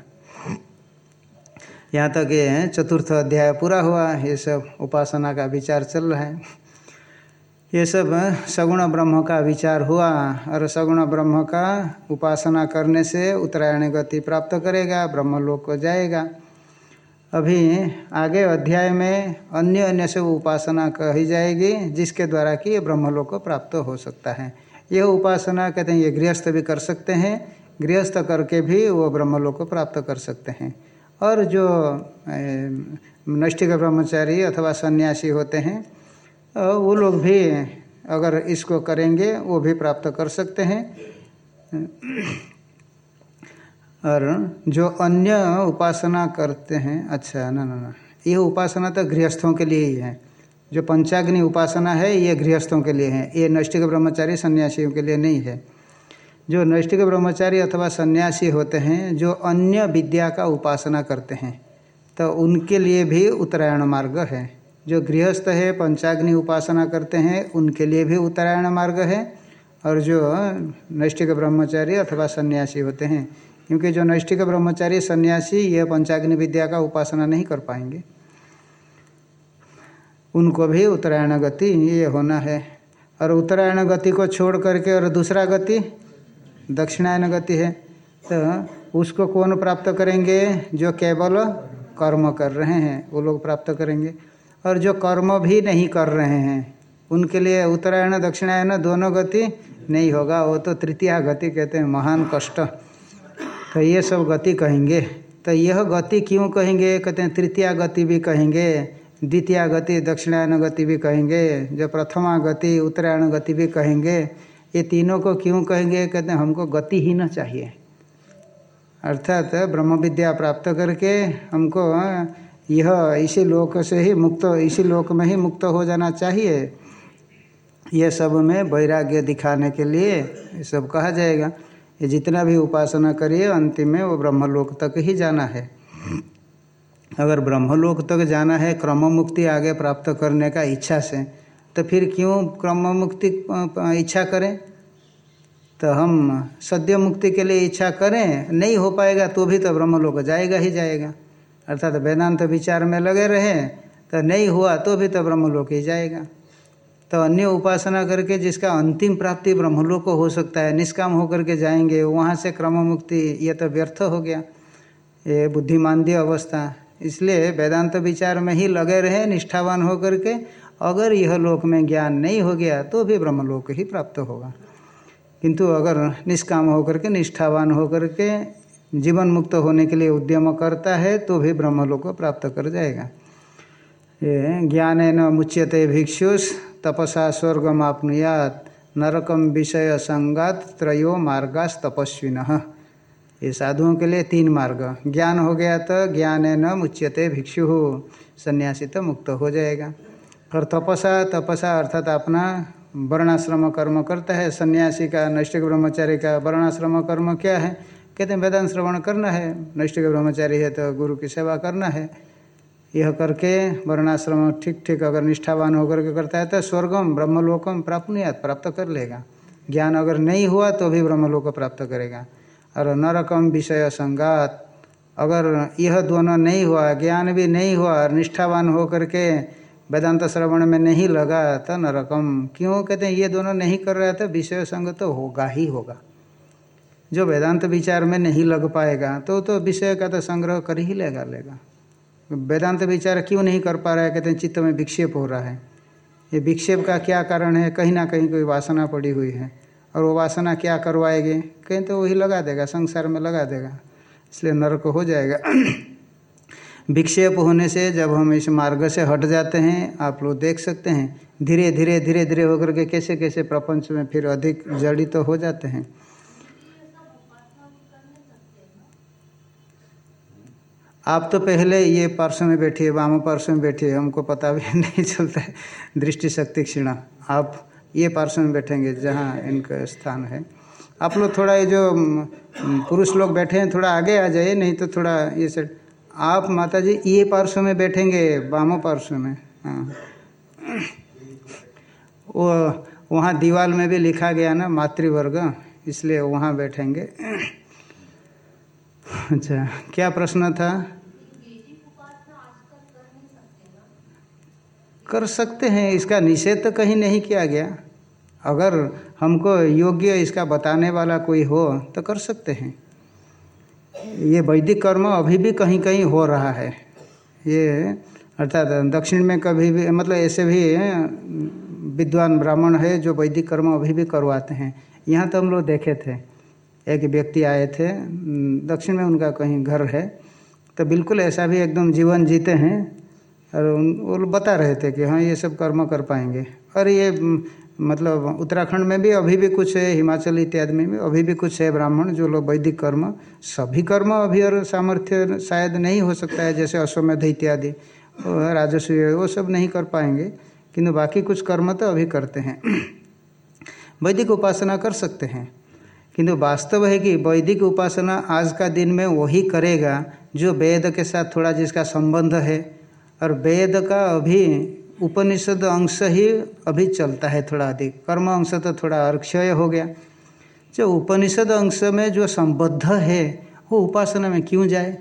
यहाँ तक ये चतुर्थ अध्याय पूरा हुआ, ये सब उपासना का विचार चल रहा है। ये सब सगुण ब्रह्म का विचार हुआ, और सगुण ब्रह्म का उपासना करने से उत्तरायण गति प्राप्त करेगा, ब्रह्मलोक को जाएगा। अभी आगे अध्याय में अन्य अन्य से उपासना कही जाएगी, जिसके द्वारा कि ये ब्रह्मलोक को प्राप्त हो सकता है। यह उपासना कहते हैं, ये गृहस्थ भी कर सकते हैं, गृहस्थ करके भी वो ब्रह्मलोक को प्राप्त कर सकते हैं। और जो नष्टिक ब्रह्मचारी अथवा सन्यासी होते हैं वो लोग भी अगर इसको करेंगे, वो भी प्राप्त कर सकते हैं। और जो अन्य उपासना करते हैं अच्छा ना ना ना। ये उपासना तो गृहस्थों के लिए ही है। जो पंचाग्नि उपासना है, ये गृहस्थों के लिए है। ये नष्टिक ब्रह्मचारी सन्यासियों के लिए नहीं है। जो नैष्ठिक ब्रह्मचारी अथवा सन्यासी होते हैं, जो अन्य विद्या का उपासना करते हैं तो उनके लिए भी उत्तरायण मार्ग है। जो गृहस्थ है, पंचाग्नि उपासना करते हैं, उनके लिए भी उत्तरायण मार्ग है। और जो नैष्ठिक ब्रह्मचारी अथवा सन्यासी होते हैं क्योंकि जो नैष्ठिक ब्रह्मचारी सन्यासी यह पंचाग्नि विद्या का उपासना नहीं कर पाएँगे। उनको भी उत्तरायण गति ये होना है। और उत्तरायण गति को छोड़ करके और दूसरा गति, दक्षिणायन गति है। तो उसको कौन प्राप्त करेंगे? जो केवल कर्म कर रहे हैं, वो लोग प्राप्त करेंगे। और जो कर्म भी नहीं कर रहे हैं, उनके लिए उत्तरायण, दक्षिणायन दोनों गति नहीं होगा। वो तो तृतीय गति कहते हैं, महान कष्ट। तो ये सब गति कहेंगे। तो यह गति क्यों कहेंगे? कहते हैं, तृतीय गति भी कहेंगे, द्वितीय गति, दक्षिणायन गति भी कहेंगे, जो प्रथमा गति, उत्तरायण गति भी कहेंगे। ये तीनों को क्यों कहेंगे? कहते हैं, हमको गति ही न चाहिए। अर्थात ब्रह्म विद्या प्राप्त करके हमको यह इसी लोक से ही मुक्त, इसी लोक में ही मुक्त हो जाना चाहिए। यह सब में वैराग्य दिखाने के लिए सब कहा जाएगा। ये जितना भी उपासना करिए, अंतिम में वो ब्रह्मलोक तक ही जाना है। अगर ब्रह्मलोक तक जाना है क्रम मुक्ति आगे प्राप्त करने का इच्छा से तो फिर क्यों क्रम मुक्ति इच्छा करें? तो हम सद्य मुक्ति के लिए इच्छा करें, नहीं हो पाएगा तो भी तो ब्रह्मलोक जाएगा ही जाएगा। अर्थात वेदांत विचार में लगे रहे तो नहीं हुआ तो भी तो ब्रह्मलोक ही जाएगा। तो अन्य उपासना करके जिसका अंतिम प्राप्ति ब्रह्मलोक हो सकता है, निष्काम होकर के जाएँगे, वहाँ से क्रम मुक्ति ये तो व्यर्थ हो गया। ये बुद्धिमांद्य अवस्था। इसलिए वेदांत विचार में ही लगे रहे, निष्ठावान होकर के अगर यह लोक में ज्ञान नहीं हो गया तो भी ब्रह्मलोक ही प्राप्त होगा। किंतु अगर निष्काम होकर के, निष्ठावान होकर के जीवन मुक्त होने के लिए उद्यम करता है तो भी ब्रह्मलोक प्राप्त कर जाएगा। ये ज्ञान न मुच्यते भिक्षुष, तपसा स्वर्गम आपनुयात नरकम विषय संगात, त्रयो मार्गास तपस्विन। ये साधुओं के लिए तीन मार्ग। ज्ञान हो गया तो ज्ञान न मुच्यते भिक्षु हो सन्यासी तो मुक्त हो जाएगा। और तपसा तपसा अर्थात अपना वर्णाश्रम कर्म करता है। सन्यासी का नैष्टिक ब्रह्मचारी का वर्णाश्रम कर्म क्या है? कहते हैं, वेदांत श्रवण करना है। नैष्टिक ब्रह्मचारी है तो गुरु की सेवा करना है। यह करके वर्णाश्रम ठीक ठीक अगर निष्ठावान होकर के करता है तो स्वर्गम, ब्रह्मलोकम प्राप्त प्राप्त कर लेगा। ज्ञान अगर नहीं हुआ तो भी ब्रह्मलोक प्राप्त करेगा। और नरकम विषय संगात, अगर यह दोनों नहीं हुआ, ज्ञान भी नहीं हुआ और निष्ठावान होकर के वेदांत श्रवण में नहीं लगा तो नरकम, क्यों? कहते हैं, ये दोनों नहीं कर रहा था विषय संग तो होगा ही होगा। जो वेदांत विचार में नहीं लग पाएगा तो तो विषय का तो संग्रह कर ही लेगा लेगा। वेदांत विचार क्यों नहीं कर पा रहा है? कहते हैं, चित्त में विक्षेप हो रहा है। ये विक्षेप का क्या कारण है? कहीं ना कहीं कोई वासना पड़ी हुई है। और वो वासना क्या करवाएगी? कहीं तो वही लगा देगा, संसार में लगा देगा। इसलिए नरक हो जाएगा। विक्षेप होने से जब हम इस मार्ग से हट जाते हैं, आप लोग देख सकते हैं धीरे धीरे धीरे धीरे होकर के कैसे कैसे प्रपंच में फिर अधिक जड़ित तो हो जाते हैं। आप तो पहले ये पार्श्व में बैठिए, वाम पार्श्व में बैठिए, हमको पता भी नहीं चलता है दृष्टि शक्ति क्षीण। आप ये पार्श्व में बैठेंगे, जहाँ इनका स्थान है। आप लोग थोड़ा ये जो पुरुष लोग बैठे हैं, थोड़ा आगे आ जाइए, नहीं तो थोड़ा ये सेट आप माता जी ये पार्श्व में बैठेंगे, वामो पार्श्व में हाँ। वो, वहाँ दीवार में भी लिखा गया ना, मातृवर्ग, इसलिए वहाँ बैठेंगे। अच्छा क्या प्रश्न था? कर सकते हैं, इसका निषेध तो कहीं नहीं किया गया। अगर हमको योग्य इसका बताने वाला कोई हो तो कर सकते हैं। ये वैदिक कर्म अभी भी कहीं कहीं हो रहा है। ये, अर्थात दक्षिण में कभी भी मतलब ऐसे भी विद्वान ब्राह्मण है जो वैदिक कर्म अभी भी करवाते हैं। यहाँ तो हम लोग देखे थे। एक व्यक्ति आए थे दक्षिण में उनका कहीं घर है तो बिल्कुल ऐसा भी एकदम जीवन जीते हैं, और वो बता रहे थे कि हाँ ये सब कर्म कर पाएँगे। और ये मतलब उत्तराखंड में भी अभी भी कुछ है, हिमाचल इत्यादि में भी अभी भी कुछ है ब्राह्मण, जो लोग वैदिक कर्म, सभी कर्म अभी और सामर्थ्य शायद नहीं हो सकता है, जैसे अश्वमेध इत्यादि राजस्व वो सब नहीं कर पाएँगे किंतु बाकी कुछ कर्म तो अभी करते हैं। वैदिक उपासना कर सकते हैं। किंतु वास्तव है कि वैदिक उपासना आज का दिन में वही करेगा जो वेद के साथ थोड़ा जिसका संबंध है। और वेद का अभी उपनिषद अंश ही अभी चलता है थोड़ा अधिक। कर्म अंश तो थोड़ा अर्क्षय हो गया। जो उपनिषद अंश में जो संबद्ध है, वो उपासना में क्यों जाए?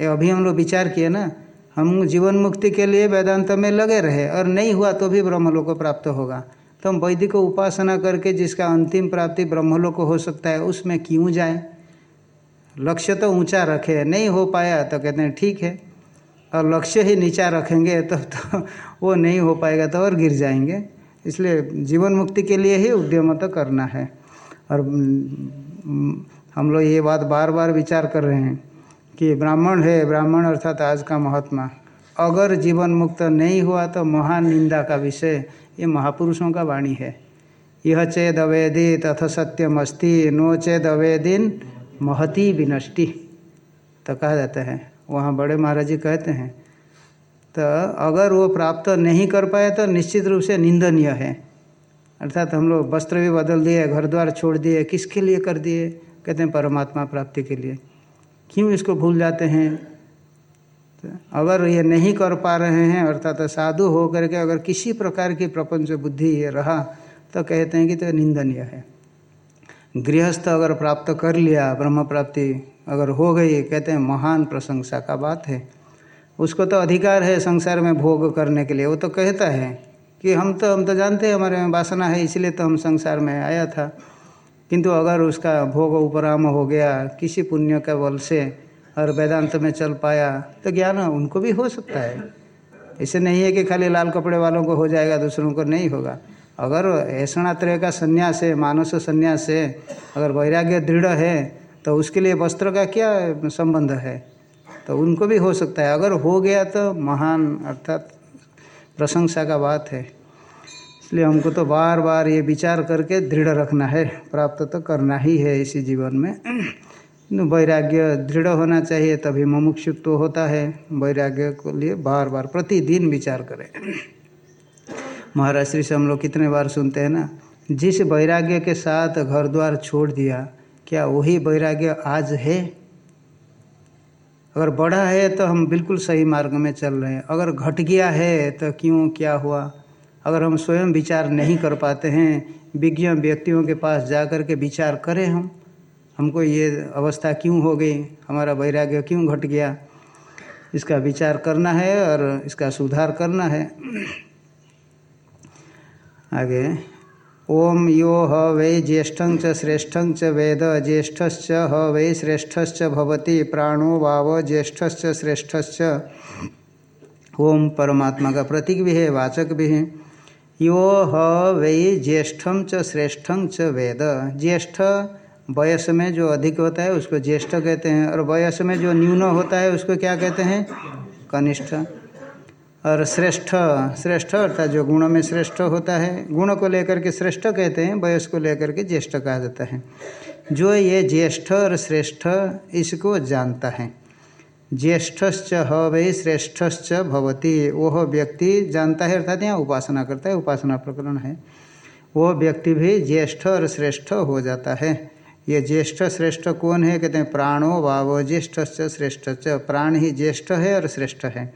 ये अभी हम लोग विचार किए ना। हम जीवन मुक्ति के लिए वेदांत में लगे रहे। और नहीं हुआ तो भी ब्रह्मलोक प्राप्त होगा। तो हम वैदिक उपासना करके जिसका अंतिम प्राप्ति ब्रह्मलोक हो सकता है उसमें क्यों जाए? लक्ष्य तो ऊँचा रखे नहीं हो पाया तो कहते हैं ठीक है और लक्ष्य ही नीचा रखेंगे तब तो, तो वो नहीं हो पाएगा तो और गिर जाएँगे। इसलिए जीवन मुक्ति के लिए ही उद्यम तो करना है। और हम लोग ये बात बार बार विचार कर रहे हैं कि ब्राह्मण है ब्राह्मण अर्थात आज का महात्मा। अगर जीवन मुक्त नहीं हुआ तो महान निंदा का विषय ये महापुरुषों का वाणी है। यह चेद अवेदी तथ सत्यम अस्ति नो चेद अवेदिन महती विनष्टि। तो कहा जाता है, वहाँ बड़े महाराज जी कहते हैं तो अगर वो प्राप्त नहीं कर पाए तो निश्चित रूप से निंदनीय है। अर्थात हम लोग वस्त्र भी बदल दिए घर द्वार छोड़ दिए, किसके लिए कर दिए? कहते हैं परमात्मा प्राप्ति के लिए। क्यों इसको भूल जाते हैं? अगर ये नहीं कर पा रहे हैं, अर्थात साधु हो करके अगर किसी प्रकार की प्रपंच बुद्धि ये रहा तो कहते हैं कि तो निंदनीय है। गृहस्थ अगर प्राप्त कर लिया, ब्रह्म प्राप्ति अगर हो गई, कहते हैं महान प्रशंसा का बात है। उसको तो अधिकार है संसार में भोग करने के लिए। वो तो कहता है कि हम तो हम तो जानते हैं हमारे में वासना है, इसलिए तो हम संसार में आया था। किंतु अगर उसका भोग उपराम हो गया, किसी पुण्य के बल से और वेदांत में चल पाया तो ज्ञान उनको भी हो सकता है। ऐसे नहीं है कि खाली लाल कपड़े वालों को हो जाएगा, दूसरों को नहीं होगा। अगर ऐसणात्रय का संन्यास है, मानस संन्यास है, अगर वैराग्य दृढ़ है तो उसके लिए वस्त्र का क्या संबंध है? तो उनको भी हो सकता है। अगर हो गया तो महान, अर्थात प्रशंसा का बात है। इसलिए हमको तो बार बार ये विचार करके दृढ़ रखना है। प्राप्त तो करना ही है इसी जीवन में। वैराग्य दृढ़ होना चाहिए तभी मुमुक्षुत्व होता है। वैराग्य को लिए बार बार प्रतिदिन विचार करें। महाराज श्री से हम लोग कितने बार सुनते हैं ना, जिस वैराग्य के साथ घर द्वार छोड़ दिया, क्या वही वैराग्य आज है? अगर बढ़ा है तो हम बिल्कुल सही मार्ग में चल रहे हैं। अगर घट गया है तो क्यों, क्या हुआ? अगर हम स्वयं विचार नहीं कर पाते हैं, विज्ञ व्यक्तियों के पास जा कर के विचार करें हम। हमको ये अवस्था क्यों हो गई? हमारा वैराग्य क्यों घट गया? इसका विचार करना है और इसका सुधार करना है। आगे, ओम यो ह वै ज्येष्ठ श्रेष्ठ च वेद ज्येष्ठ ह वै श्रेष्ठ भवति प्राणो वाव ज्येष्ठ श्रेष्ठ ओम परमात्मा का प्रतीक भी है, वाचक भी है। यो ह वै ज्येष्ठ च श्रेष्ठ च वेद। ज्येष्ठ वयस में जो अधिक होता है उसको ज्येष्ठ कहते हैं और वयस में जो न्यून होता है उसको क्या कहते हैं? कनिष्ठ। और श्रेष्ठ श्रेष्ठ अर्थात जो गुण में श्रेष्ठ होता है, गुण को लेकर के श्रेष्ठ कहते हैं, वयस को लेकर के ज्येष्ठ कहा जाता है। जो ये ज्येष्ठ और श्रेष्ठ इसको जानता है। ज्येष्ठश्च ह वही श्रेष्ठश्च भवती। वह व्यक्ति जानता है अर्थात यहाँ उपासना करता है, उपासना प्रकरण है। वह व्यक्ति भी ज्येष्ठ और श्रेष्ठ हो जाता है। ये ज्येष्ठ श्रेष्ठ कौन है? कहते हैं, प्राणो वाव ज्येष्ठश्च श्रेष्ठ च प्राण ही ज्येष्ठ है और श्रेष्ठ है।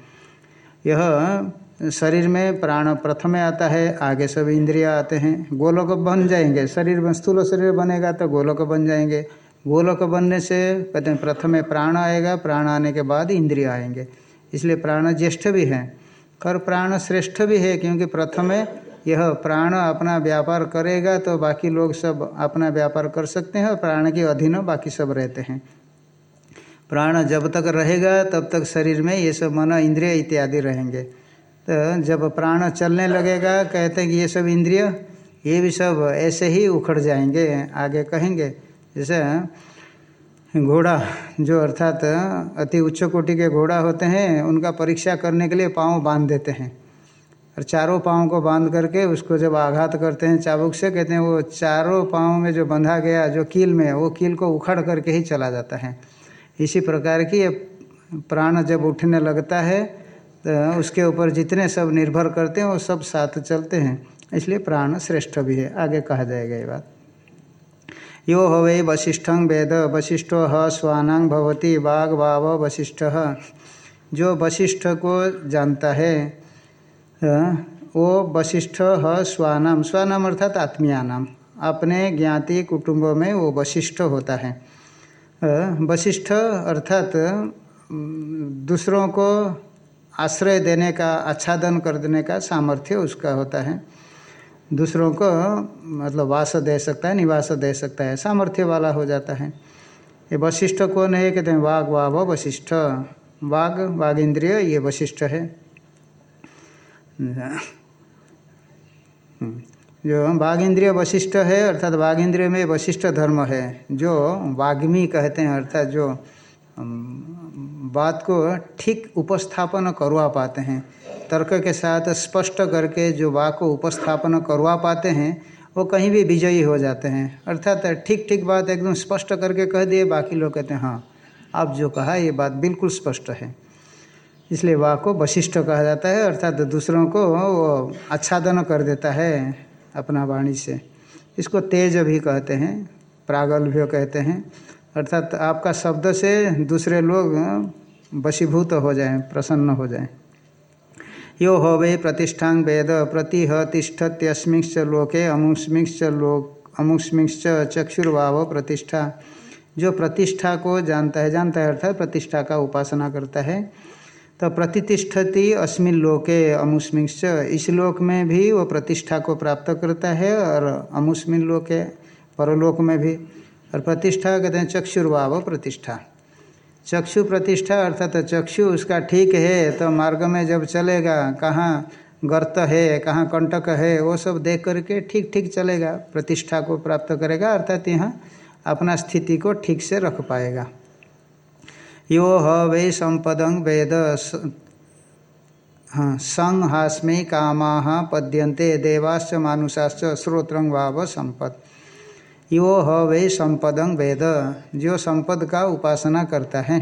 यह शरीर में प्राण प्रथम आता है, आगे सब इंद्रिया आते हैं। गोलोक बन जाएँगे। शरीर में स्थूल शरीर बनेगा तो गोलोक बन जाएँगे। गोलोक बनने से, कहते हैं, प्रथम प्राण आएगा, प्राण आने के बाद इंद्रिय आएँगे। इसलिए प्राण ज्येष्ठ भी हैं। कर प्राण श्रेष्ठ भी है, क्योंकि प्रथम यह प्राण अपना व्यापार करेगा तो बाकी लोग सब अपना व्यापार कर सकते हैं और प्राण के अधीन बाकी सब रहते हैं। प्राण जब तक रहेगा, तब तक शरीर में ये सब मन, इंद्रिय इत्यादि रहेंगे। तो जब प्राण चलने लगेगा, कहते हैं कि ये सब इंद्रिय, ये भी सब ऐसे ही उखड़ जाएँगे, आगे कहेंगे। जैसे घोड़ा जो अर्थात अति उच्च कोटि के घोड़ा होते हैं, उनका परीक्षा करने के लिए पाँव बाँध देते हैं। और चारों पाँव को बाँध करके उसको जब आघात करते हैं चाबुक से, कहते हैं वो चारों पाँव में जो बंधा गया, जो कील में, वो कील को उखड़ करके ही चला जाता है। इसी प्रकार की ये प्राण जब उठने लगता है तो उसके ऊपर जितने सब निर्भर करते हैं, वो सब साथ चलते हैं। इसलिए प्राण श्रेष्ठ भी है। आगे कहा जाएगा ये बात। यो हवे वशिष्ठं वेद, वशिष्ठो ह स्वानांग भवती बाघ वाव वशिष्ठ। जो वशिष्ठ को जानता है वो वशिष्ठ ह स्वानाम। स्वानाम अर्थात आत्मीयानाम। अपने ज्ञाति कुटुंब में वो वशिष्ठ होता है। वशिष्ठ अर्थात दूसरों को आश्रय देने का, आच्छादन कर देने का सामर्थ्य उसका होता है। दूसरों को मतलब वास दे सकता है, निवास दे सकता है, सामर्थ्य वाला हो जाता है। ये वशिष्ठ कौन है? कहते हैं वाघ वाव वशिष्ठ। वाघ वाघ इंद्रिय ये वशिष्ठ है। जो बाघ इंद्रिय वशिष्ठ है, अर्थात बाघ इंद्रिय में वशिष्ठ धर्म है, जो वाग्मी कहते हैं, अर्थात जो बात को ठीक उपस्थापन करवा पाते हैं। तर्क के साथ स्पष्ट करके जो वाक को उपस्थापन करवा पाते हैं, वो कहीं भी विजयी हो जाते हैं। अर्थात ठीक ठीक बात एकदम स्पष्ट करके कह दिए, बाकी लोग कहते हैं हाँ आप जो कहा, ये बात बिल्कुल स्पष्ट है। इसलिए वाह को वशिष्ठ कहा जाता है, अर्थात दूसरों को वो आच्छादन कर देता है अपना वाणी से। इसको तेज भी कहते हैं प्रागल भी कहते हैं। अर्थात आपका शब्द से दूसरे लोग वशीभूत हो जाएँ, प्रसन्न हो जाएँ। यो हो वे प्रतिष्ठांग वेद प्रतिह तिष्ठत्यस्मिक्ष लोके अमुस्मिक्ष लोक अमुस्मिक्ष चक्षुर्भाव प्रतिष्ठा। जो प्रतिष्ठा को जानता है जानता है, अर्थात प्रतिष्ठा का उपासना करता है। तो प्रतिष्ठति अस्मिन लोके अमुस्मिश्च। इस लोक में भी वो प्रतिष्ठा को प्राप्त करता है और अमुस्मिन लोके, परलोक में भी। और प्रतिष्ठा कहते हैं चक्षुर्भाव प्रतिष्ठा। चक्षु प्रतिष्ठा अर्थात चक्षु उसका ठीक है तो मार्ग में जब चलेगा, कहाँ गर्त है, कहाँ कंटक है, वो सब देख करके ठीक ठीक चलेगा, प्रतिष्ठा को प्राप्त करेगा, अर्थात यहाँ अपना स्थिति को ठीक से रख पाएगा। यो ह वै संपदं वेद हाँ संहास्मे कामा पद्यन्ते देवाश्च मानुषाश्च श्रोत्रं वाव संपद यो ह वै संपदं वेद, जो संपद का उपासना करता है।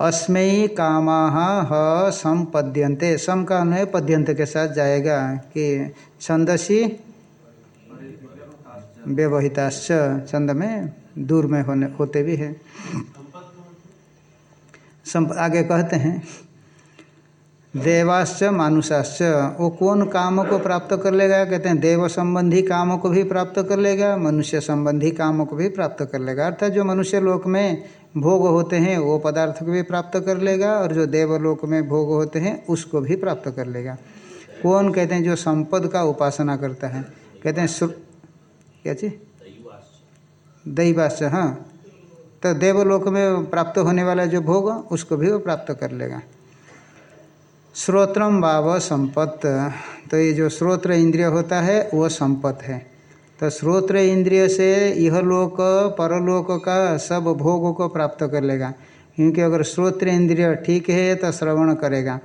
अस्मयी कामा ह संपद्यन्ते, सम का अन्वय पद्यंत के साथ जाएगा कि छंदसी व्यवहिताश्च छंद में दूर में होने, होते भी है। आगे कहते हैं देवाश्च मानुषाश्च वो कौन कामों को प्राप्त कर लेगा? कहते हैं देव संबंधी कामों को भी प्राप्त कर लेगा मनुष्य संबंधी कामों को भी प्राप्त कर लेगा। अर्थात जो मनुष्य लोक में भोग होते हैं वो पदार्थ को भी प्राप्त कर लेगा और जो देवलोक में भोग होते हैं उसको भी प्राप्त कर लेगा। कौन कहते हैं जो संपद का उपासना करता है? कहते हैं क्या चीज़? दैवाश्च हाँ। तो देवलोक में प्राप्त होने वाला जो भोग, उसको भी वो प्राप्त कर लेगा। श्रोत्रम वाव संपत्त। तो ये जो श्रोत्र इंद्रिय होता है, वो संपत्त है। तो श्रोत्र इंद्रिय से यह लोक परलोक का सब भोग को प्राप्त कर लेगा। क्योंकि अगर श्रोत्र इंद्रिय ठीक है तो श्रवण करेगा।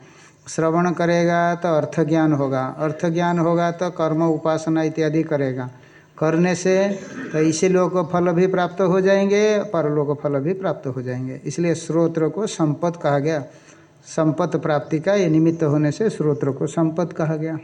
श्रवण करेगा तो अर्थ ज्ञान होगा। अर्थ ज्ञान होगा तो कर्म उपासना इत्यादि करेगा। करने से तो इसी लोक फल भी प्राप्त हो जाएँगे, परलोक फल भी प्राप्त हो जाएँगे। इसलिए स्रोत्र को संपत कहा गया। संपत प्राप्ति का ये निमित्त होने से स्रोत्र को संपत कहा गया।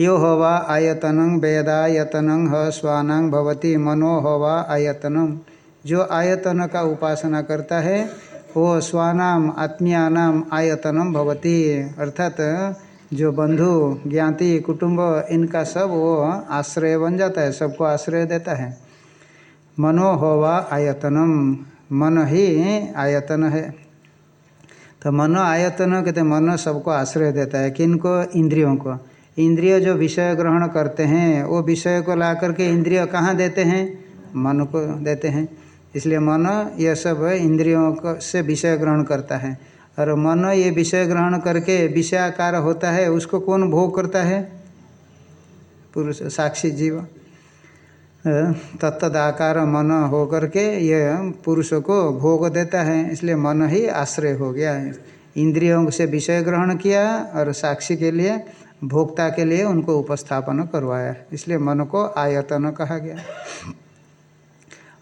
यो होवा आयतनं वेदायतनं ह स्वानं भवती मनो होवा आयतनं। जो आयतन का उपासना करता है, वो स्वानाम आत्मीयानाम आयतनम भवती। अर्थात जो बंधु, ज्ञाति, कुटुंब, इनका सब वो आश्रय बन जाता है, सबको आश्रय देता है। मनो होवा आयतनम, मन ही आयतन है। तो मनो आयतन कहते मन सबको आश्रय देता है, किनको? इंद्रियों को। इंद्रिय जो विषय ग्रहण करते हैं, वो विषय को ला करके इंद्रिय कहाँ देते हैं? मन को देते हैं। इसलिए मन यह सब इंद्रियों को से विषय ग्रहण करता है। और मन ये विषय ग्रहण करके विषयाकार होता है, उसको कौन भोग करता है? पुरुष, साक्षी जीव। तत्दाकार मन हो करके ये पुरुष को भोग देता है, इसलिए मन ही आश्रय हो गया। इंद्रियों से विषय ग्रहण किया और साक्षी के लिए, भोक्ता के लिए उनको उपस्थापन करवाया। इसलिए मन को आयतन कहा गया।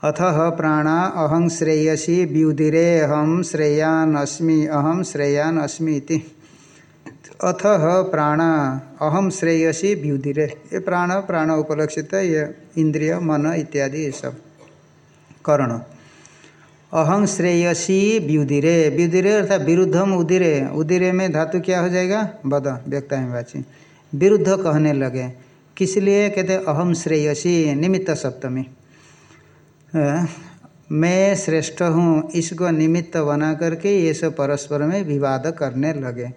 अथ प्राणा अहं श्रेयसी व्युदिरे अहम श्रेयान अस्मि अहम श्रेयान अस्मि अथ प्राणा अहम श्रेयसी व्युदिरे ये प्राण प्राण उपलक्षित, ये इंद्रिय, मन इत्यादि ये सब कर्ण। अहं श्रेयसी व्युदिरे व्युदिरे अर्थात विरुद्धम उदिरे। उदिरे में धातु क्या हो जाएगा? बद व्यक्ता में बाची विरुद्ध कहने लगे। किस लिए? कहते अहम श्रेयसी, निमित्त सप्तमी। मैं श्रेष्ठ हूँ, इसको निमित्त बना करके ये सब परस्पर में विवाद करने लगे।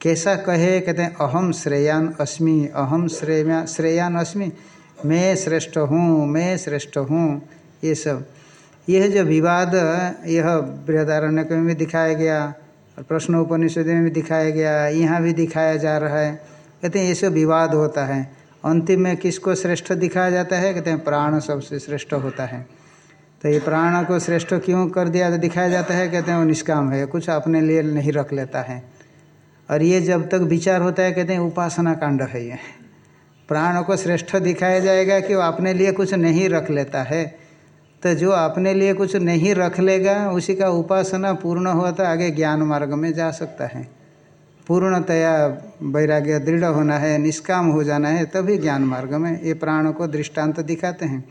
कैसा कहे? कहते हैं अहम श्रेयान अस्मि अहम श्रेया, श्रेयान अस्मि, मैं श्रेष्ठ हूँ, मैं श्रेष्ठ हूँ। ये सब। यह जो विवाद, यह बृहदारण्य में भी दिखाया गया, और प्रश्न उपनिषद में भी दिखाया गया, यहाँ भी दिखाया जा रहा है। कहते हैं, ये सब विवाद होता है। अंतिम में किसको श्रेष्ठ दिखाया जाता है? कहते हैं, प्राण सबसे श्रेष्ठ होता है। तो ये प्राण को श्रेष्ठ क्यों कर दिया? तो दिखाया जाता है, कहते हैं, वो निष्काम है, कुछ अपने लिए नहीं रख लेता है। और ये जब तक विचार होता है, कहते हैं, उपासना कांड है ये। प्राण को श्रेष्ठ दिखाया जाएगा कि वो अपने लिए कुछ नहीं रख लेता है। तो जो अपने लिए कुछ नहीं रख लेगा, उसी का उपासना पूर्ण हुआ तो आगे ज्ञान मार्ग में जा सकता है। पूर्णतया वैराग्य दृढ़ होना है, निष्काम हो जाना है, तभी ज्ञान मार्ग में ये प्राण को दृष्टांत दिखाते हैं।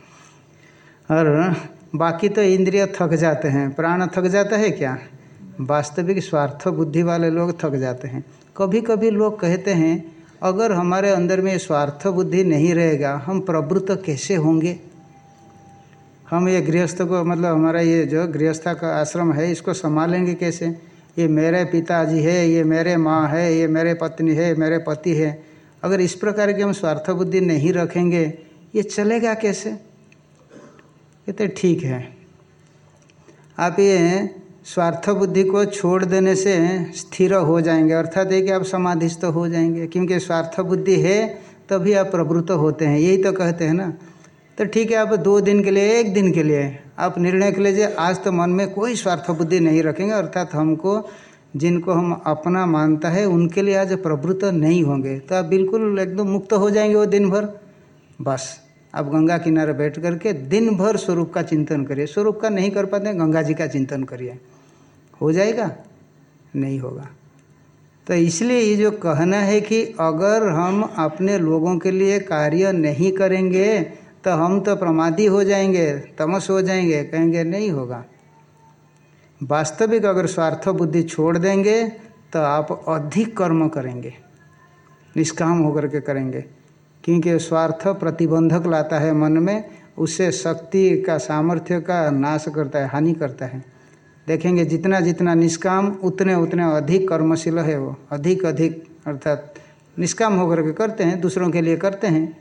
और बाकी तो इंद्रिय थक जाते हैं, प्राण थक जाता है क्या? वास्तविक स्वार्थ बुद्धि वाले लोग थक जाते हैं। कभी कभी लोग कहते हैं, अगर हमारे अंदर में स्वार्थ बुद्धि नहीं रहेगा, हम प्रवृत्त कैसे होंगे? हम ये गृहस्थ को मतलब हमारा ये जो गृहस्था का आश्रम है, इसको संभालेंगे कैसे? ये मेरे पिताजी है, ये मेरे माँ है, ये मेरे पत्नी है, मेरे पति है। अगर इस प्रकार की हम स्वार्थ बुद्धि नहीं रखेंगे, ये चलेगा कैसे? ये तो ठीक है। आप ये स्वार्थ बुद्धि को छोड़ देने से स्थिर हो जाएँगे। अर्थात ये कि आप समाधिस्थ हो जाएँगे। क्योंकि स्वार्थ बुद्धि है, तभी आप प्रवृत्त होते हैं। यही तो कहते हैं ना। तो ठीक है, आप दो दिन के लिए, एक दिन के लिए आप निर्णय के लिए आज तो मन में कोई स्वार्थ बुद्धि नहीं रखेंगे। अर्थात हमको, जिनको हम अपना मानता है, उनके लिए आज प्रवृत्त नहीं होंगे। तो आप बिल्कुल एकदम मुक्त हो जाएँगे वो दिन भर। बस। आप गंगा किनारे बैठ करके दिन भर स्वरूप का चिंतन करिए। स्वरूप का नहीं कर पाते, गंगा जी का चिंतन करिए। हो जाएगा? नहीं होगा। तो इसलिए ये जो कहना है कि अगर हम अपने लोगों के लिए कार्य नहीं करेंगे तो हम तो प्रमादी हो जाएँगे, तमस हो जाएँगे, कहेंगे नहीं होगा। वास्तविक अगर स्वार्थ बुद्धि छोड़ देंगे तो आप अधिक कर्म करेंगे, निष्काम होकर के करेंगे। क्योंकि स्वार्थ प्रतिबंधक लाता है मन में उससे शक्ति का सामर्थ्य का नाश करता है, हानि करता है। देखेंगे जितना जितना निष्काम, उतने उतने अधिक कर्मशील है वो। अधिक अधिक, अर्थात निष्काम होकर के करते हैं, दूसरों के लिए करते हैं।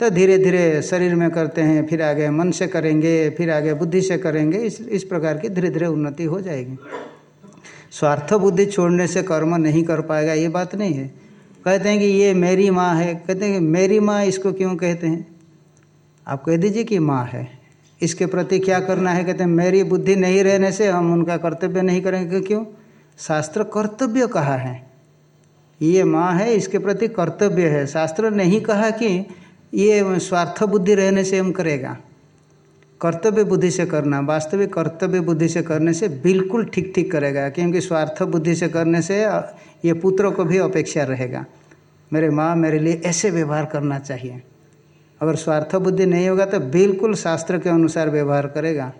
तो धीरे धीरे शरीर में करते हैं, फिर आगे मन से करेंगे, फिर आगे बुद्धि से करेंगे, इस इस प्रकार की धीरे धीरे उन्नति हो जाएगी। स्वार्थ बुद्धि छोड़ने से कर्म नहीं कर पाएगा, ये बात नहीं है। कहते हैं कि ये मेरी माँ है। कहते हैं कि मेरी माँ इसको क्यों कहते हैं? आप कह दीजिए कि माँ है। इसके प्रति क्या करना है? कहते हैं, मेरी बुद्धि नहीं रहने से हम उनका कर्तव्य नहीं करेंगे। क्यों? शास्त्र कर्तव्य कहा है। ये माँ है, इसके प्रति कर्तव्य है। शास्त्र नहीं कहा कि ये स्वार्थ बुद्धि रहने से हम करेगा। कर्तव्य बुद्धि से करना, वास्तविक कर्तव्य बुद्धि से करने से बिल्कुल ठीक ठीक करेगा। क्योंकि स्वार्थ बुद्धि से करने से ये पुत्र को भी अपेक्षा रहेगा। मेरे माँ मेरे लिए ऐसे व्यवहार करना चाहिए। अगर स्वार्थ बुद्धि नहीं होगा तो बिल्कुल शास्त्र के अनुसार व्यवहार करेगा।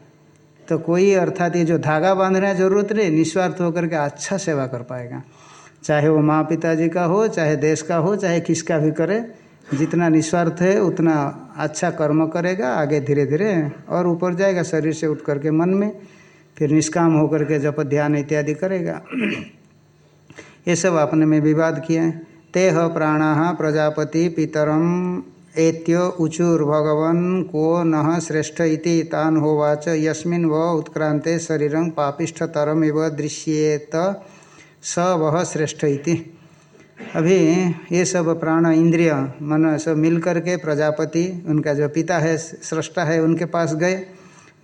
तो कोई अर्थात ये जो धागा बांधने ज़रूरत नहीं, निस्वार्थ होकर के अच्छा सेवा कर पाएगा। चाहे वो माँ पिताजी का हो, चाहे देश का हो, चाहे किसका भी करे, जितना निस्वार्थ है, उतना अच्छा कर्म करेगा, आगे धीरे धीरे और ऊपर जाएगा, शरीर से उठ करके मन में, फिर निष्काम होकर के जप, ध्यान इत्यादि करेगा। ये सब आपने में विवाद किए तेह प्राणा प्रजापति पितरम एत्य उचुर भगवन को न श्रेष्ठ इति तान होवाच यस्मिन व उत्क्रांते शरीरं पापिष्ठतरम एवं दृश्येत स वह श्रेष्ठ इति। अभी ये सब प्राण इंद्रिय, मन सब मिल करके प्रजापति, उनका जो पिता है सृष्टा है, उनके पास गए।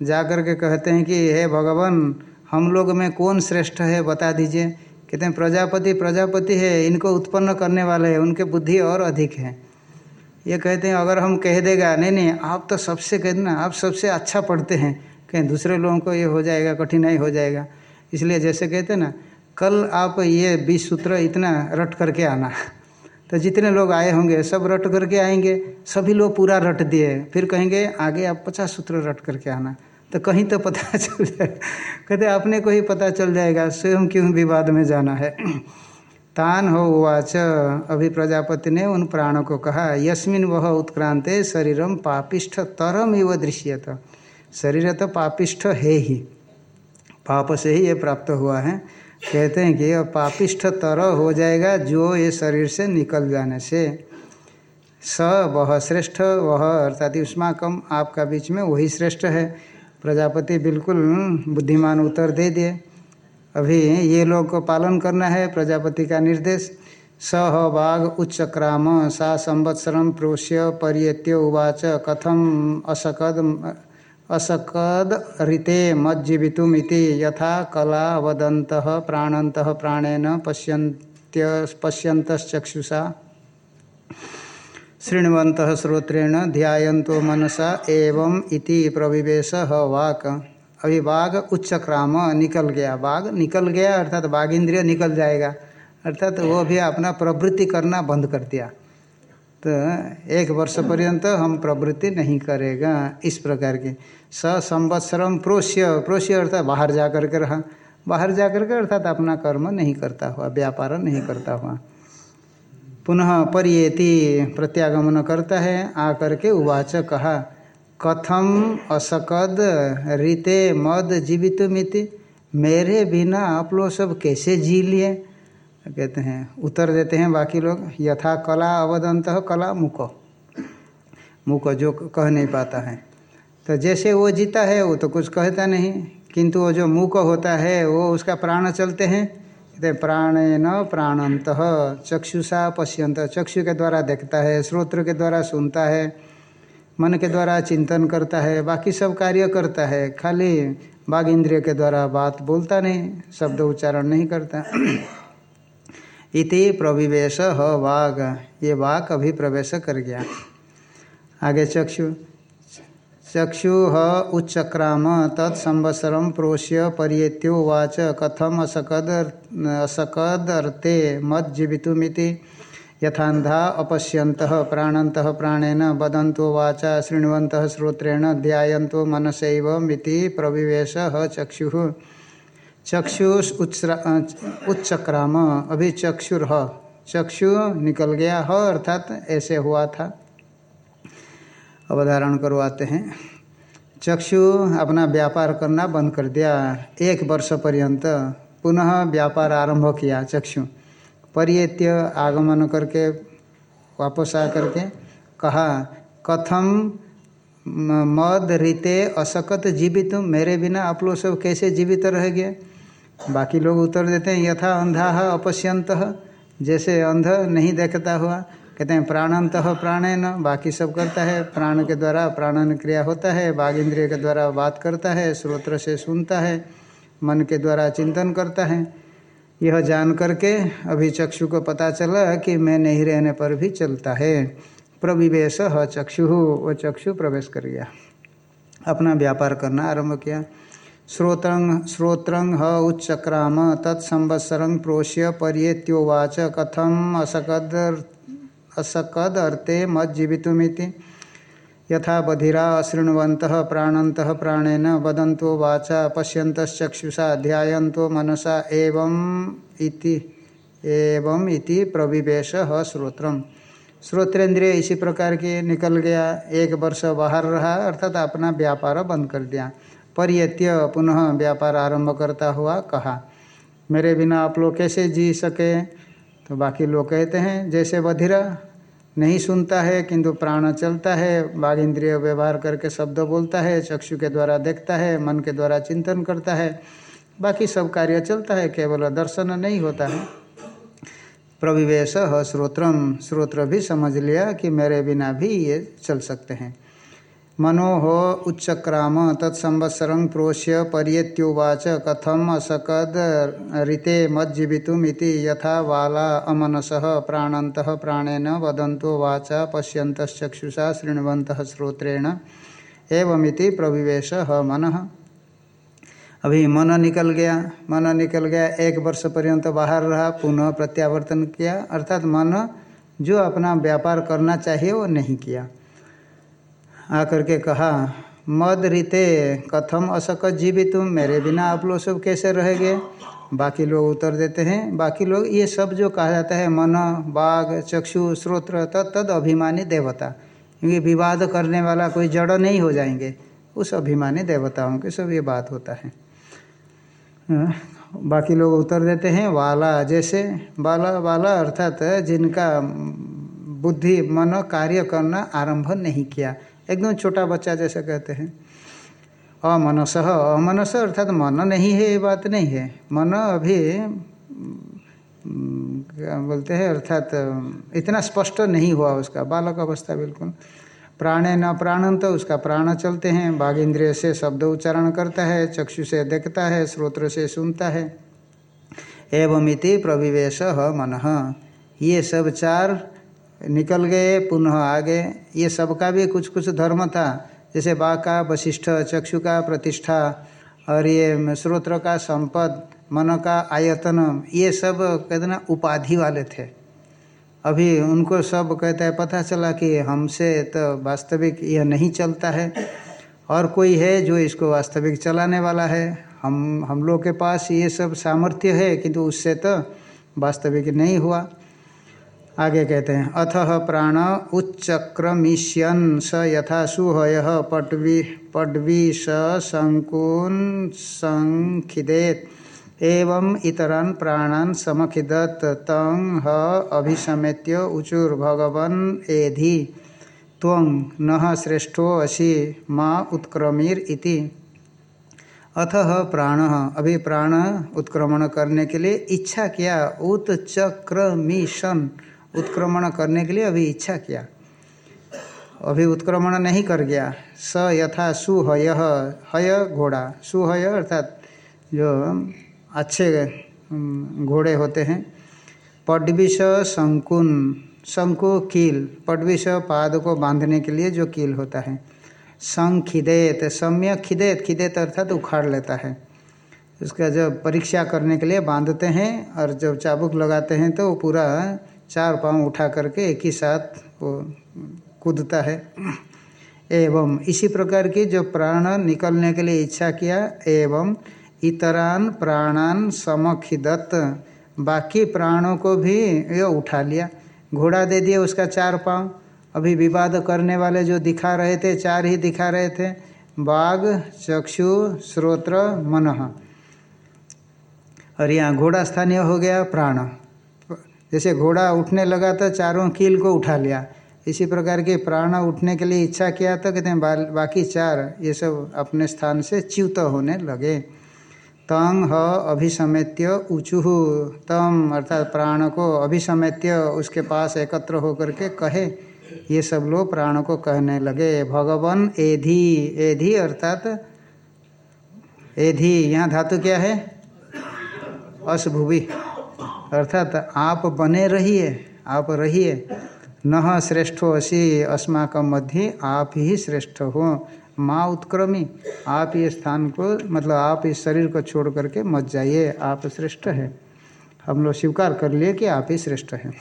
जा कर के कहते हैं कि, हे भगवान, हम लोग में कौन श्रेष्ठ है, बता दीजिए। कहते हैं, प्रजापति प्रजापति है, इनको उत्पन्न करने वाले हैं, उनके बुद्धि और अधिक है। ये कहते हैं, अगर हम कह देगा, नहीं नहीं, आप तो सबसे कह ना आप सबसे अच्छा पढ़ते हैं। कहीं, दूसरे लोगों को ये हो जाएगा, कठिनाई हो जाएगा। इसलिए जैसे कहते हैं ना, कल आप ये बीस सूत्र इतना रट करके आना। तो जितने लोग आए होंगे, सब रट करके आएँगे, सभी लोग पूरा रट दिए। फिर कहेंगे, आगे आप पचास सूत्र रट करके आना। तो कहीं तो पता चल जाएगा। कहते, अपने को ही पता चल जाएगा, स्वयं क्यों विवाद में जाना है? तान हो उवाच, अभी प्रजापति ने उन प्राणों को कहा, यस्मिन वह उत्क्रांते शरीरम पापिष्ठ तरम इव दृश्यत। शरीर तो पापिष्ठ है ही। पाप से ही ये प्राप्त हुआ है। कहते हैं कि पापिष्ठ तर हो जाएगा जो ये शरीर से निकल जाने से। स वह श्रेष्ठ वह अर्थात उष्माकम आपका बीच में वही श्रेष्ठ है। प्रजापति बिल्कुल बुद्धिमान उत्तर दे दिए। अभी ये लोग को पालन करना है प्रजापति का निर्देश। स बाघ उच्चक्राम, सा संवत्सरम प्रोष्य परियत्य उवाच, कथम असकद असकद ऋते मज्जीवितुमिति यथा कला वदंत प्राणंत प्राणेन पश्यन्त्य, पश्यन्तश्चक्षुषा। शृण्वंत श्रोत्रेण ध्यायन्तो मनसा एवं इति प्रविवेश वाक। अभी बाघ उच्चक्राम निकल गया। बाघ निकल गया, अर्थात बाघ इंद्रिय निकल जाएगा। अर्थात वो भी अपना प्रवृत्ति करना बंद कर दिया। तो एक वर्ष पर्यंत हम प्रवृत्ति नहीं करेगा इस प्रकार की। स संवत्सरम प्रोष्य प्रोष्य अर्थात बाहर जा कर के रहा। बाहर जा कर के अर्थात अपना कर्म नहीं करता हुआ, व्यापार नहीं करता हुआ। पुनः परियेति प्रत्यागमन करता है आ करके उवाच कहा, कथम असकद रीते मद जीवित मिति मेरे बिना आप लोग सब कैसे जी लिए? कहते हैं, उत्तर देते हैं बाकी लोग, यथा कला अवदंत कला मुख। मुख जो कह नहीं पाता है। तो जैसे वो जीता है, वो तो कुछ कहता नहीं, किंतु वो जो मुख होता है, वो उसका प्राण चलते हैं। कहते प्राणेन प्राणंत चक्षुषा पश्यंत चक्षु के द्वारा देखता है श्रोत्र के द्वारा सुनता है, मन के द्वारा चिंतन करता है, बाकी सब कार्य करता है। खाली बाघ इंद्रिय के द्वारा बात बोलता नहीं, शब्द उच्चारण नहीं करता। इति प्रविवेश ह वाघ। ये वाघ अभी प्रवेश कर गया। आगे चक्षु। चक्षु उच्चक्राम, तत्संवत्सर प्रोष्य पर्येत्योवाच कथम असकद असकदर्ते मज्जीवितुमिति यथाधा अपश्यंत प्राणंत प्राणेन बदंतो वाचा शृण्वंत श्रोत्रेण ध्यायन्तो मनसैवमिति प्रविवेश चक्षु। चक्षु उच्चक्राम अभी चक्षुर चक्षु निकल गया ह, अर्थात ऐसे हुआ था। अवधारण करवाते हैं। चक्षु अपना व्यापार करना बंद कर दिया। एक वर्ष पर्यंत पुनः व्यापार आरंभ किया चक्षु। परियत्य आगमन करके वापस आ करके कहा, कथम मद रीते असकत जीवित, मेरे बिना आप लोग सब कैसे जीवित रह गए? बाकी लोग उत्तर देते हैं, यथा अंधा अपश्यंत जैसे अंध नहीं देखता हुआ कहते हैं, प्राणंत प्राणेन, बाकी सब करता है। प्राण के द्वारा प्राणन क्रिया होता है, बाघ इंद्रिय के द्वारा बात करता है, स्रोत्र से सुनता है, मन के द्वारा चिंतन करता है। यह जान करके अभी चक्षु को पता चला कि मैं नहीं रहने पर भी चलता है। प्रविवेश चक्षु, वो चक्षु प्रवेश कर गया। अपना व्यापार करना आरंभ किया। श्रोत्रंग श्रोत्रंग ह उच्चक्राम तत्संवत्सरंग प्रोष्य पर्येत्योवाच कथम असकद असकद अर्थे मत यथा बधिरा अशृण्वंत प्राणंत प्राणेन वदंतो वाचा पश्यंतचक्षुषा ध्यायन्तो मनसा एवं इति एवं इति प्रविवेश श्रोत्रम। श्रोत्रेंद्रिय इसी प्रकार के निकल गया, एक वर्ष बाहर रहा, अर्थात अपना व्यापार बंद कर दिया। परियत्य पुनः व्यापार आरंभ करता हुआ कहा, मेरे बिना आप लोग कैसे जी सके? तो बाकी लोग कहते हैं, जैसे बधिरा नहीं सुनता है, किंतु प्राण चलता है बाघ इंद्रिय व्यवहार करके शब्द बोलता है, चक्षु के द्वारा देखता है, मन के द्वारा चिंतन करता है, बाकी सब कार्य चलता है, केवल दर्शन नहीं होता है। प्रविवेश श्रोत्रम श्रोत्र भी समझ लिया कि मेरे बिना भी ये चल सकते हैं। मनोह उच्चक्राम, तत्संवत्सर प्रोश्य पर्येत्युवाच कथम असकद ऋते मज्जीवितुमिति यथा वाला अमनस प्राणंत प्राणेन वदंतो वाचा पश्यंतचक्षुषा शृण्वंत श्रोत्रेण। एवमिति प्रविवेश मन। अभी मन निकल गया, मन निकल गया, एक वर्ष पर्यंत बाहर रहा, पुनः प्रत्यावर्तन किया। अर्थात मन जो अपना व्यापार करना चाहिए, वो नहीं किया। आकर के कहा, मद रीते, कथम असकत जीवित, मेरे बिना आप लोग सब कैसे रहेंगे? बाकी लोग उत्तर देते हैं, बाकी लोग, ये सब जो कहा जाता है, मन, बाघ, चक्षु, श्रोत्र तद तद, अभिमानी देवता, क्योंकि विवाद करने वाला कोई जड़ नहीं हो जाएँगे, उस अभिमानी देवताओं के सब ये बात होता है। बाकी लोग उत्तर देते हैं, वाला, जैसे बाला वाला, अर्थात जिनका बुद्धि, मन, कार्य करना आरंभ नहीं किया एकदम छोटा बच्चा जैसे कहते हैं। अमनस अमनस अर्थात मन नहीं है, ये बात नहीं है। मन अभी, क्या बोलते हैं, अर्थात, इतना स्पष्ट नहीं हुआ उसका, बालक अवस्था बिल्कुल। प्राणे न प्राणन तो उसका प्राण चलते हैं। बाघ इंद्रिय से शब्द उच्चारण करता है, चक्षु से देखता है, स्रोत्र से सुनता है। एवमिति प्रविवेश मन। ये सब चार निकल गए, पुनः आ गए। ये सबका भी कुछ कुछ धर्म था, जैसे बाघ का वशिष्ठ, चक्षु का प्रतिष्ठा, और ये श्रोत्र का संपद, मन का आयतन, ये सब कहते ना उपाधि वाले थे। अभी उनको सब कहते हैं, पता चला कि हमसे तो वास्तविक यह नहीं चलता है। और कोई है जो इसको वास्तविक चलाने वाला है? हम हम लोग के पास ये सब सामर्थ्य है, किंतु उससे तो वास्तविक नहीं हुआ। आगे कहते हैं, अथ प्राण उच्चक्रमिष्यन स यथा सुहय पटवी पटवी स शंकुन संखिदेत। एवं इतरान प्राणान समखिदत तंग ह अभिसमेत्य उचुर भगवन एधि। त्वं न श्रेष्ठो असी माँ उत्क्रमीर इति। अथ प्राण, अभी प्राण उत्क्रमण करने के लिए इच्छा किया उत्चक्रमिशन उत्क्रमण करने के लिए अभी इच्छा किया। अभी उत्क्रमण नहीं कर गया। स यथा सुहय, हय घोड़ा। सुहय अर्थात जो अच्छे घोड़े होते हैं। पडविष शंकुन, शंकु कील। पडविष पाद को बांधने के लिए जो कील होता है। संखिदेत सम्यक खिदेत। खिदेत अर्थात उखाड़ लेता है। उसका जब परीक्षा करने के लिए बांधते हैं और जब चाबुक लगाते हैं तो पूरा चार पाँव उठा करके एक ही साथ वो कूदता है। एवं इसी प्रकार की जो प्राण निकलने के लिए इच्छा किया, एवं इतरान प्राणान समखिदत, बाकी प्राणों को भी ये उठा लिया। घोड़ा दे दिया उसका चार पाँव। अभी विवाद करने वाले जो दिखा रहे थे, चार ही दिखा रहे थे। बाघ, चक्षु, श्रोत्र, मन। और यहाँ घोड़ा स्थानीय हो गया प्राण। जैसे घोड़ा उठने लगा तो चारों कील को उठा लिया। इसी प्रकार के प्राण उठने के लिए इच्छा किया तो कहते हैं बाकी चार, ये सब अपने स्थान से च्युत होने लगे। तंग ह अभिसमेत्य ऊँचू तम, अर्थात प्राण को अभिसमेत्य, उसके पास एकत्र होकर के कहे। ये सब लोग प्राण को कहने लगे। भगवान एधि एधि अर्थात, एधि, यहाँ धातु क्या है? असभुवि अर्थात आप बने रहिए, आप रहिए। न श्रेष्ठो असी, अस्माक मध्य आप ही श्रेष्ठ हो। माँ उत्क्रमी, आप ये स्थान को मतलब आप इस शरीर को छोड़ करके मत जाइए, आप श्रेष्ठ है। हम लोग स्वीकार कर लिए कि आप ही श्रेष्ठ हैं।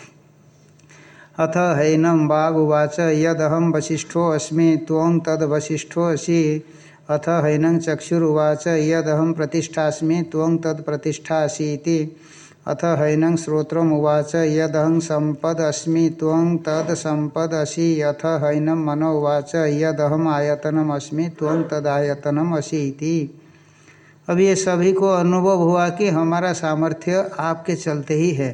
अथ हैनम बाघ उवाच यदहम वशिष्ठो अस्मि, त्वं तद वशिष्ठो असी। अथ हैनं चक्षुरुवाच, यदहम प्रतिष्ठास्मि, त्वं तद प्रतिष्ठा असी अथ हैनं श्रोत्रम उवाच यदहं संपद अस्मि त्वं तद संपद अथ हैनं मनो उवाच यदहम आयतनम अस्मि त्वं तद आयतनम असी अब ये सभी को अनुभव हुआ कि हमारा सामर्थ्य आपके चलते ही है।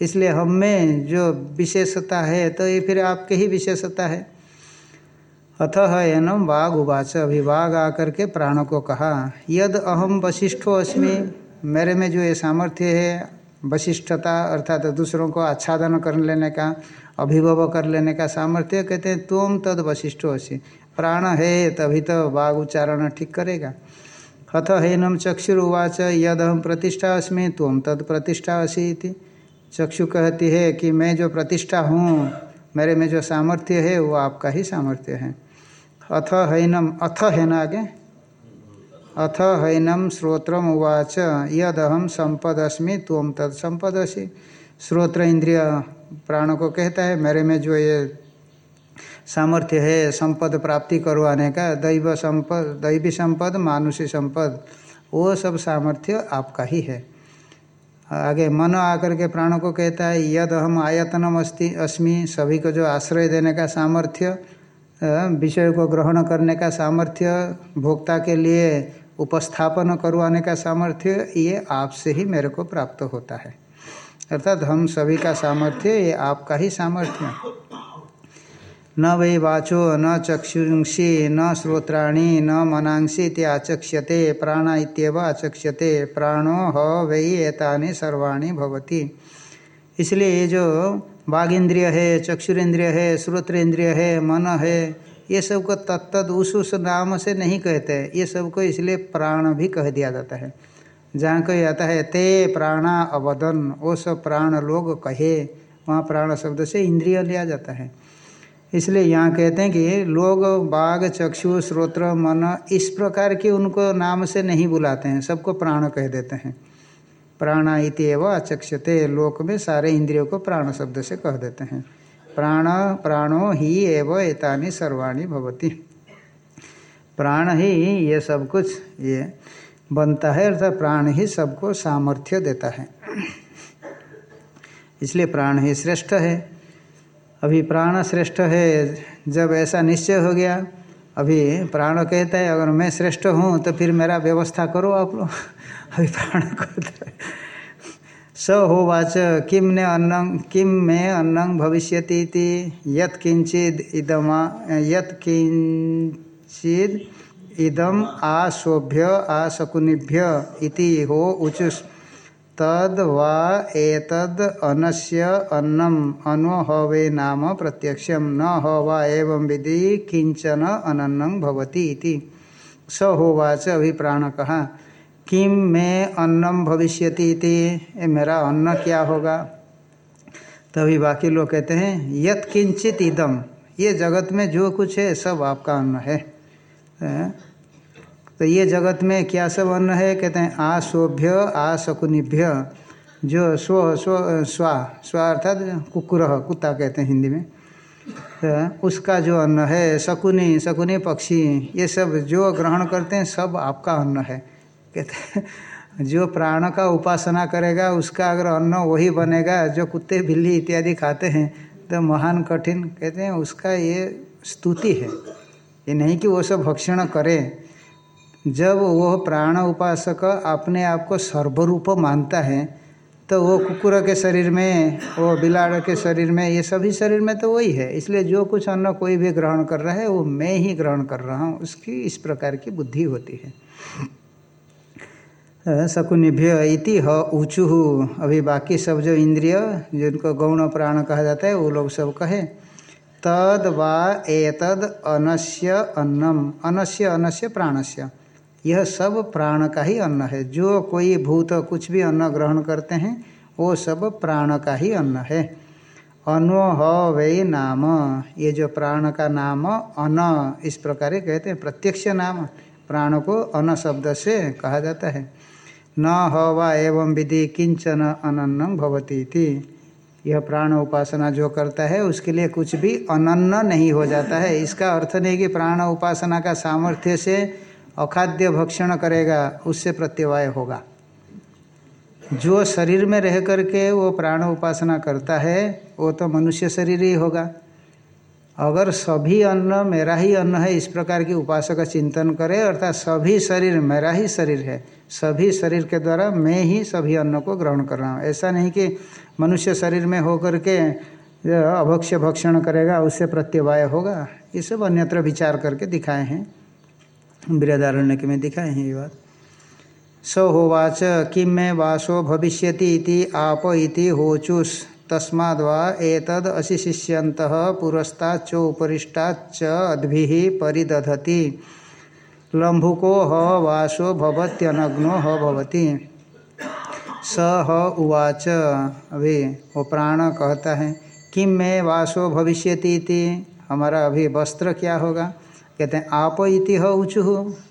इसलिए हम में जो विशेषता है तो ये फिर आपके ही विशेषता है। अथ न बाघ उवाच अभी बाघ आकर के प्राणों को कहा, यद अहम वशिष्ठो अस्मि, मेरे में जो ये सामर्थ्य है वशिष्ठता अर्थात दूसरों को आच्छादन कर लेने का, अभिभव कर लेने का सामर्थ्य कहते हैं, तुम तद वशिष्ठो असी। प्राण है, तभी तो बाघ उच्चारण ठीक करेगा। हथ हैनम चक्षुरुवाच यद हम प्रतिष्ठा अस्मि, तुम तद प्रतिष्ठा असी चक्षु कहती है कि मैं जो प्रतिष्ठा हूँ, मेरे में जो सामर्थ्य है, वो आपका ही सामर्थ्य है। अथ हैनम, अथ है ना आगे। अथ हैनम श्रोत्रम उवाच यदहम संपदस्मि तुम तद संपदसी श्रोत्र इंद्रिय प्राण को कहता है, मेरे में जो ये सामर्थ्य है, संपद प्राप्ति करवाने का दैव संपद, दैवी संपद, मानुषी संपद, वो सब सामर्थ्य आपका ही है। आगे मन आकर के प्राणों को कहता है यद हम आयतनम अस्ति, अस्मि, सभी को जो आश्रय देने का सामर्थ्य विषय को ग्रहण करने का सामर्थ्य, भोक्ता के लिए उपस्थापन करवाने का सामर्थ्य ये आपसे ही मेरे को प्राप्त होता है। अर्थात हम सभी का सामर्थ्य ये आपका ही सामर्थ्य न वै वाचो, न चक्षुंसी न श्रोत्राणी, न मनांसी आचक्ष्यते प्राण इतव आचक्ष्यते प्राणो ह वै एतानि सर्वाणी भवति। इसलिए ये जो बाघ इंद्रिय है चक्षुरेंद्रिय है श्रोत्रेंद्रिय है, मन है ये सबको उस उस नाम से नहीं कहते। हैं ये सबको इसलिए प्राण भी कह दिया जाता है। जहाँ कह जाता है, ते प्राणा अवदन वो सब प्राण लोग कहे। वहाँ प्राण शब्द से इंद्रिय लिया जाता है। इसलिए यहाँ कहते हैं कि लोग, बाघ, चक्षु, श्रोत्र, मन, इस प्रकार के उनको नाम से नहीं बुलाते हैं। सबको प्राण कह देते हैं। प्राणा इति एवं अचक्षते। लोक में सारे इंद्रियों को प्राण शब्द से कह देते हैं। प्राण, प्राणो ही एव एतानी सर्वाणी भवती। प्राण ही ये सब कुछ ये बनता है, अर्थात प्राण ही सबको सामर्थ्य देता है। इसलिए प्राण ही श्रेष्ठ है। अभी प्राण श्रेष्ठ है, जब ऐसा निश्चय हो गया, अभी प्राण कहता है, अगर मैं श्रेष्ठ हूँ तो फिर मेरा व्यवस्था करो आप लोग। अभी प्राण कहता है स होवाच किम ने अन्न किम में अन्नं भविष्यति यत आशोभ्य आशकुनिभ्य इति हो उचुष तद वा एतद अनस्य अन्नम अनो नाम प्रत्यक्षम न हवा एवं विधि किंचन अनन्नं भवति इति। स होवाच अभी प्राण कहा किम में अन्नम भविष्यति इति? मेरा अन्न क्या होगा? तभी बाकी लोग कहते हैं, यत किंचित इदम ये जगत में जो कुछ है, सब आपका अन्न है। तो ये जगत में क्या सब अन्न है? कहते हैं आ शोभ्य आ शकुनिभ्य जो स्व स्व, स्वा स्वा अर्थात कुकुर, कुत्ता कहते हैं हिंदी में। तो उसका जो अन्न है, शकुनी शकुनी पक्षी, ये सब जो ग्रहण करते हैं, सब आपका अन्न है। कहते जो प्राण का उपासना करेगा, उसका अगर अन्न वही बनेगा, जो कुत्ते, बिल्ली इत्यादि खाते हैं तो महान कठिन, कहते हैं, उसका ये स्तुति है। ये नहीं कि वो सब भक्षण करें। जब वो प्राण उपासक अपने आप को सर्वरूप मानता है तो वो कुकुर के शरीर में, वो बिलाड़ के शरीर में, ये सभी शरीर में तो वही है। इसलिए जो कुछ अन्न कोई भी ग्रहण कर रहा है, वो मैं ही ग्रहण कर रहा हूँ। उसकी इस प्रकार की बुद्धि होती है। शकुनिभ्य इति ह ऊँचू। अभी बाकी सब जो इंद्रिय, जिनको गौण प्राण कहा जाता है, वो लोग सब कहे, तद वा एतद अनस्य अन्नम। अनस्य अनस्य, प्राणस्य। यह सब प्राण का ही अन्न है। जो कोई भूत कुछ भी अन्न ग्रहण करते हैं, वो सब प्राण का ही अन्न है। अनो ह वे नाम। ये जो प्राण का नाम अन, इस प्रकार कहते हैं। प्रत्यक्ष नाम। प्राण को अन शब्द से कहा जाता है। न हवा एवं विधि किंचन अनन्न भवती थी यह प्राण उपासना जो करता है, उसके लिए कुछ भी अनन्न नहीं हो जाता है। इसका अर्थ नहीं कि प्राण उपासना का सामर्थ्य से अखाद्य भक्षण करेगा, उससे प्रत्यवाय होगा। जो शरीर में रह करके वो प्राण उपासना करता है, वो तो मनुष्य शरीर ही होगा। अगर सभी अन्न मेरा ही अन्न है, इस प्रकार की उपासक चिंतन करे, अर्थात सभी शरीर मेरा ही शरीर है सभी शरीर के द्वारा मैं ही सभी अन्न को ग्रहण कर रहा हूँ। ऐसा नहीं कि मनुष्य शरीर में होकर के अभक्ष्य भक्षण करेगा, उससे प्रत्यवाय होगा। ये सब अन्यत्र विचार करके दिखाए हैं। बृहदारण्य के में दिखाए हैं ये बात। स होवाच किम में वासो भविष्यति इति आप इति होचुस। तस्माद् वा एतद अशिशिष्यंत पुरस्ताच्च उपरिष्टाच्च अद्भि परिदधति। लंभुको ह वासो भवत्यनग्नो ह भवति स ह उवाच। अभी वो प्राण कहता है किम में वासो भविष्यति इति? हमारा अभी वस्त्र क्या होगा? कहते हैं, आप इति ह ऊँचू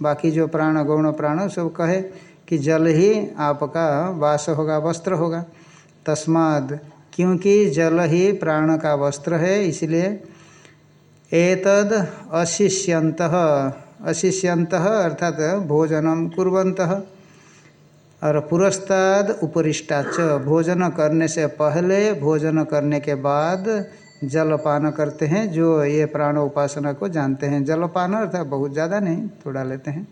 बाकी जो प्राण, गौण प्राण, सब कहे कि जल ही आपका वास होगा, वस्त्र होगा। तस्माद क्योंकि जल ही प्राण का वस्त्र है, इसलिए एतद अशिष्यंत अशिष्यंत अर्थात भोजनम कुरंत और पुरस्ताद उपरिष्टाच भोजन करने से पहले, भोजन करने के बाद जलपान करते हैं, जो ये प्राण उपासना को जानते हैं। जलपान अर्थात बहुत ज़्यादा नहीं, थोड़ा लेते हैं।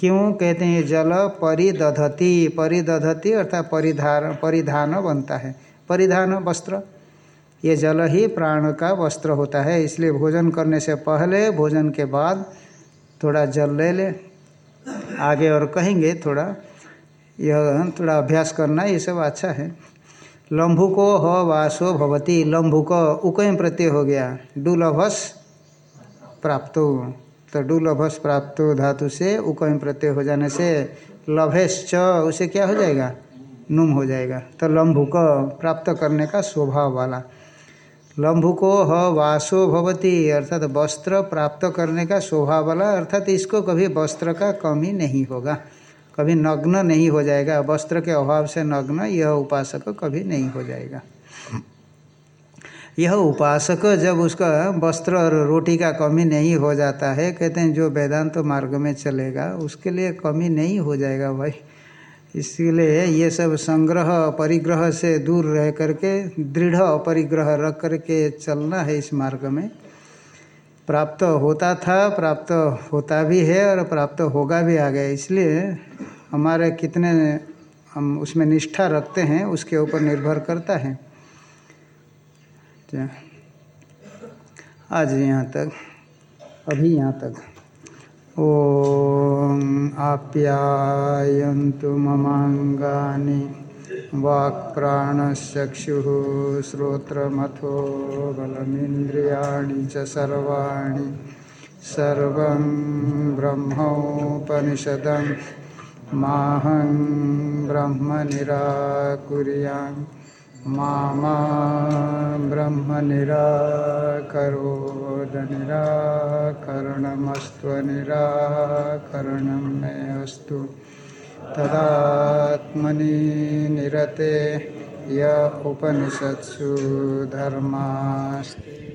क्यों? कहते हैं, जल परिदधति परिदधति अर्थात परिधान परिधान बनता है। परिधान वस्त्र, ये जल ही प्राण का वस्त्र होता है। इसलिए भोजन करने से पहले, भोजन के बाद थोड़ा जल ले ले, आगे और कहेंगे थोड़ा, यह थोड़ा अभ्यास करना, ये सब अच्छा है। लंभुको ह वासो भवती, लंभुक उकय प्रत्यय हो गया। डुलभस प्राप्तो। तो डुलभस प्राप्तो धातु से उकय प्रत्यय हो जाने से लभेश्च, उसे क्या हो जाएगा? नुम हो जाएगा। तो लंभुक प्राप्त करने का स्वभाव वाला। लंभुको ह वासो भवती, अर्थात वस्त्र प्राप्त करने का स्वभाव वाला, अर्थात इसको कभी वस्त्र का कमी नहीं होगा। कभी नग्न नहीं हो जाएगा। वस्त्र के अभाव से नग्न यह उपासक कभी नहीं हो जाएगा। यह उपासक जब उसका वस्त्र और रोटी का कमी नहीं हो जाता है, कहते हैं जो वेदांत तो मार्ग में चलेगा, उसके लिए कमी नहीं हो जाएगा भाई। इसीलिए ये सब संग्रह परिग्रह से दूर रह करके, दृढ़ परिग्रह रख करके चलना है इस मार्ग में। प्राप्त होता था, प्राप्त होता भी है और प्राप्त होगा भी आ गया इसलिए हमारे कितने हम उसमें निष्ठा रखते हैं, उसके ऊपर निर्भर करता है। आज यहाँ तक, अभी यहाँ तक। ॐ आप्यायन्तु ममाङ्गानि। वाक्प्राणश्चक्षुः श्रोत्रमथो बलमिन्द्रियाणि च सर्वाणि। सर्वं ब्रह्मोपनिषदं। माहं ब्रह्म निराकुर्याम् मामा ब्रह्म निराकरोदनिराकरणमस्त्वनिराकरणं मे अस्तु तदात्मनि निरते य उपनिषत्सु धर्मास्ति।